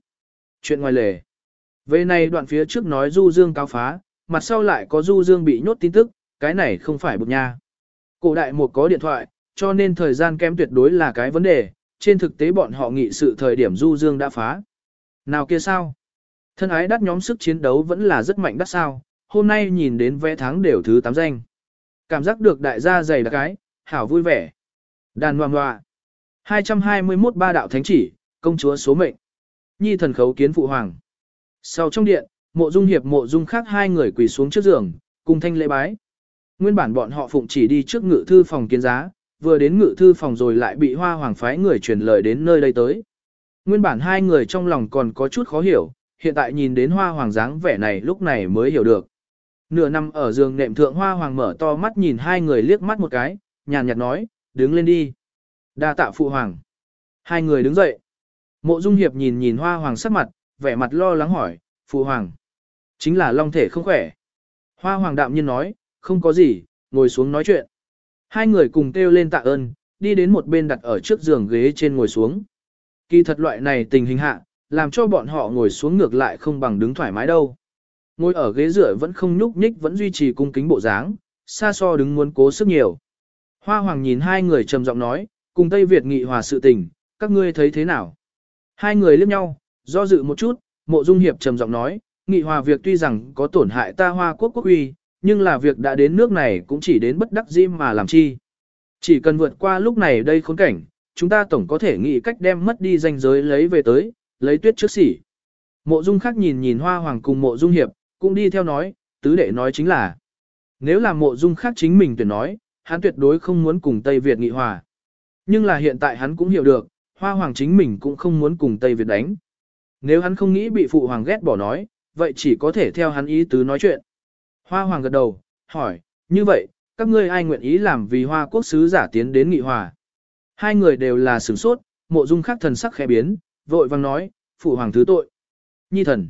Chuyện ngoài lề. Về này đoạn phía trước nói Du Dương cao phá, mặt sau lại có Du Dương bị nhốt tin tức, cái này không phải bực nha. Cổ đại một có điện thoại, cho nên thời gian kém tuyệt đối là cái vấn đề, trên thực tế bọn họ nghị sự thời điểm Du Dương đã phá. Nào kia sao? Thân ái đắt nhóm sức chiến đấu vẫn là rất mạnh đắt sao, hôm nay nhìn đến vé tháng đều thứ 8 danh. Cảm giác được đại gia dày đặc cái, hảo vui vẻ. Đàn hoàng hoa. 221 ba đạo thánh chỉ, công chúa số mệnh. Nhi thần khấu kiến phụ hoàng. Sau trong điện, mộ dung hiệp mộ dung khác hai người quỳ xuống trước giường, cùng thanh lễ bái. Nguyên bản bọn họ phụng chỉ đi trước ngự thư phòng kiến giá, vừa đến ngự thư phòng rồi lại bị hoa hoàng phái người truyền lời đến nơi đây tới. Nguyên bản hai người trong lòng còn có chút khó hiểu, hiện tại nhìn đến hoa hoàng dáng vẻ này lúc này mới hiểu được. Nửa năm ở giường nệm thượng hoa hoàng mở to mắt nhìn hai người liếc mắt một cái, nhàn nhạt nói, đứng lên đi. đa tạ phụ hoàng. Hai người đứng dậy. Mộ dung hiệp nhìn nhìn hoa hoàng sắc mặt, vẻ mặt lo lắng hỏi, phụ hoàng. Chính là long thể không khỏe. Hoa hoàng đạm nhiên nói, không có gì, ngồi xuống nói chuyện. Hai người cùng kêu lên tạ ơn, đi đến một bên đặt ở trước giường ghế trên ngồi xuống. Kỳ thật loại này tình hình hạ, làm cho bọn họ ngồi xuống ngược lại không bằng đứng thoải mái đâu. Ngồi ở ghế rửa vẫn không nhúc nhích vẫn duy trì cung kính bộ dáng, xa so đứng muốn cố sức nhiều. Hoa Hoàng nhìn hai người trầm giọng nói, cùng Tây Việt nghị hòa sự tình, các ngươi thấy thế nào? Hai người liếc nhau, do dự một chút, mộ dung hiệp trầm giọng nói, nghị hòa việc tuy rằng có tổn hại ta hoa quốc quốc uy, nhưng là việc đã đến nước này cũng chỉ đến bất đắc dĩ mà làm chi. Chỉ cần vượt qua lúc này đây khốn cảnh, chúng ta tổng có thể nghĩ cách đem mất đi danh giới lấy về tới, lấy tuyết trước xỉ. Mộ dung khác nhìn nhìn hoa hoàng cùng mộ dung hiệp, cũng đi theo nói, tứ đệ nói chính là. Nếu là mộ dung khác chính mình tuyển nói, hắn tuyệt đối không muốn cùng Tây Việt nghị hòa. Nhưng là hiện tại hắn cũng hiểu được, hoa hoàng chính mình cũng không muốn cùng Tây Việt đánh. Nếu hắn không nghĩ bị phụ hoàng ghét bỏ nói, vậy chỉ có thể theo hắn ý tứ nói chuyện. Hoa hoàng gật đầu, hỏi, như vậy, các ngươi ai nguyện ý làm vì hoa quốc sứ giả tiến đến nghị hòa? Hai người đều là sửng sốt, mộ dung khác thần sắc khẽ biến, vội vang nói, phụ hoàng thứ tội. Nhi thần.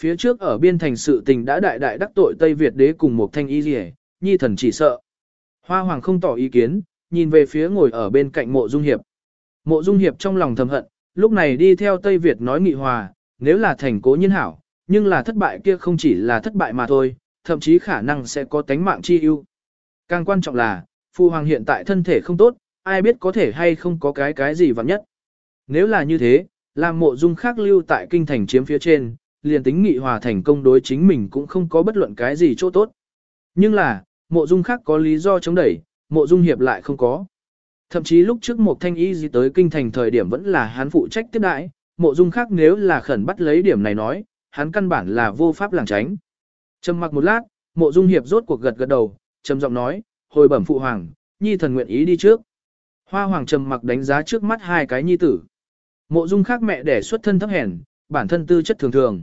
Phía trước ở biên thành sự tình đã đại đại đắc tội Tây Việt đế cùng một thanh y rỉ, nhi thần chỉ sợ. Hoa hoàng không tỏ ý kiến, nhìn về phía ngồi ở bên cạnh mộ dung hiệp. Mộ dung hiệp trong lòng thầm hận, lúc này đi theo Tây Việt nói nghị hòa, nếu là thành cố nhiên hảo, nhưng là thất bại kia không chỉ là thất bại mà thôi, thậm chí khả năng sẽ có tánh mạng chi ưu. Càng quan trọng là, phu hoàng hiện tại thân thể không tốt, ai biết có thể hay không có cái cái gì vặn nhất. Nếu là như thế, làm mộ dung khác lưu tại kinh thành chiếm phía trên, liền tính nghị hòa thành công đối chính mình cũng không có bất luận cái gì chỗ tốt. Nhưng là, mộ dung khác có lý do chống đẩy, mộ dung hiệp lại không có. Thậm chí lúc trước một thanh y gì tới kinh thành thời điểm vẫn là hắn phụ trách tiếp đại, mộ dung khác nếu là khẩn bắt lấy điểm này nói, hắn căn bản là vô pháp làng tránh. Trầm mặc một lát, mộ dung hiệp rốt cuộc gật gật đầu, trầm giọng nói, hồi bẩm phụ hoàng, nhi thần nguyện ý đi trước. Hoa hoàng trầm mặc đánh giá trước mắt hai cái nhi tử. Mộ dung khác mẹ đẻ xuất thân thấp hèn, bản thân tư chất thường thường.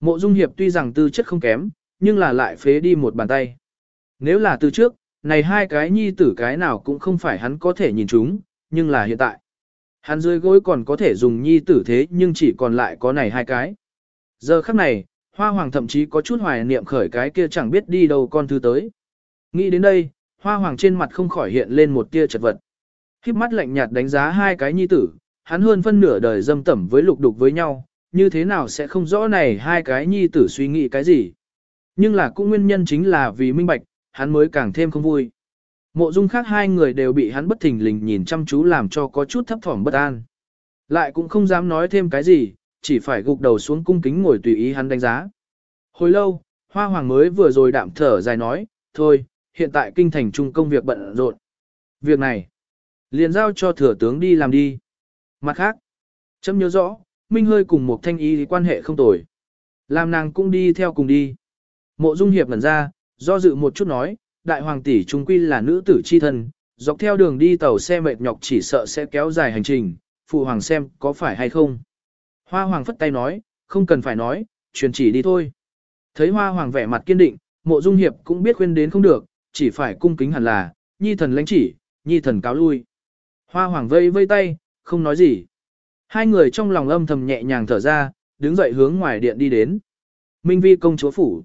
Mộ dung hiệp tuy rằng tư chất không kém, nhưng là lại phế đi một bàn tay. Nếu là từ trước, này hai cái nhi tử cái nào cũng không phải hắn có thể nhìn chúng, nhưng là hiện tại. Hắn dưới gối còn có thể dùng nhi tử thế nhưng chỉ còn lại có này hai cái. Giờ khắc này, hoa hoàng thậm chí có chút hoài niệm khởi cái kia chẳng biết đi đâu con thứ tới. Nghĩ đến đây, hoa hoàng trên mặt không khỏi hiện lên một tia chật vật. Khiếp mắt lạnh nhạt đánh giá hai cái nhi tử, hắn hơn phân nửa đời dâm tẩm với lục đục với nhau, như thế nào sẽ không rõ này hai cái nhi tử suy nghĩ cái gì. Nhưng là cũng nguyên nhân chính là vì minh bạch, hắn mới càng thêm không vui. Mộ dung khác hai người đều bị hắn bất thình lình nhìn chăm chú làm cho có chút thấp thỏm bất an. Lại cũng không dám nói thêm cái gì, chỉ phải gục đầu xuống cung kính ngồi tùy ý hắn đánh giá. Hồi lâu, hoa hoàng mới vừa rồi đạm thở dài nói, thôi, hiện tại kinh thành trung công việc bận rộn. Việc này, liền giao cho thừa tướng đi làm đi. Mặt khác, chấm nhớ rõ, Minh hơi cùng một thanh y thì quan hệ không tồi. Làm nàng cũng đi theo cùng đi. Mộ dung hiệp ngẩn ra, do dự một chút nói, đại hoàng tỷ trung quy là nữ tử chi thân, dọc theo đường đi tàu xe mệt nhọc chỉ sợ sẽ kéo dài hành trình, phụ hoàng xem có phải hay không. Hoa hoàng phất tay nói, không cần phải nói, truyền chỉ đi thôi. Thấy hoa hoàng vẻ mặt kiên định, mộ dung hiệp cũng biết khuyên đến không được, chỉ phải cung kính hẳn là, nhi thần lãnh chỉ, nhi thần cáo lui. Hoa hoàng vây vây tay, không nói gì. Hai người trong lòng âm thầm nhẹ nhàng thở ra, đứng dậy hướng ngoài điện đi đến. Minh vi công chúa phủ.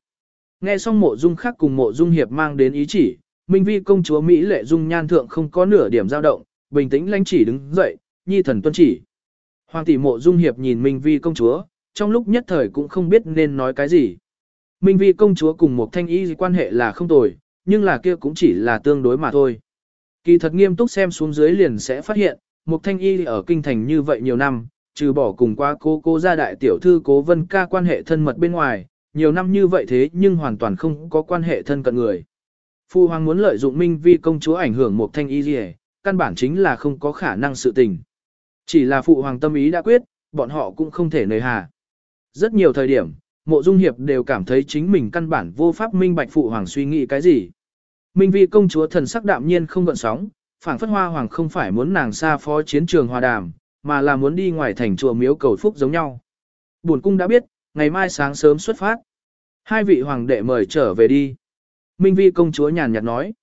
Nghe xong mộ dung khác cùng mộ dung hiệp mang đến ý chỉ, Minh vi công chúa Mỹ lệ dung nhan thượng không có nửa điểm dao động, bình tĩnh lãnh chỉ đứng dậy, nhi thần tuân chỉ. Hoàng tỷ mộ dung hiệp nhìn Minh vi công chúa, trong lúc nhất thời cũng không biết nên nói cái gì. Minh vi công chúa cùng một thanh y quan hệ là không tồi, nhưng là kia cũng chỉ là tương đối mà thôi. Kỳ thật nghiêm túc xem xuống dưới liền sẽ phát hiện, một thanh y ở kinh thành như vậy nhiều năm, trừ bỏ cùng qua cô cô gia đại tiểu thư cố vân ca quan hệ thân mật bên ngoài, nhiều năm như vậy thế nhưng hoàn toàn không có quan hệ thân cận người. Phu hoàng muốn lợi dụng minh vi công chúa ảnh hưởng một thanh y gì căn bản chính là không có khả năng sự tình. Chỉ là phụ hoàng tâm ý đã quyết, bọn họ cũng không thể nời hà. Rất nhiều thời điểm, mộ dung hiệp đều cảm thấy chính mình căn bản vô pháp minh bạch phụ hoàng suy nghĩ cái gì. Minh vi công chúa thần sắc đạm nhiên không gợn sóng, phảng phất hoa hoàng không phải muốn nàng xa phó chiến trường hòa đàm, mà là muốn đi ngoài thành chùa miếu cầu phúc giống nhau. Buồn cung đã biết, ngày mai sáng sớm xuất phát. Hai vị hoàng đệ mời trở về đi. Minh vi công chúa nhàn nhạt nói.